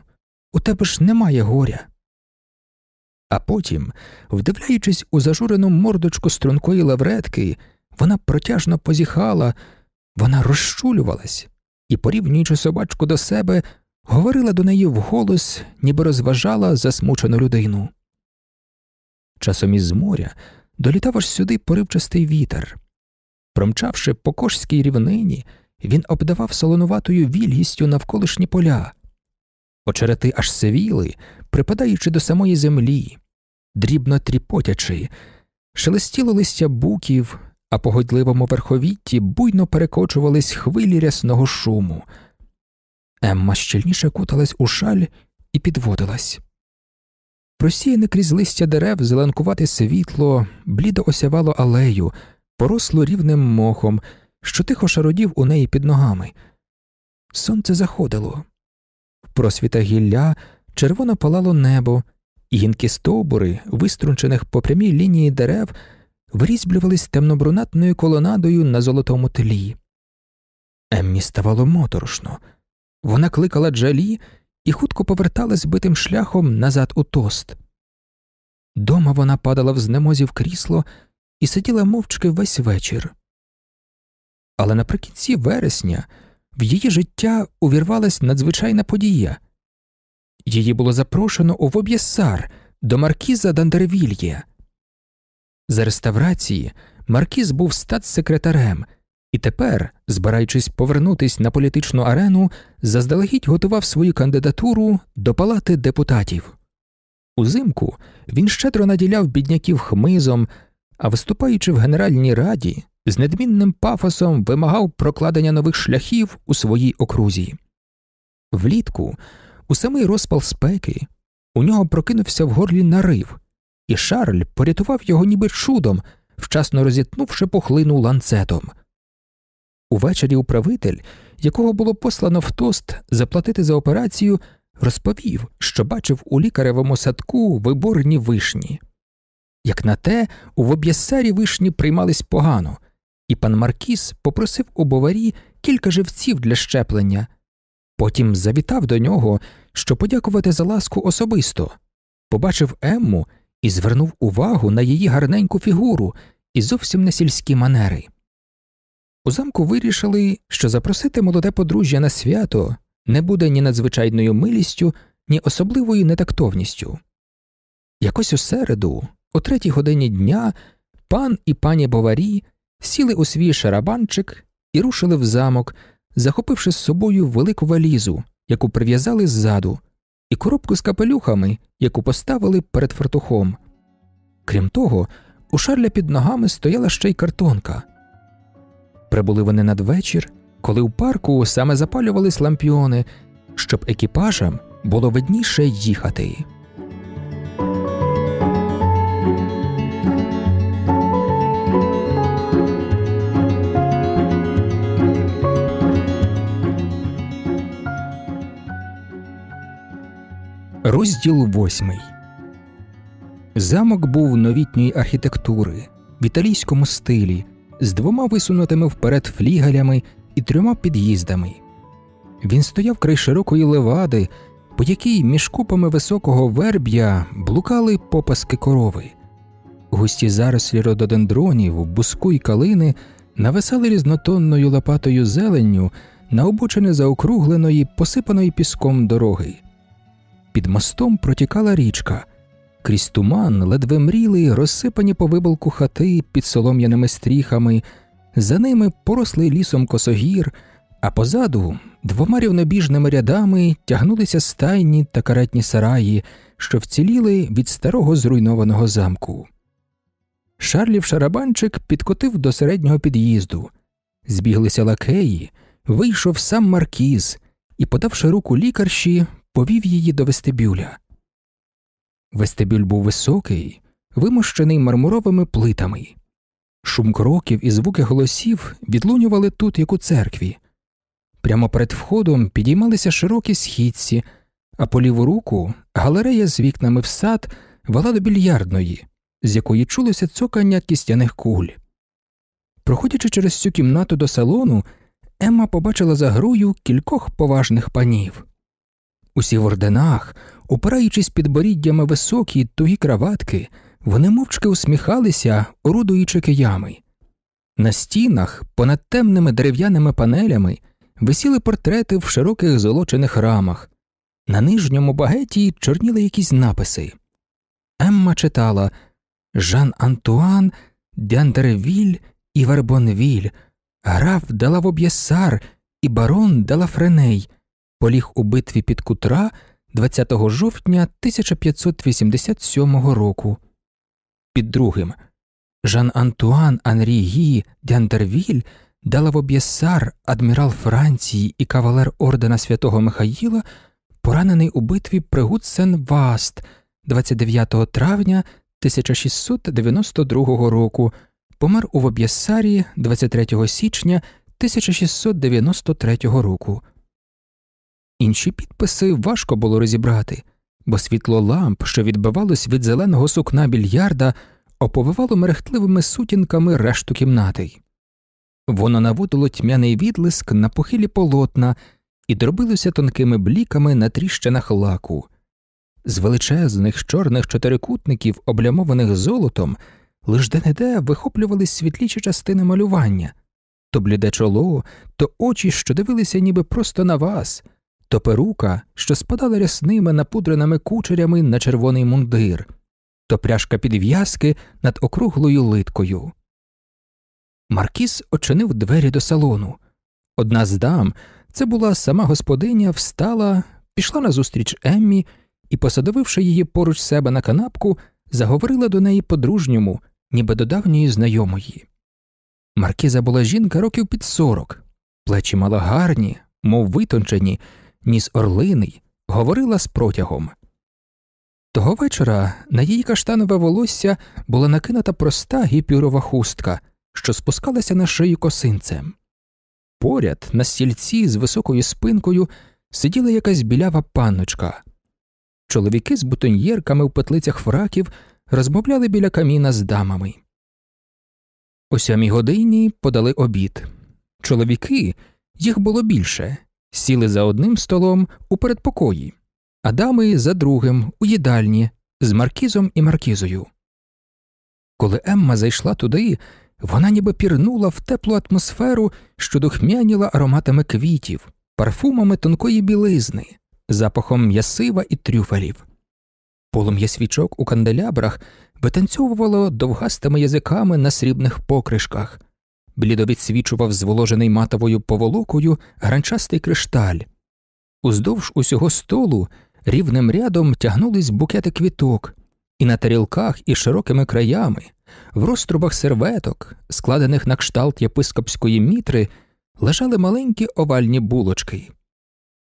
у тебе ж немає горя. А потім, вдивляючись у зажурену мордочку стрункої лавретки, вона протяжно позіхала, вона розчулювалась і, порівнюючи собачку до себе, говорила до неї вголос, ніби розважала засмучену людину. Часом із моря долітав аж сюди поривчастий вітер. Промчавши по кошській рівнині, він обдавав солонуватою вільгістю навколишні поля. Очерети аж сивіли, припадаючи до самої землі, дрібно тріпотячи, шелестіло листя буків, а по годливому верховітті буйно перекочувались хвилі рясного шуму. Емма щільніше куталась у шаль і підводилась. Просіяне крізь листя дерев зеленкувате світло, блідо осявало алею, поросло рівним мохом, що тихо шародів у неї під ногами. Сонце заходило. В просвітах гілля червоно палало небо, і стовбури, виструнчених по прямій лінії дерев, вирізблювались темнобрунатною колонадою на золотому тлі. Еммі ставало моторошно. Вона кликала джалі і хутко поверталась збитим шляхом назад у тост. Дома вона падала в знемозі в крісло і сиділа мовчки весь вечір. Але наприкінці вересня в її життя увірвалась надзвичайна подія. Її було запрошено у Воб'єсар до маркіза Дандервільє. За реставрації Маркіз був статс-секретарем і тепер, збираючись повернутись на політичну арену, заздалегідь готував свою кандидатуру до палати депутатів. Узимку він щедро наділяв бідняків хмизом, а виступаючи в Генеральній раді, з недмінним пафосом вимагав прокладення нових шляхів у своїй окрузі. Влітку, у самий розпал спеки, у нього прокинувся в горлі нарив, і Шарль порятував його ніби чудом, вчасно розітнувши пухлину ланцетом. Увечері управитель, якого було послано в тост заплатити за операцію, розповів, що бачив у лікаревому садку виборні вишні. Як на те, у Воб'єсарі вишні приймались погано, і пан Маркіс попросив у боварі кілька живців для щеплення, потім завітав до нього, щоб подякувати за ласку особисто, побачив Емму і звернув увагу на її гарненьку фігуру і зовсім не сільські манери. У замку вирішили, що запросити молоде подружжя на свято не буде ні надзвичайною милістю, ні особливою нетактовністю. Якось у середу, о третій годині дня, пан і пані Боварі сіли у свій шарабанчик і рушили в замок, захопивши з собою велику валізу, яку прив'язали ззаду, і коробку з капелюхами, яку поставили перед фартухом. Крім того, у шарля під ногами стояла ще й картонка. Прибули вони надвечір, коли у парку саме запалювались лампіони, щоб екіпажам було видніше їхати. Розділ восьмий Замок був новітньої архітектури в італійському стилі з двома висунутими вперед флігелями і трьома під'їздами. Він стояв край широкої левади, по якій між купами високого верб'я блукали попаски корови. Густі зарослі рододендронів, буску й калини нависали різнотонною лопатою зеленню на обочини заокругленої, посипаної піском дороги. Під мостом протікала річка, крізь туман ледве мріли, розсипані по виболку хати під солом'яними стріхами, за ними порослий лісом косогір, а позаду двома рівнобіжними рядами тягнулися стайні та каретні сараї, що вціліли від старого зруйнованого замку. Шарлів шарабанчик підкотив до середнього під'їзду, збіглися лакеї, вийшов сам маркіз і, подавши руку лікарші, повів її до вестибюля. Вестибюль був високий, вимощений мармуровими плитами. Шум кроків і звуки голосів відлунювали тут, як у церкві. Прямо перед входом підіймалися широкі східці, а по ліву руку галерея з вікнами в сад вела до більярдної, з якої чулося цокання кістяних куль. Проходячи через цю кімнату до салону, Емма побачила за грою кількох поважних панів. Усі в орденах, упираючись під боріддями високі тугі краватки, вони мовчки усміхалися, орудуючи киями. На стінах, понад темними дерев'яними панелями, висіли портрети в широких золочених рамах. На нижньому багеті чорніли якісь написи. Емма читала Жан Антуан, Дяндеревіль і Вербонвіль, граф Делавоб'єсар і барон Делафреней поліг у битві під Кутра 20 жовтня 1587 року. Під другим Жан Антуан Анрі Гі Дяндервіль Делавоб'єсар, адмірал Франції і кавалер ордена святого Михаїла, поранений у битві при Гудсен Васт 29 травня 1692 року, помер у Воб'єсарі 23 січня 1693 року. Інші підписи важко було розібрати, бо світло ламп, що відбивалось від зеленого сукна більярда, оповивало мерехтливими сутінками решту кімнати. Воно наводило тьмяний відлиск на похилі полотна і дробилися тонкими бліками на тріщинах лаку. З величезних чорних чотирикутників, облямованих золотом, лиш де неде вихоплювались світліші частини малювання то бліде чоло, то очі, що дивилися ніби просто на вас, то перука, що спадала рясними напудреними кучерями на червоний мундир, то пряжка підв'язки над округлою литкою. Маркіс очинив двері до салону. Одна з дам, це була сама господиня, встала, пішла назустріч Еммі і, посадовивши її поруч себе на канапку, заговорила до неї по-дружньому, ніби до давньої знайомої. Маркіза була жінка років під сорок, плечі мала гарні, мов витончені, ніс орлиний, говорила з протягом. Того вечора на її каштанове волосся була накинута проста гіпюрова хустка, що спускалася на шию косинцем. Поряд на стільці з високою спинкою сиділа якась білява панночка. Чоловіки з бутоньєрками в петлицях фраків розмовляли біля каміна з дамами. О сьомій годині подали обід. Чоловіки, їх було більше, сіли за одним столом у передпокої, а дами за другим у їдальні з маркізом і маркізою. Коли Емма зайшла туди, вона ніби пірнула в теплу атмосферу, що духмяніла ароматами квітів, парфумами тонкої білизни, запахом м'ясива і трюфелів. Полум'я свічок у канделябрах витанцьовувало довгастими язиками на срібних покришках, блідо відсвічував зволожений матовою поволокою гранчастий кришталь. Уздовж усього столу рівним рядом тягнулись букети квіток, і на тарілках із широкими краями, в розтрубах серветок, складених на кшталт єпископської мітри, лежали маленькі овальні булочки.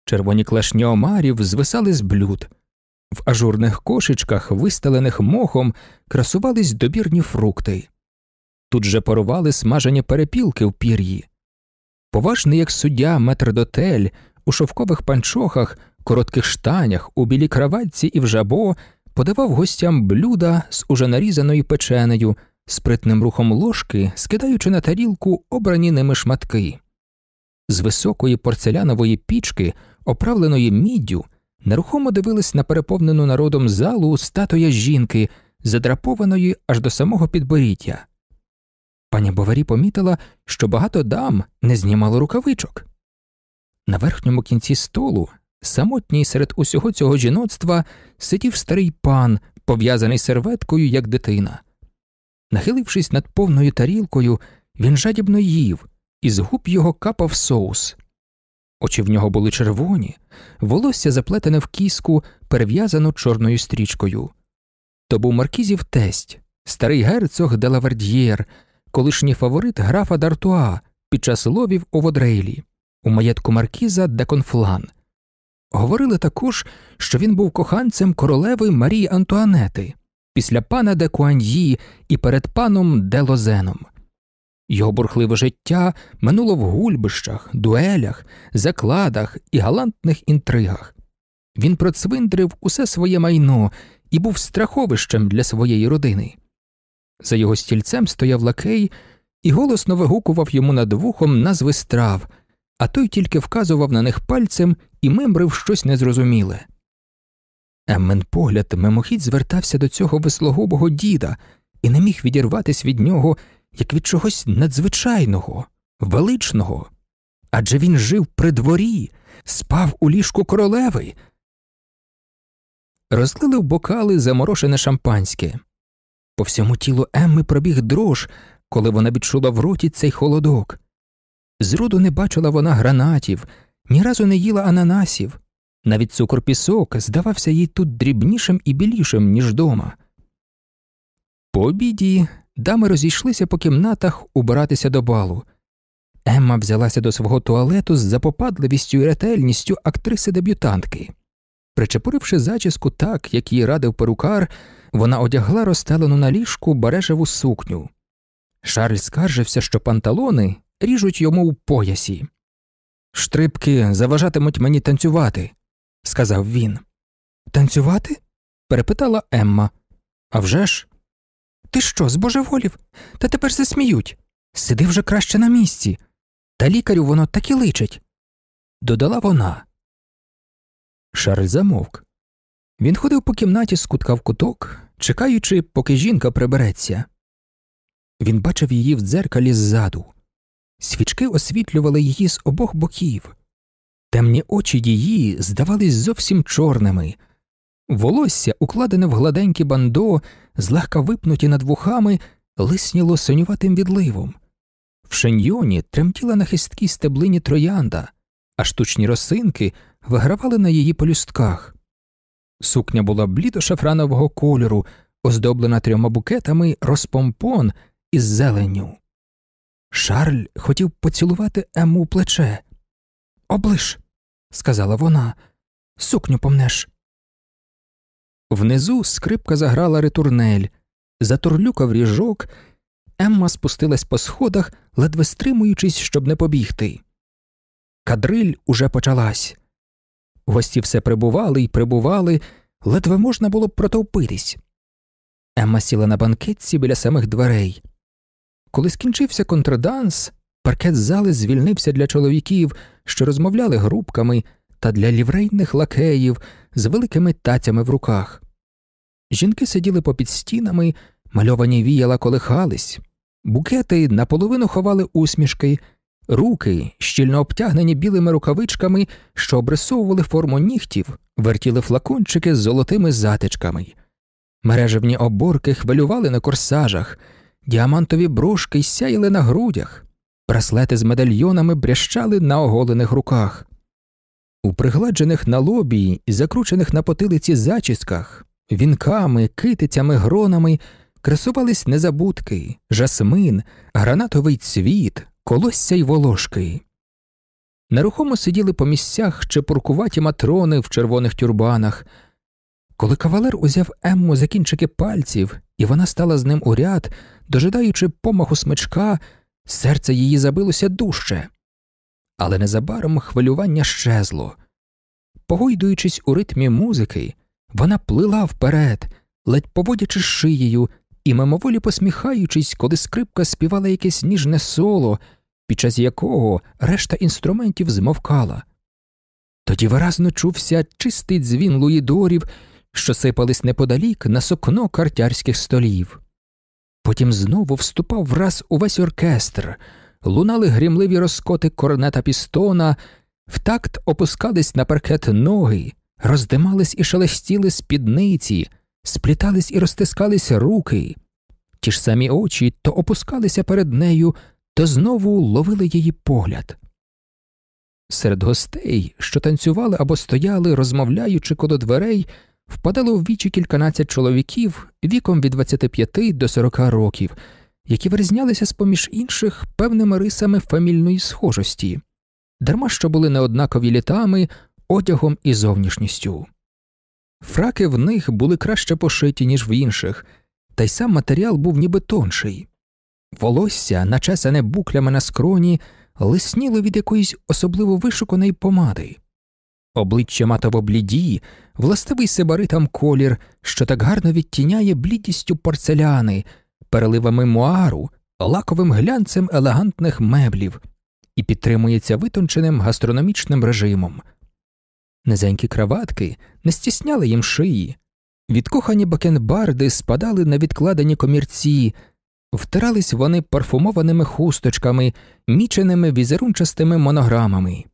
Червоні клешні омарів звисали з блюд. В ажурних кошечках, вистелених мохом, красувались добірні фрукти. Тут же парували смажені перепілки в пір'ї. Поважний, як суддя метрдотель, у шовкових панчохах, коротких штанях, у білій краватці і в жабо подавав гостям блюда з уже нарізаною печенею, спритним рухом ложки, скидаючи на тарілку обрані ними шматки. З високої порцелянової пічки, оправленої міддю, нерухомо дивились на переповнену народом залу статуя жінки, задрапованої аж до самого підборіття. Пані Боварі помітила, що багато дам не знімало рукавичок. На верхньому кінці столу, самотній серед усього цього жіноцтва, сидів старий пан, пов'язаний серветкою, як дитина. Нахилившись над повною тарілкою, він жадібно їв, і з губ його капав соус. Очі в нього були червоні, волосся заплетене в кіску, перев'язано чорною стрічкою. То був маркізів тесть, старий герцог де Лавердьєр, колишній фаворит графа д'Артуа під час ловів у Водрейлі, у маєтку маркіза де Конфлан. Говорили також, що він був коханцем королеви Марії Антуанети після пана де Куаньї і перед паном де Лозеном. Його бурхливе життя минуло в гульбищах, дуелях, закладах і галантних інтригах. Він процвиндрив усе своє майно і був страховищем для своєї родини. За його стільцем стояв лакей і голосно вигукував йому над вухом назви страв, а той тільки вказував на них пальцем і мемрив щось незрозуміле. Еммен погляд мимохідь звертався до цього вислогубого діда і не міг відірватися від нього як від чогось надзвичайного, величного. Адже він жив при дворі, спав у ліжку королеви. Розлили в бокали заморошене шампанське. По всьому тілу Емми пробіг дрож, коли вона відчула в роті цей холодок. Зроду не бачила вона гранатів, ні разу не їла ананасів. Навіть цукор пісок здавався їй тут дрібнішим і білішим, ніж дома. По обіді дами розійшлися по кімнатах убиратися до балу. Емма взялася до свого туалету з запопадливістю і ретельністю актриси дебютантки. Причепуривши зачіску так, як їй радив перукар, вона одягла розстелену на ліжку бережеву сукню. Шарль скаржився, що панталони ріжуть йому у поясі. Штрибки заважатимуть мені танцювати, сказав він. Танцювати? перепитала Емма. «А вже ж?» Ти що, збожеволів? Та тепер засміють. Сиди вже краще на місці. Та лікарю воно так і личить. додала вона. Шарль замовк. Він ходив по кімнаті з кутка в куток, чекаючи, поки жінка прибереться. Він бачив її в дзеркалі ззаду. Свічки освітлювали її з обох боків. Темні очі її здавались зовсім чорними, волосся, укладене в гладенькі бандо, злегка випнуті над вухами, лисніло синюватим відливом. В шиньйоні тремтіла на хисткій стеблині троянда, а штучні росинки вигравали на її полюстках. Сукня була блідо шафранового кольору, оздоблена трьома букетами розпомпон із зеленню. Шарль хотів поцілувати Ему плече. Облиш, сказала вона, сукню помнеш. Внизу скрипка заграла ретурнель, затурлюкав ріжок, Емма спустилась по сходах, ледве стримуючись, щоб не побігти. Кадриль уже почалась. Гості все прибували і прибували, ледве можна було б протовпитись. Емма сіла на банкетці біля самих дверей. Коли скінчився контрданс, паркет зали звільнився для чоловіків, що розмовляли групками, та для ліврейних лакеїв з великими тацями в руках. Жінки сиділи попід стінами, мальовані віяла колихались, букети наполовину ховали усмішки, руки, щільно обтягнені білими рукавичками, що обрисовували форму нігтів, вертіли флакончики з золотими затичками. Мережевні оборки хвилювали на корсажах, діамантові брошки сяяли на грудях, браслети з медальйонами брящали на оголених руках. У пригладжених на лобі і закручених на потилиці зачісках, вінками, китицями, гронами красувались незабудки, жасмин, гранатовий цвіт, колосся й волошки. Нерухомо сиділи по місцях чепуркуваті матрони в червоних тюрбанах. Коли кавалер узяв Емму за кінчики пальців, і вона стала з ним у ряд, дожидаючи помаху смичка, серце її забилося дужче. Але незабаром хвилювання щезло. Погойдуючись у ритмі музики, вона плила вперед, ледь поводячи шиєю і мимоволі посміхаючись, коли скрипка співала якесь ніжне соло, під час якого решта інструментів змовкала. Тоді виразно чувся чистий дзвін луїдорів, що сипались неподалік на сокно картярських столів. Потім знову вступав враз увесь оркестр, лунали грімливі розкоти корнета пістона, в такт опускались на паркет ноги, роздимались і шелестіли спідниці, сплітались і розтискались руки. Ті ж самі очі то опускалися перед нею, то знову ловили її погляд. Серед гостей, що танцювали або стояли, розмовляючи коло дверей, впадало в вічі кільканадцять чоловіків віком від 25 до 40 років, які вирізнялися з поміж інших певними рисами фамільної схожості, дарма що були неоднакові літами, одягом і зовнішністю. Фраки в них були краще пошиті, ніж в інших, та й сам матеріал був ніби тонший. Волосся, начесане буклями на скроні, лисніло від якоїсь особливо вишуканої помади. Обличчя матово бліді, властивий сибаритам колір, що так гарно відтіняє блідістю порцеляни, переливами муару, лаковим глянцем елегантних меблів і підтримується витонченим гастрономічним режимом. Низенькі краватки не стісняли їм шиї, відкохані бакенбарди спадали на відкладені комірці, втирались вони парфумованими хусточками, міченими візерунчастими монограмами.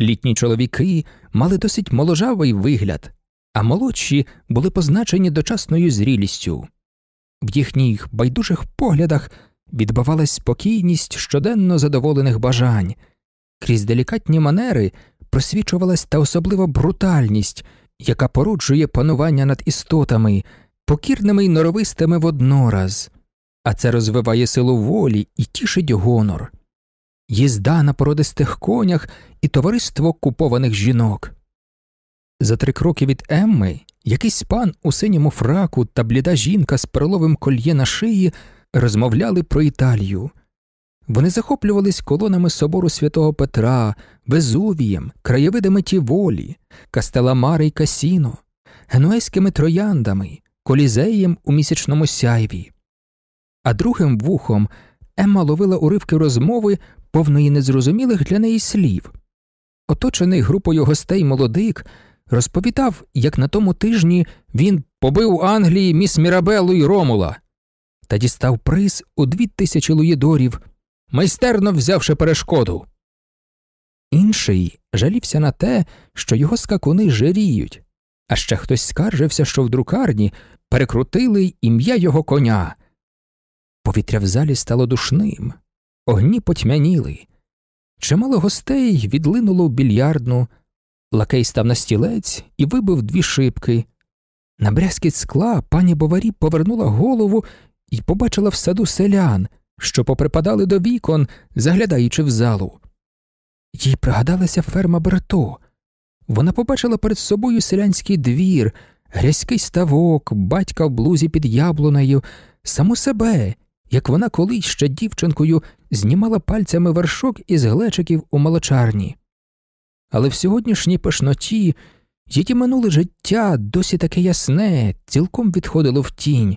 Літні чоловіки мали досить моложавий вигляд, а молодші були позначені дочасною зрілістю. В їхніх байдужих поглядах відбивалась спокійність щоденно задоволених бажань, крізь делікатні манери просвічувалась та особлива брутальність, яка породжує панування над істотами, покірними й норовистими воднораз, а це розвиває силу волі і тішить гонор, їзда на породистих конях і товариство купованих жінок. За три кроки від Емми якийсь пан у синьому фраку та бліда жінка з переловим кольє на шиї розмовляли про Італію. Вони захоплювались колонами собору святого Петра, Везувієм, краєвидами Тіволі, Кастеламари й Касіно, генуезькими трояндами, колізеєм у місячному сяйві. А другим вухом Емма ловила уривки розмови, повної незрозумілих для неї слів. оточений групою гостей молодик, розповідав, як на тому тижні він побив Англії міс Мірабеллу і Ромула та дістав приз у дві тисячі луїдорів, майстерно взявши перешкоду. Інший жалівся на те, що його скакуни жиріють, а ще хтось скаржився, що в друкарні перекрутили ім'я його коня. Повітря в залі стало душним, огні потьмяніли. Чимало гостей відлинуло в більярдну, лакей став на стілець і вибив дві шибки. На брязкіт скла пані Боварі повернула голову і побачила в саду селян, що поприпадали до вікон, заглядаючи в залу. Їй пригадалася ферма Берто. Вона побачила перед собою селянський двір, грязький ставок, батька в блузі під яблунею, саму себе, як вона колись ще дівчинкою знімала пальцями вершок із глечиків у молочарні. Але в сьогоднішній пишноті її минуле життя досі таке ясне, цілком відходило в тінь,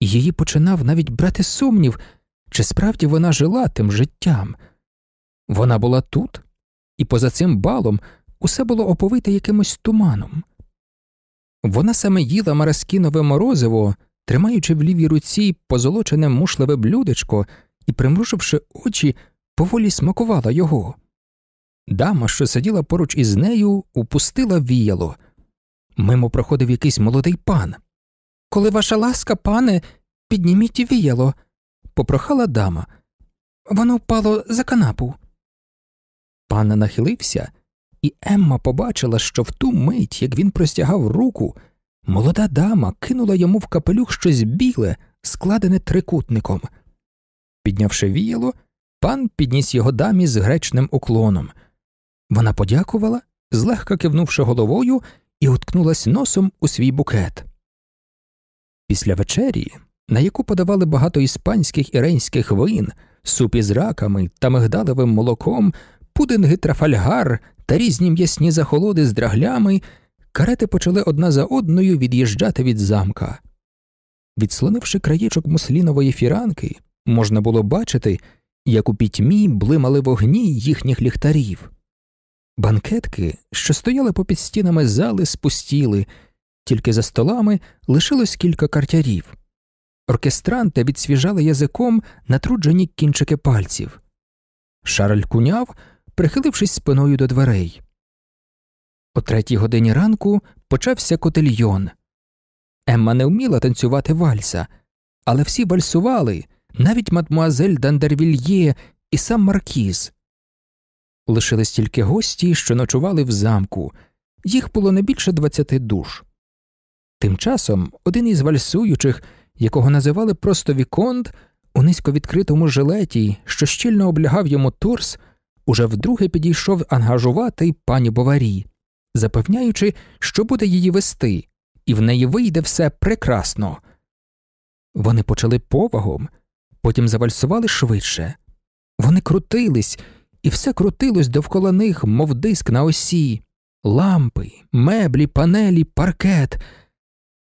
і її починав навіть брати сумнів, чи справді вона жила тим життям. Вона була тут, і поза цим балом усе було оповите якимось туманом. Вона саме їла мараскінове морозиво, тримаючи в лівій руці позолочене мушливе блюдечко і, примрушивши очі, поволі смакувала його. Дама, що сиділа поруч із нею, упустила віяло. Мимо проходив якийсь молодий пан. Коли ваша ласка, пане, підніміть віяло, попрохала дама. Воно впало за канапу. Пан нахилився, і Емма побачила, що в ту мить, як він простягав руку, молода дама кинула йому в капелюх щось біле, складене трикутником. Піднявши віяло, пан підніс його дамі з гречним уклоном. Вона подякувала, злегка кивнувши головою, і уткнулась носом у свій букет. Після вечері, на яку подавали багато іспанських і рейнських вин, суп із раками та мигдалевим молоком, пудинги трафальгар та різні м'ясні захолоди з драглями, карети почали одна за одною від'їжджати від замка. Відслонивши краєчок муслінової фіранки, можна було бачити, як у пітьмі блимали вогні їхніх ліхтарів. Банкетки, що стояли попід стінами зали, спустіли, тільки за столами лишилось кілька картярів. Оркестранти відсвіжали язиком натруджені кінчики пальців. Шарль куняв, прихилившись спиною до дверей. О третій годині ранку почався котельйон. Емма не вміла танцювати вальса, але всі вальсували, навіть мадмуазель Дандервільє і сам Маркіз. Лишились тільки гості, що ночували в замку, їх було не більше двадцяти душ. Тим часом один із вальсуючих, якого називали просто Віконт, у низько відкритому жилеті, що щільно облягав йому торс, уже вдруге підійшов ангажувати пані Боварі, запевняючи, що буде її вести, і в неї вийде все прекрасно. Вони почали повагом, потім завальсували швидше. Вони крутились, і все крутилось довкола них, мов диск на осі, лампи, меблі, панелі, паркет.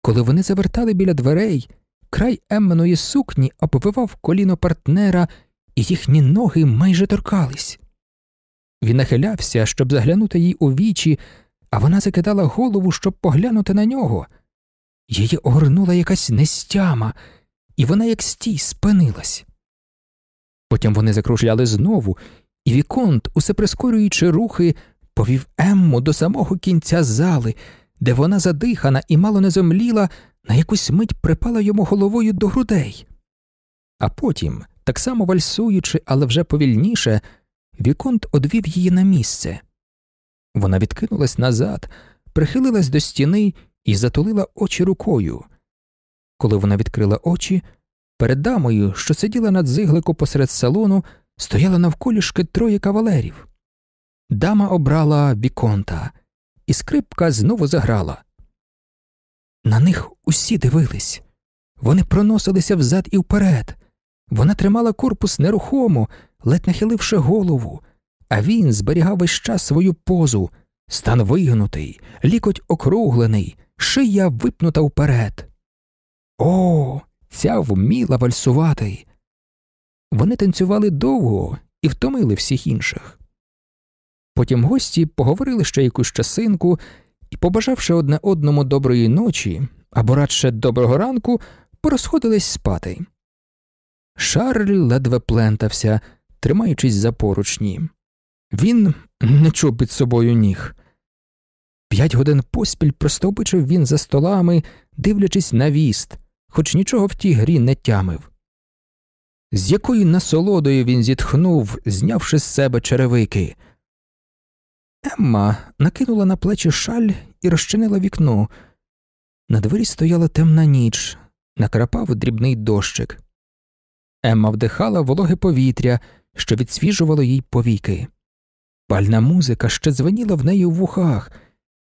Коли вони завертали біля дверей, край Емменої сукні обвивав коліно партнера, і їхні ноги майже торкались. Він нахилявся, щоб заглянути їй у вічі, а вона закидала голову, щоб поглянути на нього. Її огорнула якась нестяма, і вона, як стій, спинилась. Потім вони закружляли знову, і Віконт, усе прискорюючи рухи, повів Емму до самого кінця зали, де вона задихана і мало не зомліла, на якусь мить припала йому головою до грудей. А потім, так само вальсуючи, але вже повільніше, Віконт одвів її на місце. Вона відкинулась назад, прихилилась до стіни і затулила очі рукою. Коли вона відкрила очі, перед дамою, що сиділа над зиглику посеред салону, стояло навколішки троє кавалерів. Дама обрала Віконта, і скрипка знову заграла. На них усі дивились, вони проносилися взад і вперед. Вона тримала корпус нерухомо, ледь нахиливши голову, а він зберігав весь час свою позу, стан вигнутий, лікоть округлений, шия випнута вперед. О, ця вміла вальсувати. Вони танцювали довго і втомили всіх інших. Потім гості поговорили ще якусь часинку і, побажавши одне одному доброї ночі або радше доброго ранку, порозходились спати. Шарль ледве плентався, тримаючись за поручні. Він не чув під собою ніг. П'ять годин поспіль простовбичив він за столами, дивлячись на віст, хоч нічого в тій грі не тямив. З якою насолодою він зітхнув, знявши з себе черевики. Емма накинула на плечі шаль і розчинила вікно. На дворі стояла темна ніч, накрапав дрібний дощик. Емма вдихала вологе повітря, що відсвіжувало їй повіки. Пальна музика ще дзвеніла в неї у вухах,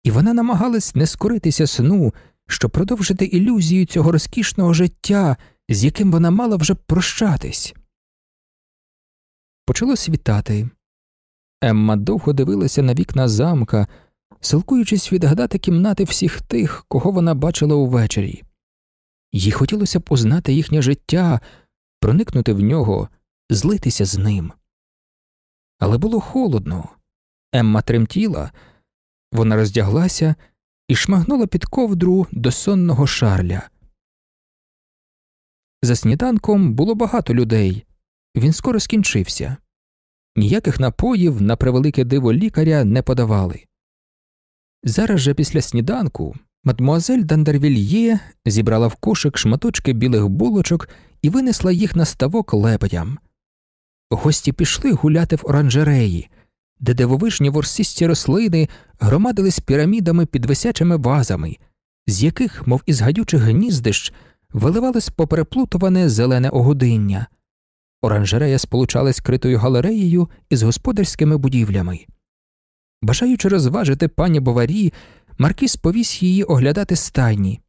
і вона намагалась не скоритися сну, щоб продовжити ілюзію цього розкішного життя, з яким вона мала вже прощатись. Почало світати. Емма довго дивилася на вікна замка, силкуючись відгадати кімнати всіх тих, кого вона бачила увечері. Їй хотілося б узнати їхнє життя, проникнути в нього, злитися з ним. Але було холодно. Емма тремтіла, вона роздяглася і шмагнула під ковдру до сонного шарля. За сніданком було багато людей, він скоро скінчився. Ніяких напоїв на превелике диво лікаря не подавали. Зараз же після сніданку мадмуазель Дандервільє зібрала в кошик шматочки білих булочок і винесла їх на ставок лебедям. Гості пішли гуляти в оранжереї, де дивовижні ворсисті рослини громадились пірамідами під висячими вазами, з яких, мов із гадючих гніздищ, виливалось попереплутуване зелене огодиння. Оранжерея сполучалась критою галереєю із господарськими будівлями. Бажаючи розважити пані Боварі, Маркіс повіз її оглядати стайні.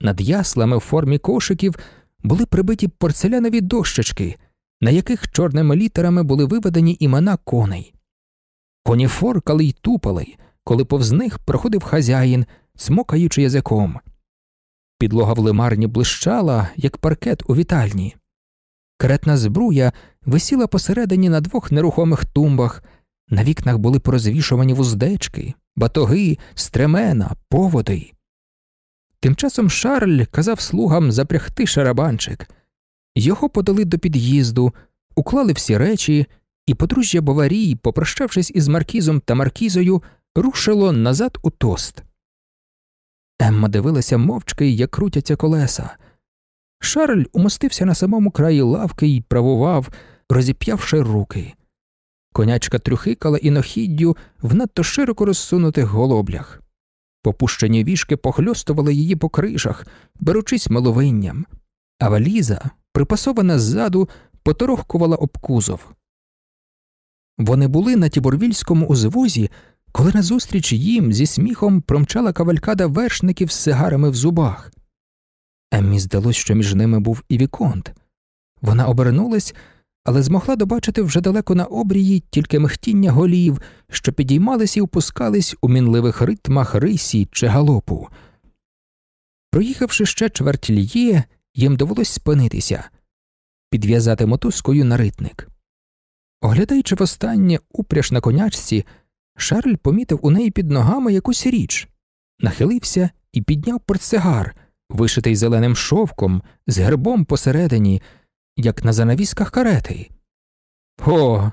Над яслами в формі кошиків були прибиті порцелянові дощечки, на яких чорними літерами були виведені імена коней. Коні форкали й тупали, коли повз них проходив хазяїн, смокаючи язиком. Підлога в лимарні блищала, як паркет у вітальні. Каретна збруя висіла посередині на двох нерухомих тумбах, на вікнах були порозвішувані вуздечки, батоги, стремена, поводи. Тим часом Шарль казав слугам запрягти шарабанчик. Його подали до під'їзду, уклали всі речі, і подружжя Баварії, попрощавшись із Маркізом та Маркізою, рушило назад у тост. Емма дивилася мовчки, як крутяться колеса. Шарль умостився на самому краї лавки і правував, розіп'явши руки. Конячка трюхикала інохіддю в надто широко розсунутих голоблях. Попущені вішки похльостували її по кришах, беручись миловинням, а валіза, припасована ззаду, поторохкувала об кузов. Вони були на Тіборвільському узвозі, коли назустріч їм зі сміхом промчала кавалькада вершників з сигарами в зубах. Еммі здалось, що між ними був і Віконт. Вона обернулась, але змогла добачити вже далеко на обрії тільки михтіння голів, що підіймались і опускались у мінливих ритмах рисі чи галопу. Проїхавши ще чверть ліє, їм довелось спинитися, підв'язати мотузкою на ритник. Оглядаючи востаннє упряж на конячці, Шарль помітив у неї під ногами якусь річ, нахилився і підняв портсигар, вишитий зеленим шовком, з гербом посередині, як на занавісках карети. О,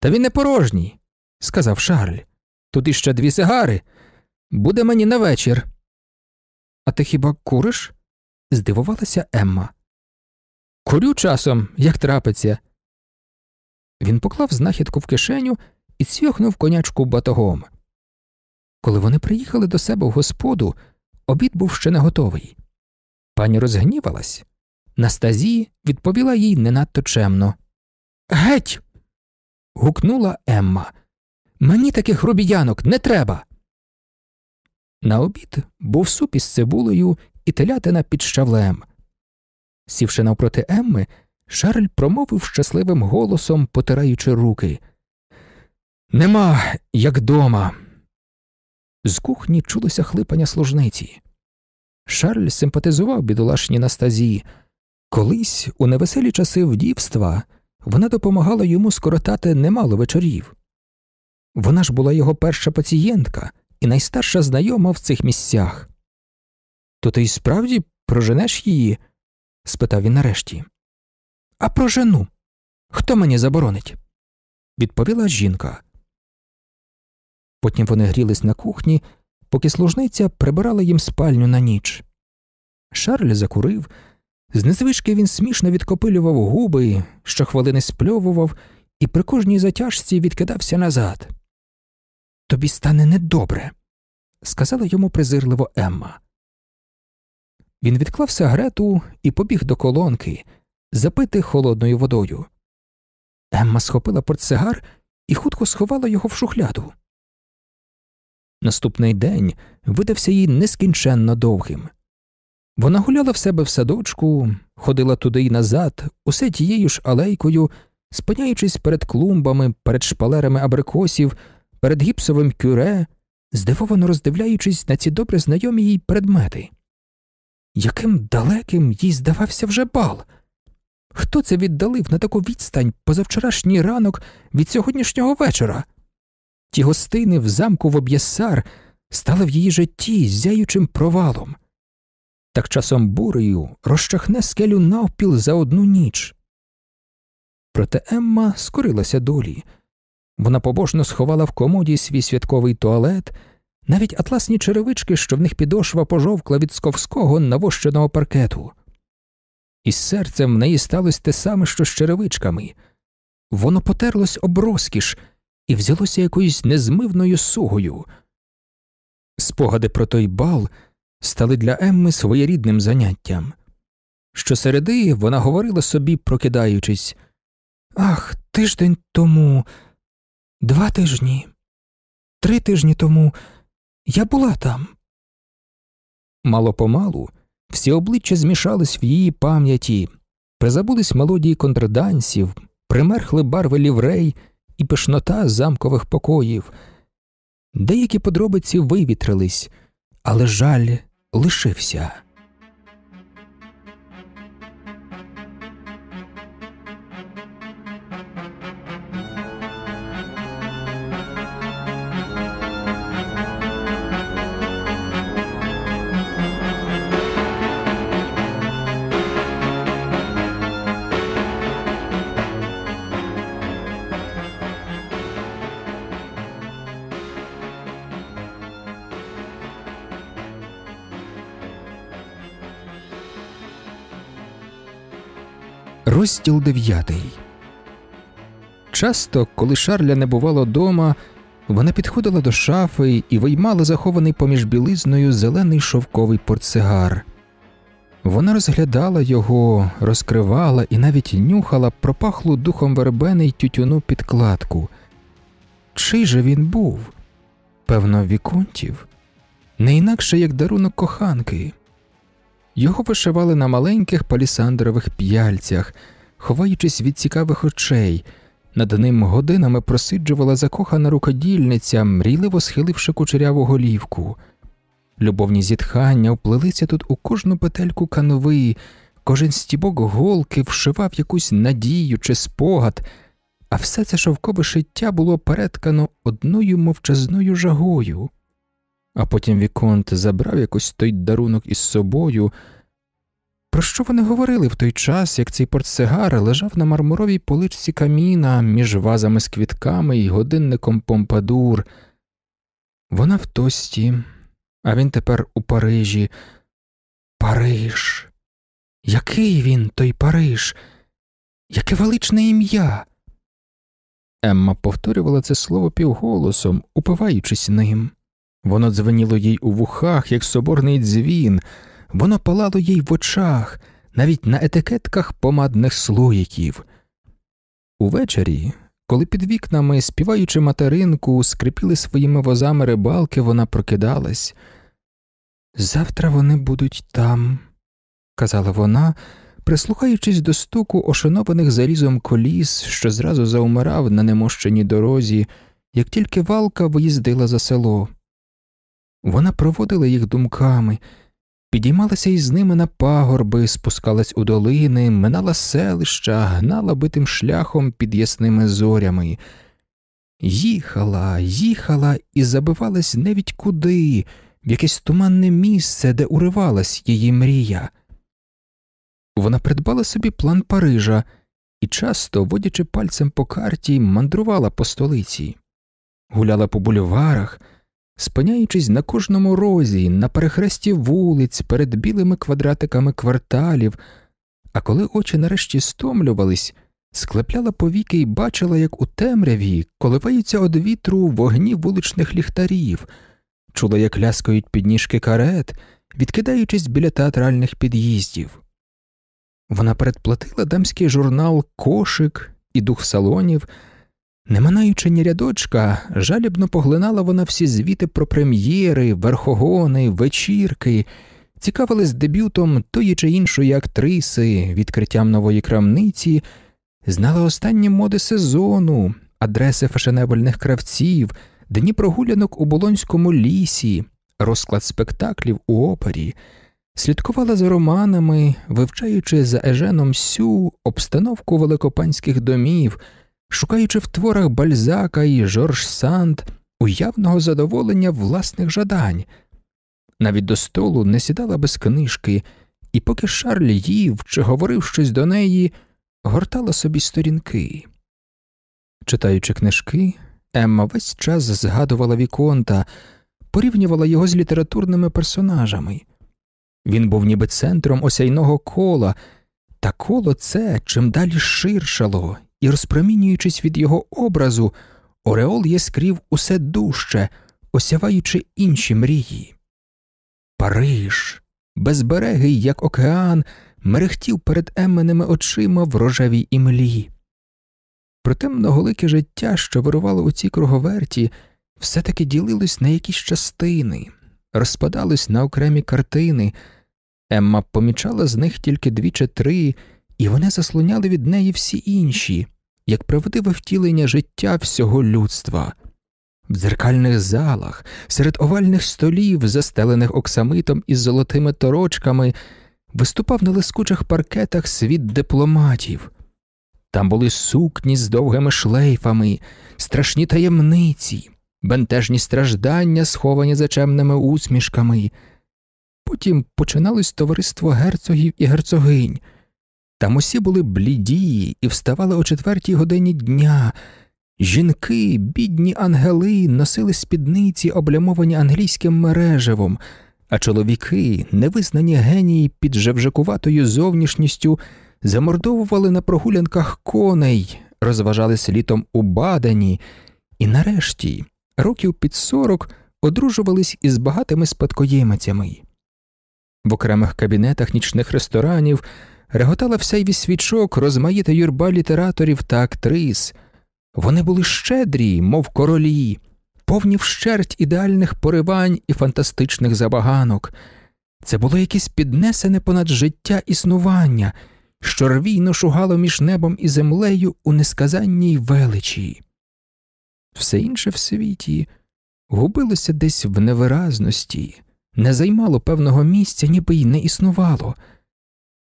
та він не порожній, сказав Шарль. Тут іще дві сигари. Буде мені на вечір. А ти хіба куриш? здивувалася Емма. Курю часом, як трапиться. Він поклав знахідку в кишеню і цьохнув конячку батогом. Коли вони приїхали до себе в господу, обід був ще не готовий. Пані розгнівалась. Настазі відповіла їй не надто чемно. Геть. гукнула Емма. Мені таких грубіянок не треба. На обід був суп із цибулею і телятина під щавлем. Сівши навпроти Емми, Шарль промовив щасливим голосом, потираючи руки. Нема, як дома. З кухні чулося хлипання служниці. Шарль симпатизував бідолашній Настазі. Колись, у невеселі часи вдівства, вона допомагала йому скоротати немало вечорів. Вона ж була його перша пацієнтка і найстарша знайома в цих місцях. То ти й справді проженеш її? спитав він нарешті. А прожену. Хто мені заборонить? відповіла жінка. Потім вони грілись на кухні, поки служниця прибирала їм спальню на ніч. Шарль закурив, з незвички він смішно відкопилював губи, щохвилини спльовував і при кожній затяжці відкидався назад. Тобі стане недобре, сказала йому презирливо Емма. Він відклав сигарету і побіг до колонки запити холодною водою. Емма схопила портсигар і хутко сховала його в шухляду. Наступний день видався їй нескінченно довгим. Вона гуляла в себе в садочку, ходила туди й назад, усе тією ж алейкою, спиняючись перед клумбами, перед шпалерами абрикосів, перед гіпсовим кюре, здивовано роздивляючись на ці добре знайомі їй предмети. Яким далеким їй здавався вже бал. Хто це віддалив на таку відстань позавчорашній ранок від сьогоднішнього вечора? Ті гостини в замку в об'єсар стали в її житті зяючим провалом. Так часом бурею розчахне скелю навпіл за одну ніч. Проте Емма скорилася долі. Вона побожно сховала в комоді свій святковий туалет, навіть атласні черевички, що в них підошва пожовкла від сковського навощеного паркету. Із серцем в неї сталося те саме, що з черевичками. Воно потерлось об розкіш і взялося якоюсь незмивною сугою. Спогади про той бал стали для Емми своєрідним заняттям. Щосереди вона говорила собі, прокидаючись Ах, тиждень тому, два тижні, три тижні тому я була там. Мало помалу всі обличчя змішались в її пам'яті, призабулись мелодії контрдансів, примерхли барви ліврей і пишнота замкових покоїв. Деякі подробиці вивітрились, але жаль лишився. Розділ дев'ятий. Часто, коли Шарля не бувало дома, вона підходила до шафи і виймала захований поміж білизною зелений шовковий портсигар. Вона розглядала його, розкривала і навіть нюхала пропахлу духом вербени й тютюну підкладку. Чий же він був? Певно, віконтів, не інакше як дарунок коханки. Його вишивали на маленьких палісандрових п'яльцях, ховаючись від цікавих очей, над ним годинами просиджувала закохана рукодільниця, мрійливо схиливши кучеряву голівку. Любовні зітхання вплилися тут у кожну петельку канви, кожен стібок голки вшивав якусь надію чи спогад, а все це шовкове шиття було переткано одною мовчазною жагою а потім Віконт забрав якось той дарунок із собою. Про що вони говорили в той час, як цей портсигар лежав на мармуровій поличці каміна між вазами з квітками і годинником Помпадур? Вона в тості, а він тепер у Парижі. Париж. Який він, той Париж? Яке величне ім'я? Емма повторювала це слово півголосом, упиваючись ним. Воно дзвеніло їй у вухах, як соборний дзвін, воно палало їй в очах, навіть на етикетках помадних слоїків. Увечері, коли під вікнами, співаючи материнку, скрипіли своїми возами рибалки, вона прокидалась. Завтра вони будуть там, казала вона, прислухаючись до стуку ошанованих залізом коліс, що зразу заумирав на немощеній дорозі, як тільки валка виїздила за село. Вона проводила їх думками, підіймалася із ними на пагорби, спускалась у долини, минала селища, гнала битим шляхом під ясними зорями. їхала, їхала і забивалась навіть куди, в якесь туманне місце, де уривалась її мрія. Вона придбала собі план Парижа і часто, водячи пальцем по карті, мандрувала по столиці, гуляла по бульварах, спиняючись на кожному розі, на перехресті вулиць, перед білими квадратиками кварталів, а коли очі нарешті стомлювались, склепляла повіки і бачила, як у темряві коливаються од вітру вогні вуличних ліхтарів, чула, як ляскають підніжки карет, відкидаючись біля театральних під'їздів. Вона передплатила дамський журнал Кошик і дух салонів. Не минаючи ні рядочка, жалібно поглинала вона всі звіти про прем'єри, верхогони, вечірки, цікавилась дебютом тої чи іншої актриси, відкриттям нової крамниці, знала останні моди сезону, адреси фешенебельних кравців, дні прогулянок у Болонському лісі, розклад спектаклів у опері слідкувала за романами, вивчаючи за Еженом Сю обстановку великопанських домів, шукаючи в творах Бальзака і Жорж Санд уявного задоволення власних жадань. Навіть до столу не сідала без книжки, і поки Шарль їв чи говорив щось до неї, гортала собі сторінки. Читаючи книжки, Емма весь час згадувала Віконта, порівнювала його з літературними персонажами. Він був ніби центром осяйного кола, та коло це чим далі ширшало, і, розпромінюючись від його образу, Ореол яскрів усе дужче, осяваючи інші мрії. Париж, безберегий, як океан, мерехтів перед Емменими очима в рожевій імлі. Проте многолике життя, що вирувало у цій круговерті, все таки ділилось на якісь частини розпадались на окремі картини. Емма помічала з них тільки дві чи три, і вони заслоняли від неї всі інші, як правдиве втілення життя всього людства. В дзеркальних залах, серед овальних столів, застелених оксамитом із золотими торочками, виступав на лискучих паркетах світ дипломатів. Там були сукні з довгими шлейфами, страшні таємниці, бентежні страждання, сховані за чемними усмішками. Потім починалось товариство герцогів і герцогинь. Там усі були бліді і вставали о четвертій годині дня. Жінки, бідні ангели, носили спідниці, облямовані англійським мережевом, а чоловіки, невизнані генії під жевжикуватою зовнішністю, замордовували на прогулянках коней, розважались літом у бадані, і нарешті років під сорок одружувались із багатими спадкоємицями. В окремих кабінетах нічних ресторанів реготала вся й свічок розмаїта юрба літераторів та актрис. Вони були щедрі, мов королі, повні вщерть ідеальних поривань і фантастичних забаганок. Це було якесь піднесене понад життя існування, що рвійно шугало між небом і землею у несказанній величі все інше в світі губилося десь в невиразності, не займало певного місця, ніби й не існувало.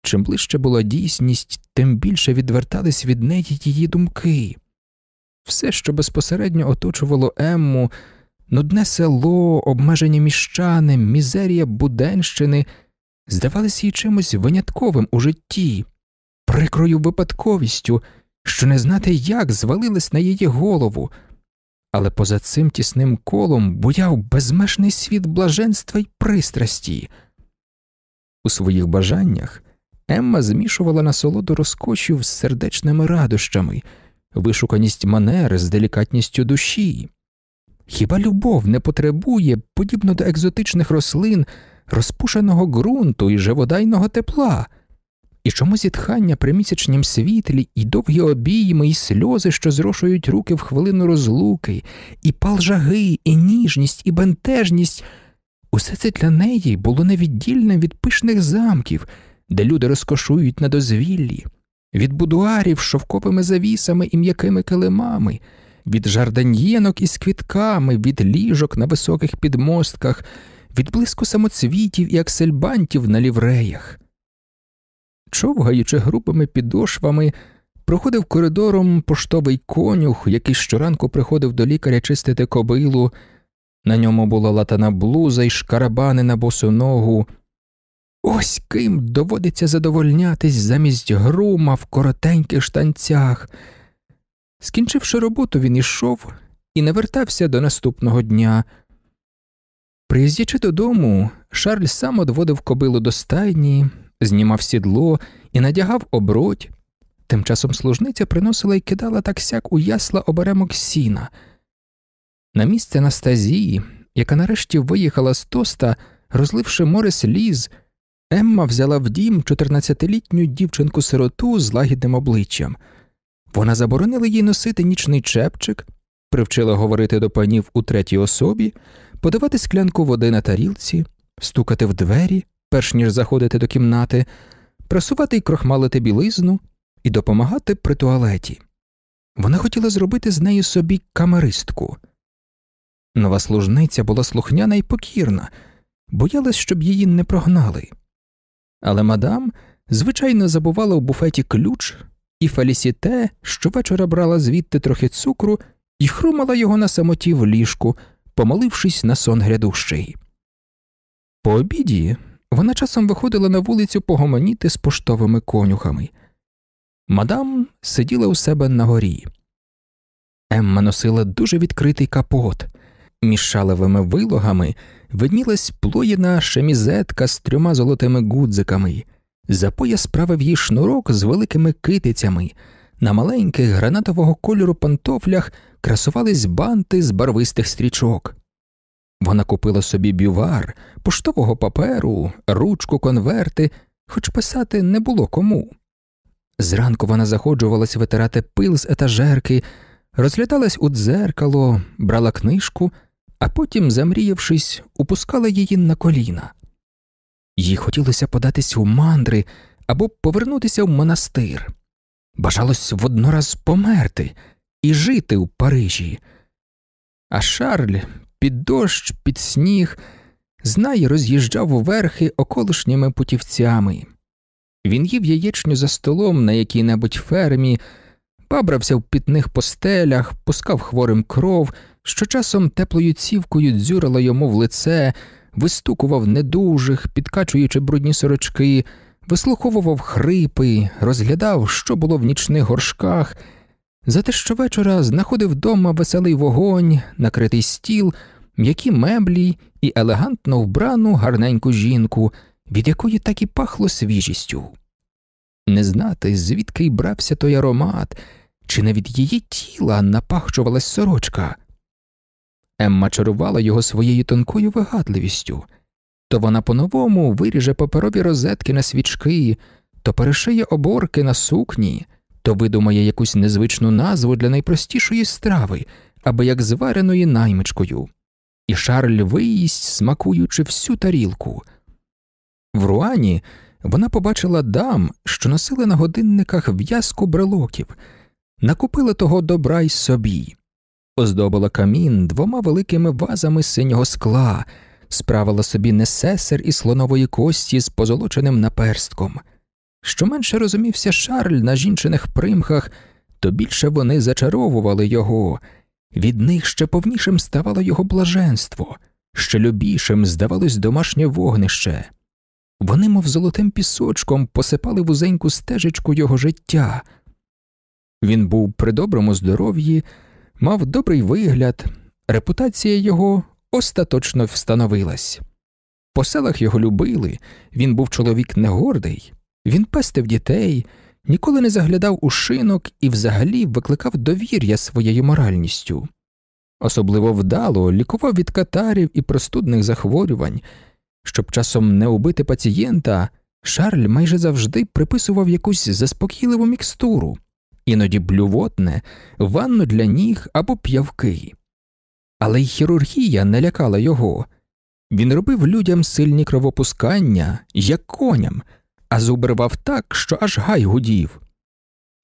Чим ближче була дійсність, тим більше відвертались від неї її думки. Все, що безпосередньо оточувало Емму, нудне село, обмежені міщани, мізерія Буденщини, здавалися їй чимось винятковим у житті, прикрою випадковістю, що не знати як звалились на її голову але поза цим тісним колом буяв безмежний світ блаженства й пристрасті. У своїх бажаннях Емма змішувала насолоду розкошів з сердечними радощами, вишуканість манер з делікатністю душі. Хіба любов не потребує, подібно до екзотичних рослин, розпушеного ґрунту і живодайного тепла? І чому зітхання при місячнім світлі, і довгі обійми, і сльози, що зрошують руки в хвилину розлуки, і пал жаги, і ніжність, і бентежність усе це для неї було невіддільним від пишних замків, де люди розкошують на дозвіллі, від будуарів шовковими завісами і м'якими килимами, від жарданьєнок із квітками, від ліжок на високих підмостках, від блиску самоцвітів і аксельбантів на лівреях човгаючи грубими підошвами, проходив коридором поштовий конюх, який щоранку приходив до лікаря чистити кобилу. На ньому була латана блуза і шкарабани на босу ногу. Ось ким доводиться задовольнятись замість грума в коротеньких штанцях. Скінчивши роботу, він ішов і не вертався до наступного дня. Приїздячи додому, Шарль сам одводив кобилу до стайні, знімав сідло і надягав обродь. Тим часом служниця приносила і кидала так сяк у ясла оберемок сіна. На місце Анастазії, яка нарешті виїхала з тоста, розливши море сліз, Емма взяла в дім 14-літню дівчинку сироту з лагідним обличчям. Вона заборонила їй носити нічний чепчик, привчила говорити до панів у третій особі, подавати склянку води на тарілці, стукати в двері, перш ніж заходити до кімнати, прасувати й крохмалити білизну і допомагати при туалеті. Вона хотіла зробити з неї собі камеристку. Нова служниця була слухняна і покірна, боялась, щоб її не прогнали. Але мадам, звичайно, забувала в буфеті ключ, і Фелісіте щовечора брала звідти трохи цукру і хрумала його на самоті в ліжку, помолившись на сон грядущий. По обіді вона часом виходила на вулицю погомоніти з поштовими конюхами. Мадам сиділа у себе на горі. Емма носила дуже відкритий капот, між шалевими вилогами виднілась плоєна шемізетка з трьома золотими гудзиками, за пояс правив їй шнурок з великими китицями, на маленьких гранатового кольору пантофлях красувались банти з барвистих стрічок. Вона купила собі бювар, поштового паперу, ручку, конверти, хоч писати не було кому. Зранку вона заходжувалась витирати пил з етажерки, розглядалась у дзеркало, брала книжку, а потім, замріявшись, упускала її на коліна. Їй хотілося податись у мандри або повернутися в монастир. Бажалось воднораз померти і жити у Парижі. А Шарль під дощ, під сніг, знай роз'їжджав у верхи околишніми путівцями. Він їв яєчню за столом на якій небудь фермі, бабрався в пітних постелях, пускав хворим кров, що часом теплою цівкою дзюрила йому в лице, вистукував недужих, підкачуючи брудні сорочки, вислуховував хрипи, розглядав, що було в нічних горшках. Зате щовечора знаходив вдома веселий вогонь, накритий стіл, м'які меблі і елегантно вбрану гарненьку жінку, від якої так і пахло свіжістю. Не знати, звідки й брався той аромат, чи не від її тіла напахчувалась сорочка. Емма чарувала його своєю тонкою вигадливістю то вона по-новому виріже паперові розетки на свічки, то перешиє оборки на сукні, то видумає якусь незвичну назву для найпростішої страви, або як звареної наймичкою, і Шарль виїсть, смакуючи всю тарілку. В Руані вона побачила дам, що носили на годинниках в'язку брелоків, накупила того добра й собі, оздобила камін двома великими вазами синього скла, справила собі несесер із слонової кості з позолоченим наперстком. Що менше розумівся Шарль на жінчиних примхах, то більше вони зачаровували його, від них ще повнішим ставало його блаженство, ще любішим здавалось домашнє вогнище. Вони, мов золотим пісочком, посипали вузеньку стежечку його життя. Він був при доброму здоров'ї, мав добрий вигляд, репутація його остаточно встановилась. По селах його любили, він був чоловік негордий, він пестив дітей, ніколи не заглядав у шинок і взагалі викликав довір'я своєю моральністю. Особливо вдало лікував від катарів і простудних захворювань, щоб часом не убити пацієнта, Шарль майже завжди приписував якусь заспокійливу мікстуру, іноді блювотне, ванну для ніг або п'явки. Але й хірургія не лякала його. Він робив людям сильні кровопускання, як коням, а зубривав так, що аж гай гудів.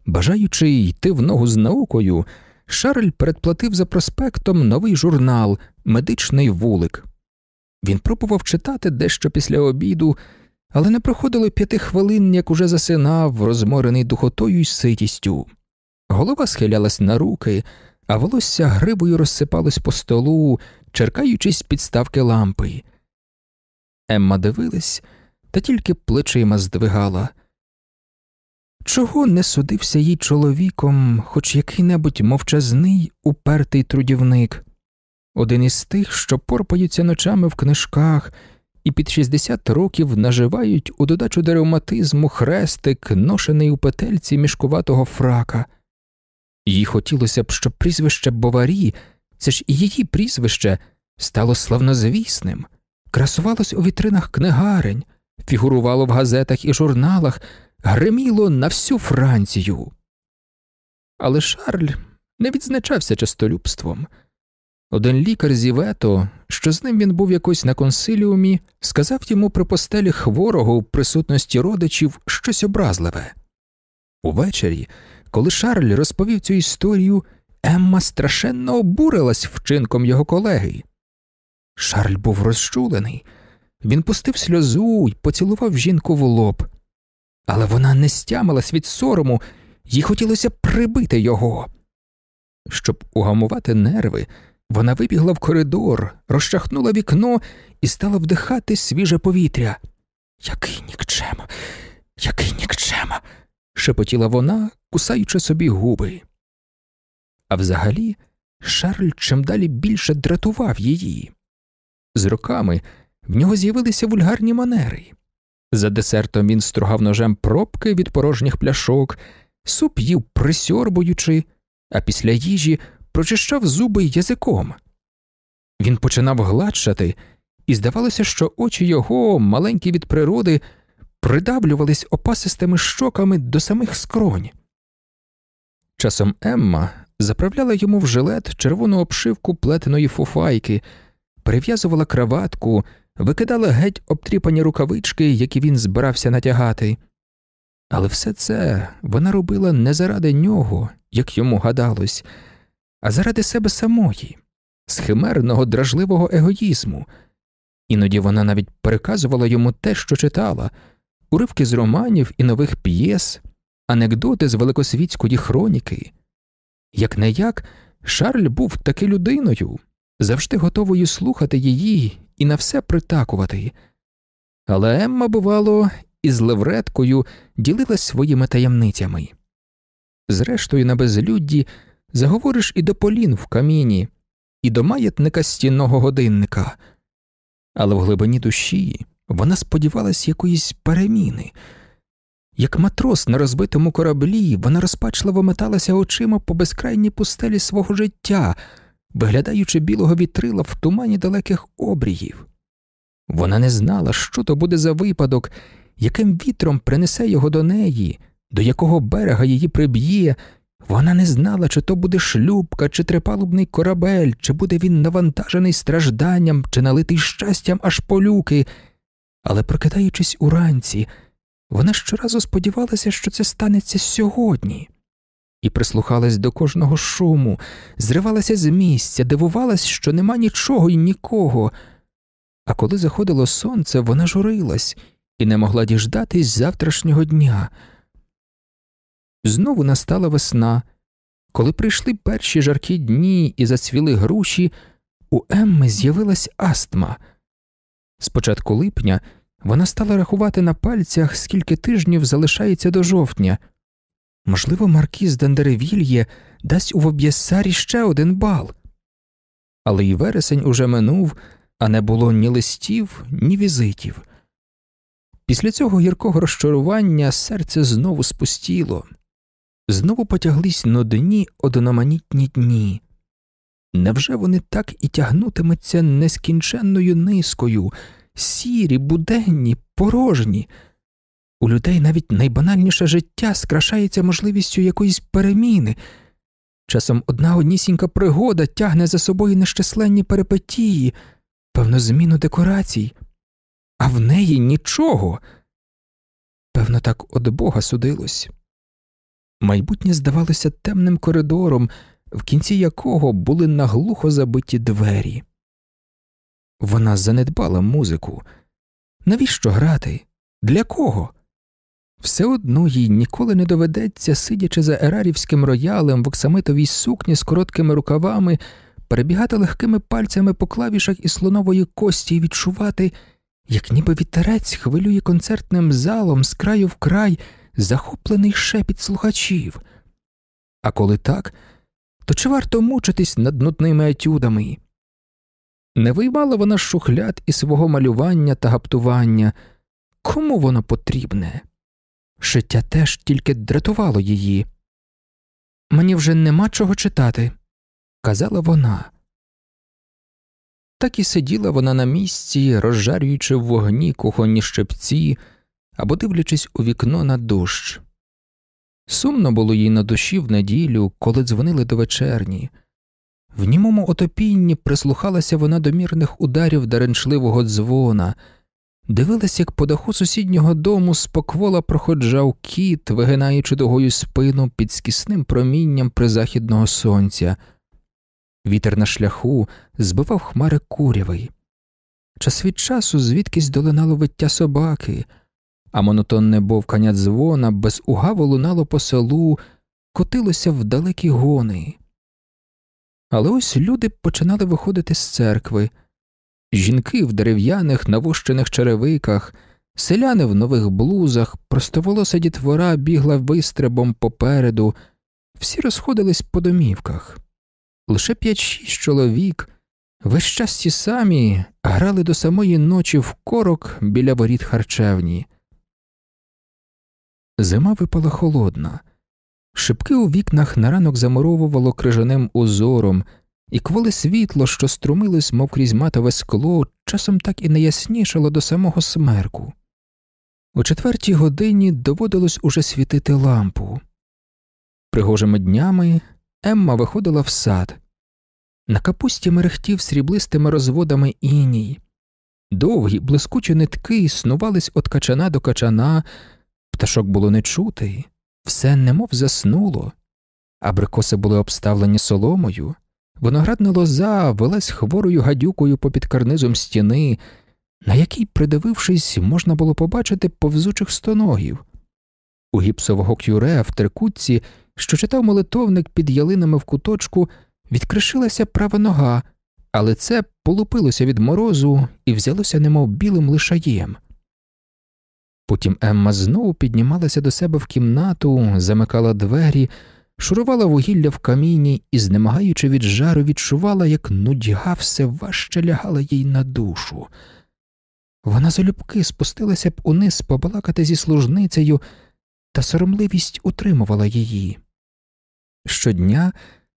Бажаючи йти в ногу з наукою, Шарль передплатив за проспектом новий журнал Медичний вулик. Він пробував читати дещо після обіду, але не проходило п'яти хвилин, як уже засинав, розморений духотою й ситістю. Голова схилялась на руки, а волосся гривою розсипалось по столу, черкаючись з підставки лампи. Емма дивилась та тільки плечима здвигала. Чого не судився їй чоловіком, хоч який небудь мовчазний, упертий трудівник, один із тих, що порпаються ночами в книжках і під 60 років наживають у додачу до ревматизму хрестик, ношений у петельці мішкуватого фрака. Їй хотілося б, щоб прізвище Боварі, це ж і її прізвище, стало славнозвісним, красувалось у вітринах книгарень, фігурувало в газетах і журналах, гриміло на всю Францію. Але Шарль не відзначався частолюбством. Один лікар Зівето, що з ним він був якось на консиліумі, сказав йому про постелі хворого в присутності родичів щось образливе. Увечері, коли Шарль розповів цю історію, Емма страшенно обурилась вчинком його колеги. Шарль був розчулений, він пустив сльозу й поцілував жінку в лоб, але вона не стямилась від сорому, їй хотілося прибити його. Щоб угамувати нерви, вона вибігла в коридор, розчахнула вікно і стала вдихати свіже повітря. Який нікчема, який нікчема, шепотіла вона, кусаючи собі губи. А взагалі, Шарль чим далі більше дратував її. З роками в нього з'явилися вульгарні манери. За десертом він стругав ножем пробки від порожніх пляшок, суп їв присьорбуючи, а після їжі прочищав зуби язиком. Він починав гладшати, і здавалося, що очі його, маленькі від природи, придавлювались опасистими щоками до самих скронь. Часом Емма заправляла йому в жилет червону обшивку плетеної фуфайки, перев'язувала краватку, викидала геть обтріпані рукавички, які він збирався натягати. Але все це вона робила не заради нього, як йому гадалось, а заради себе самої, з химерного дражливого егоїзму. Іноді вона навіть переказувала йому те, що читала, уривки з романів і нових п'єс, анекдоти з великосвітської хроніки. Як не як, Шарль був таки людиною, завжди готовою слухати її і на все притакувати. Але Емма, бувало, із левреткою ділилась своїми таємницями. Зрештою, на безлюдді заговориш і до полін в каміні, і до маятника стінного годинника, але в глибині душі вона сподівалась якоїсь переміни. Як матрос на розбитому кораблі, вона розпачливо металася очима по безкрайній пустелі свого життя, виглядаючи білого вітрила в тумані далеких обріїв. Вона не знала, що то буде за випадок, яким вітром принесе його до неї, до якого берега її приб'є. Вона не знала, чи то буде шлюбка, чи трипалубний корабель, чи буде він навантажений стражданням, чи налитий щастям аж полюки. Але, прокидаючись уранці, вона щоразу сподівалася, що це станеться сьогодні, і прислухалась до кожного шуму, зривалася з місця, дивувалась, що нема нічого і нікого. А коли заходило сонце, вона журилась і не могла діждатись завтрашнього дня. Знову настала весна. Коли прийшли перші жаркі дні і зацвіли груші, у Емми з'явилась астма. З початку липня вона стала рахувати на пальцях, скільки тижнів залишається до жовтня. Можливо, маркіз Дендеревільє дасть у Воб'єсарі ще один бал. Але й вересень уже минув, а не було ні листів, ні візитів. Після цього гіркого розчарування серце знову спустіло, знову потяглись нудні одноманітні дні. Невже вони так і тягнутимуться нескінченною низкою, сірі, буденні, порожні? У людей навіть найбанальніше життя скрашається можливістю якоїсь переміни. Часом одна однісінька пригода тягне за собою нещасленні перипетії, певно, зміну декорацій, а в неї нічого. Певно, так од Бога судилось. Майбутнє здавалося темним коридором, в кінці якого були наглухо забиті двері. Вона занедбала музику. Навіщо грати? Для кого? Все одно їй ніколи не доведеться, сидячи за ерарівським роялем в оксамитовій сукні з короткими рукавами, перебігати легкими пальцями по клавішах і слонової кості і відчувати, як ніби вітерець хвилює концертним залом з краю в край захоплений шепіт слухачів. А коли так, то чи варто мучитись над нудними етюдами? Не виймала вона шухляд і свого малювання та гаптування. Кому воно потрібне? Шиття теж тільки дратувало її. Мені вже нема чого читати, казала вона. Так і сиділа вона на місці, розжарюючи в вогні кухонні щепці або дивлячись у вікно на дощ. Сумно було їй на душі в неділю, коли дзвонили до вечерні. В німому отопінні прислухалася вона до мірних ударів даренчливого дзвона, дивилась, як по даху сусіднього дому споквола проходжав кіт, вигинаючи дугою спину під скісним промінням призахідного сонця. Вітер на шляху збивав хмари курявий. Час від часу звідкись долинало виття собаки, а монотонне бовкання дзвона без угаву лунало по селу, котилося в далекі гони. Але ось люди починали виходити з церкви жінки в дерев'яних навущених черевиках, селяни в нових блузах, простоволоса дітвора бігла вистребом попереду, всі розходились по домівках. Лише п'ять-шість чоловік, весь час ті самі, грали до самої ночі в корок біля воріт харчевні. Зима випала холодна. Шибки у вікнах на ранок замуровувало крижаним узором, і кволе світло, що струмилось, мов крізь матове скло, часом так і не яснішало до самого смерку. У четвертій годині доводилось уже світити лампу. Пригожими днями Емма виходила в сад. На капусті мерехтів сріблистими розводами іній. Довгі, блискучі нитки снувались від качана до качана, пташок було не чути, все немов заснуло, абрикоси були обставлені соломою, виноградна лоза велась хворою гадюкою попід карнизом стіни, на якій, придивившись, можна було побачити повзучих стоногів. У гіпсового кюре в трикутці, що читав молитовник під ялинами в куточку, відкришилася права нога, але це полупилося від морозу і взялося немов білим лишаєм. Потім Емма знову піднімалася до себе в кімнату, замикала двері, шурувала вугілля в каміні і, знемагаючи від жару, відчувала, як нудьга все важче лягала їй на душу. Вона залюбки спустилася б униз побалакати зі служницею, та соромливість утримувала її. Щодня,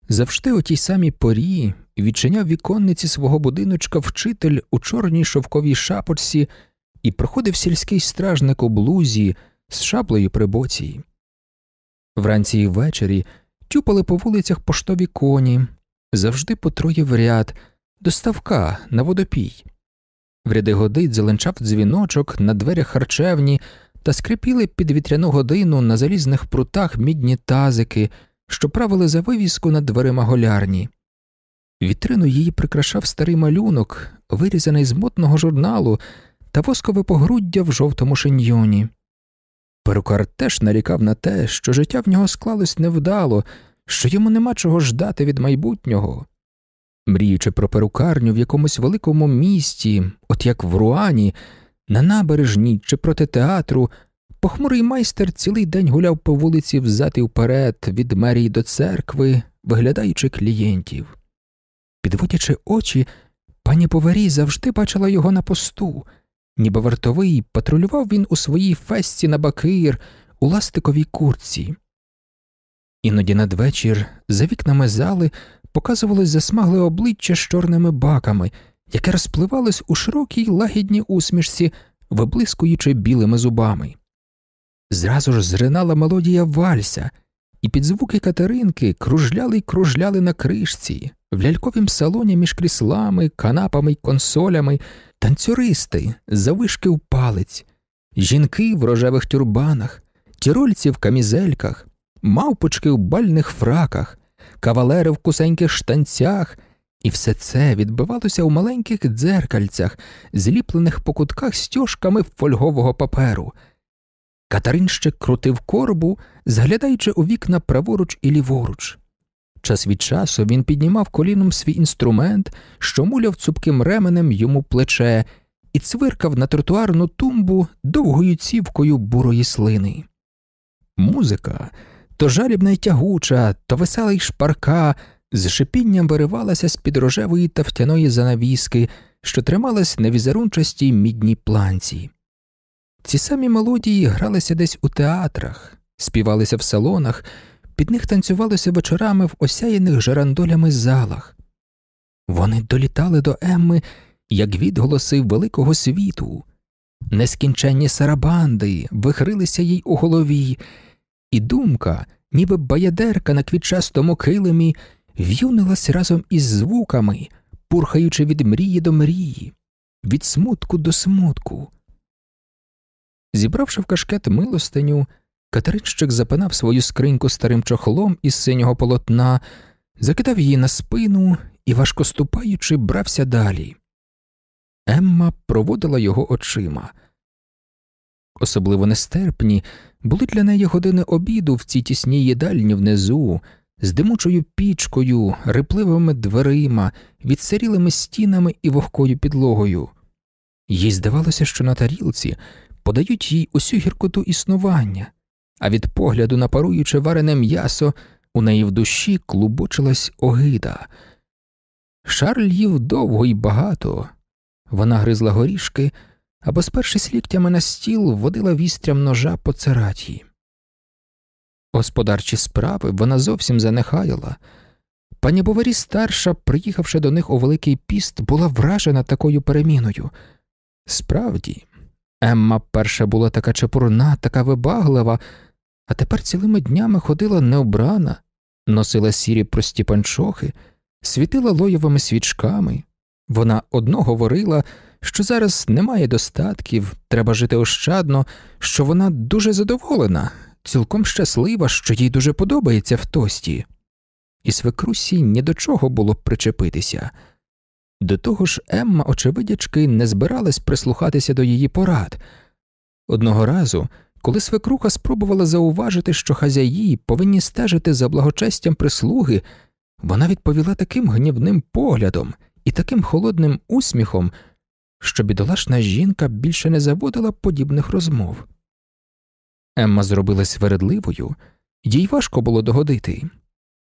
завжди о тій самій порі, відчиняв віконниці свого будиночка вчитель у чорній шовковій шапочці і проходив сільський стражник у блузі з шаблею при боці. Вранці і ввечері тюпали по вулицях поштові коні, завжди по троє в ряд, до ставка на водопій. В ряди годить зеленчав дзвіночок на дверях харчевні та скрипіли під вітряну годину на залізних прутах мідні тазики, що правили за вивіску над дверима голярні. Вітрину її прикрашав старий малюнок, вирізаний з мотного журналу та воскове погруддя в жовтому шиньйоні. Перукар теж нарікав на те, що життя в нього склалось невдало, що йому нема чого ждати від майбутнього. Мріючи про перукарню в якомусь великому місті, от як в Руані, на набережні чи проти театру, похмурий майстер цілий день гуляв по вулиці взад і вперед від мерії до церкви, виглядаючи клієнтів. Підводячи очі, пані поварій завжди бачила його на посту ніби вартовий, патрулював він у своїй фесті на бакир у ластиковій курці. Іноді надвечір за вікнами зали показувалось засмагле обличчя з чорними баками, яке розпливалось у широкій лагідній усмішці, виблискуючи білими зубами. Зразу ж зринала мелодія вальса, і під звуки катеринки кружляли й кружляли на кришці, в ляльковім салоні між кріслами, канапами й консолями, танцюристи, завишки в палець, жінки в рожевих тюрбанах, тірольці в камізельках, мавпочки в бальних фраках, кавалери в кусеньких штанцях, І все це відбивалося у маленьких дзеркальцях, зліплених по кутках стяжками фольгового паперу. Катеринщик крутив корбу, зглядаючи у вікна праворуч і ліворуч. Час від часу він піднімав коліном свій інструмент, що муляв цупким ременем йому плече, і цвиркав на тротуарну тумбу довгою цівкою бурої слини. Музика то жалібна й тягуча, то весела й шпарка, з шипінням виривалася з під рожевої тафтяної занавіски, що трималась на візерунчастій мідній планці. Ці самі мелодії гралися десь у театрах, співалися в салонах, під них танцювалося вечорами в осяяних жерандолями залах. Вони долітали до Емми, як відголоси великого світу, нескінченні сарабанди вихрилися їй у голові, і думка, ніби баядерка на квітчастому килимі, в'юнилась разом із звуками, пурхаючи від мрії до мрії, від смутку до смутку. Зібравши в кашкет милостиню, Катеринщик запинав свою скриньку старим чохлом із синього полотна, закидав її на спину і, важко ступаючи, брався далі. Емма проводила його очима. Особливо нестерпні були для неї години обіду в цій тісній їдальні внизу, з димучою пічкою, рипливими дверима, відсирілими стінами і вогкою підлогою. Їй здавалося, що на тарілці подають їй усю гіркоту існування, а від погляду на паруюче варене м'ясо у неї в душі клубочилась огида. Шарль їв довго і багато. Вона гризла горішки, або, спершись ліктями на стіл, водила вістрям ножа по цераті. Господарчі справи вона зовсім занехаяла. Пані Боварі старша, приїхавши до них у Великий піст, була вражена такою переміною. Справді, Емма перша була така чепурна, така вибаглива, а тепер цілими днями ходила необрана, носила сірі прості панчохи, світила лоєвими свічками. Вона одно говорила, що зараз немає достатків, треба жити ощадно, що вона дуже задоволена, цілком щаслива, що їй дуже подобається в тості. І свекрусі ні до чого було б причепитися. До того ж, Емма, очевидячки, не збиралась прислухатися до її порад. Одного разу, коли свекруха спробувала зауважити, що хазяї повинні стежити за благочестям прислуги, вона відповіла таким гнівним поглядом і таким холодним усміхом, що бідолашна жінка більше не заводила подібних розмов. Емма зробилась вередливою, їй важко було догодити.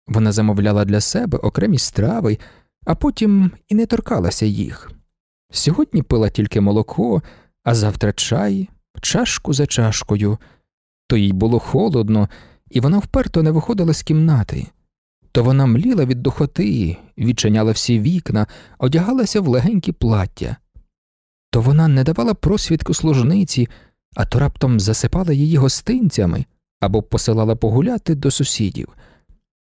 Вона замовляла для себе окремі страви, а потім і не торкалася їх. Сьогодні пила тільки молоко, а завтра чай, чашку за чашкою. То їй було холодно, і вона вперто не виходила з кімнати. То вона мліла від духоти, відчиняла всі вікна, одягалася в легенькі плаття. То вона не давала просвідку служниці, а то раптом засипала її гостинцями або посилала погуляти до сусідів.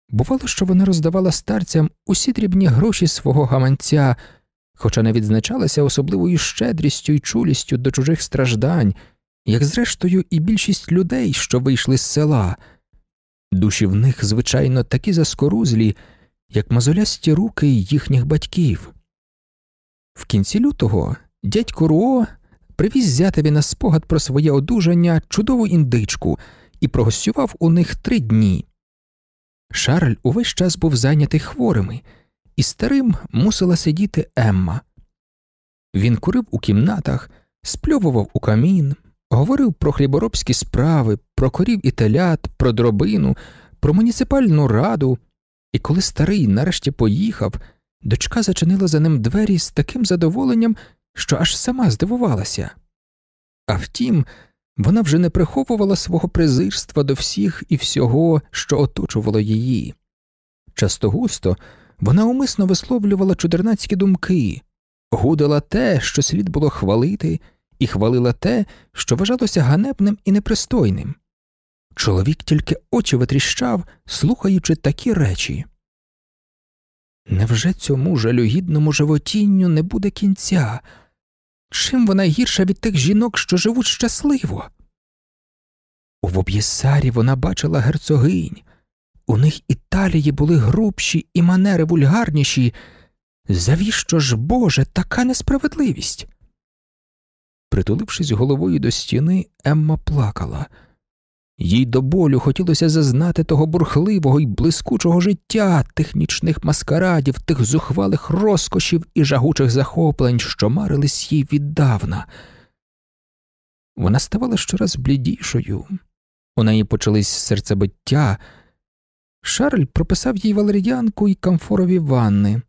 Бувало, що вона роздавала старцям усі дрібні гроші свого гаманця, хоча не відзначалася особливою щедрістю і чулістю до чужих страждань, як зрештою і більшість людей, що вийшли з села. Душі в них, звичайно, такі заскорузлі, як мозолясті руки їхніх батьків. В кінці лютого дядько Руо привіз зятеві на спогад про своє одужання чудову індичку і прогостював у них три дні. Шарль увесь час був зайнятий хворими, і старим мусила сидіти Емма. Він курив у кімнатах, спльовував у камін, говорив про хліборобські справи, про корів і телят, про дробину, про муніципальну раду, і коли старий нарешті поїхав, дочка зачинила за ним двері з таким задоволенням, що аж сама здивувалася. А втім, вона вже не приховувала свого презирства до всіх і всього, що оточувало її. Часто густо вона умисно висловлювала чудернацькі думки, гудила те, що слід було хвалити, і хвалила те, що вважалося ганебним і непристойним. Чоловік тільки очі витріщав, слухаючи такі речі. Невже цьому жалюгідному животінню не буде кінця? Чим вона гірша від тих жінок, що живуть щасливо? У Воб'єсарі вона бачила герцогинь, у них і талії були грубші і манери вульгарніші, Завіщо ж, Боже, така несправедливість? Притулившись головою до стіни, Емма плакала. Їй до болю хотілося зазнати того бурхливого і блискучого життя, тих нічних маскарадів, тих зухвалих розкошів і жагучих захоплень, що марились їй віддавна. Вона ставала щораз блідішою, у неї почались серцебиття. Шарль прописав їй валер'янку і камфорові ванни,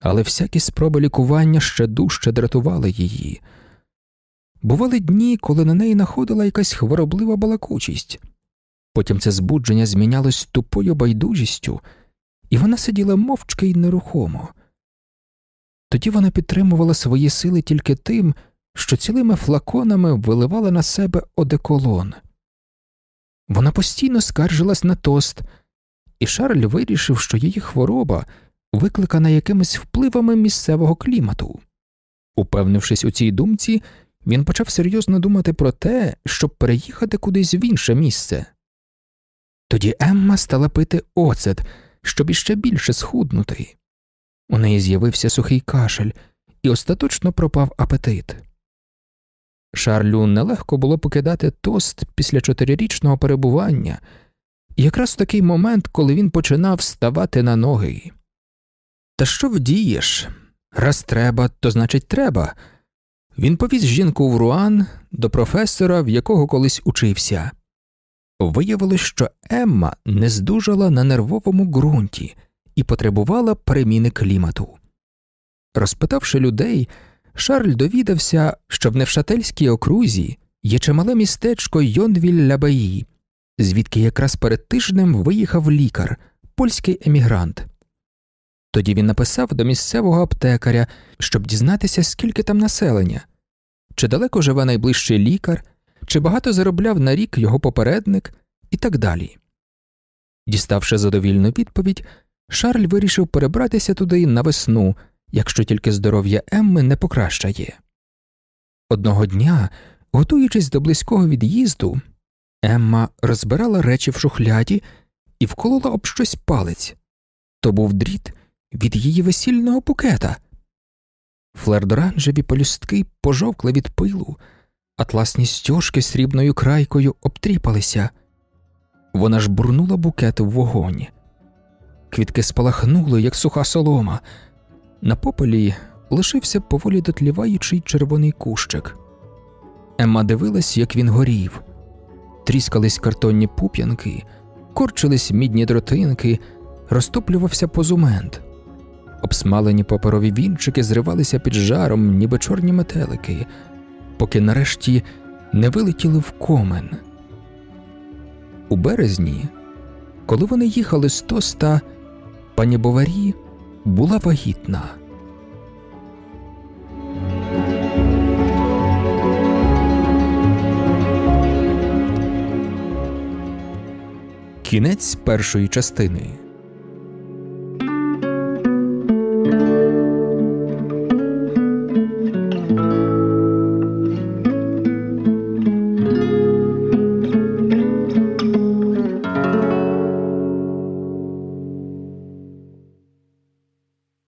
але всякі спроби лікування ще дужче дратували її. Бували дні, коли на неї находила якась хвороблива балакучість, потім це збудження змінялось тупою байдужістю, і вона сиділа мовчки й нерухомо. Тоді вона підтримувала свої сили тільки тим, що цілими флаконами виливала на себе одеколон. Вона постійно скаржилась на тост, і Шарль вирішив, що її хвороба викликана якимись впливами місцевого клімату. Упевнившись у цій думці, він почав серйозно думати про те, щоб переїхати кудись в інше місце. Тоді Емма стала пити оцет, щоб іще більше схуднути. У неї з'явився сухий кашель, і остаточно пропав апетит. Шарлю нелегко було покидати тост після чотирирічного перебування, якраз в такий момент, коли він починав ставати на ноги. Та що вдієш? Раз треба, то значить треба. Він повіз жінку в Руан до професора, в якого колись учився. Виявилось, що Емма не здужала на нервовому ґрунті і потребувала переміни клімату. Розпитавши людей, Шарль довідався, що в Невшательській окрузі є чимале містечко Йонвіль Лябаї, звідки якраз перед тижнем виїхав лікар, польський емігрант. Тоді він написав до місцевого аптекаря, щоб дізнатися, скільки там населення, чи далеко живе найближчий лікар, чи багато заробляв на рік його попередник і так далі. Діставши задовільну відповідь, Шарль вирішив перебратися туди на весну, якщо тільки здоров'я Емми не покращає. Одного дня, готуючись до близького від'їзду, Емма розбирала речі в шухляді і вколола об щось палець то був дріт від її весільного букета. Флердоранжеві полюстки пожовкли від пилу, атласні стяжки срібною крайкою обтріпалися. Вона ж бурнула букет в вогонь. Квітки спалахнули, як суха солома. На попелі лишився поволі дотліваючий червоний кущик. Емма дивилась, як він горів, тріскались картонні пуп'янки, корчились мідні дротинки, розтоплювався позумент. Обсмалені паперові вінчики зривалися під жаром, ніби чорні метелики, поки нарешті не вилетіли в комен. У березні, коли вони їхали з тоста, пані Боварі була вагітна. Кінець першої частини.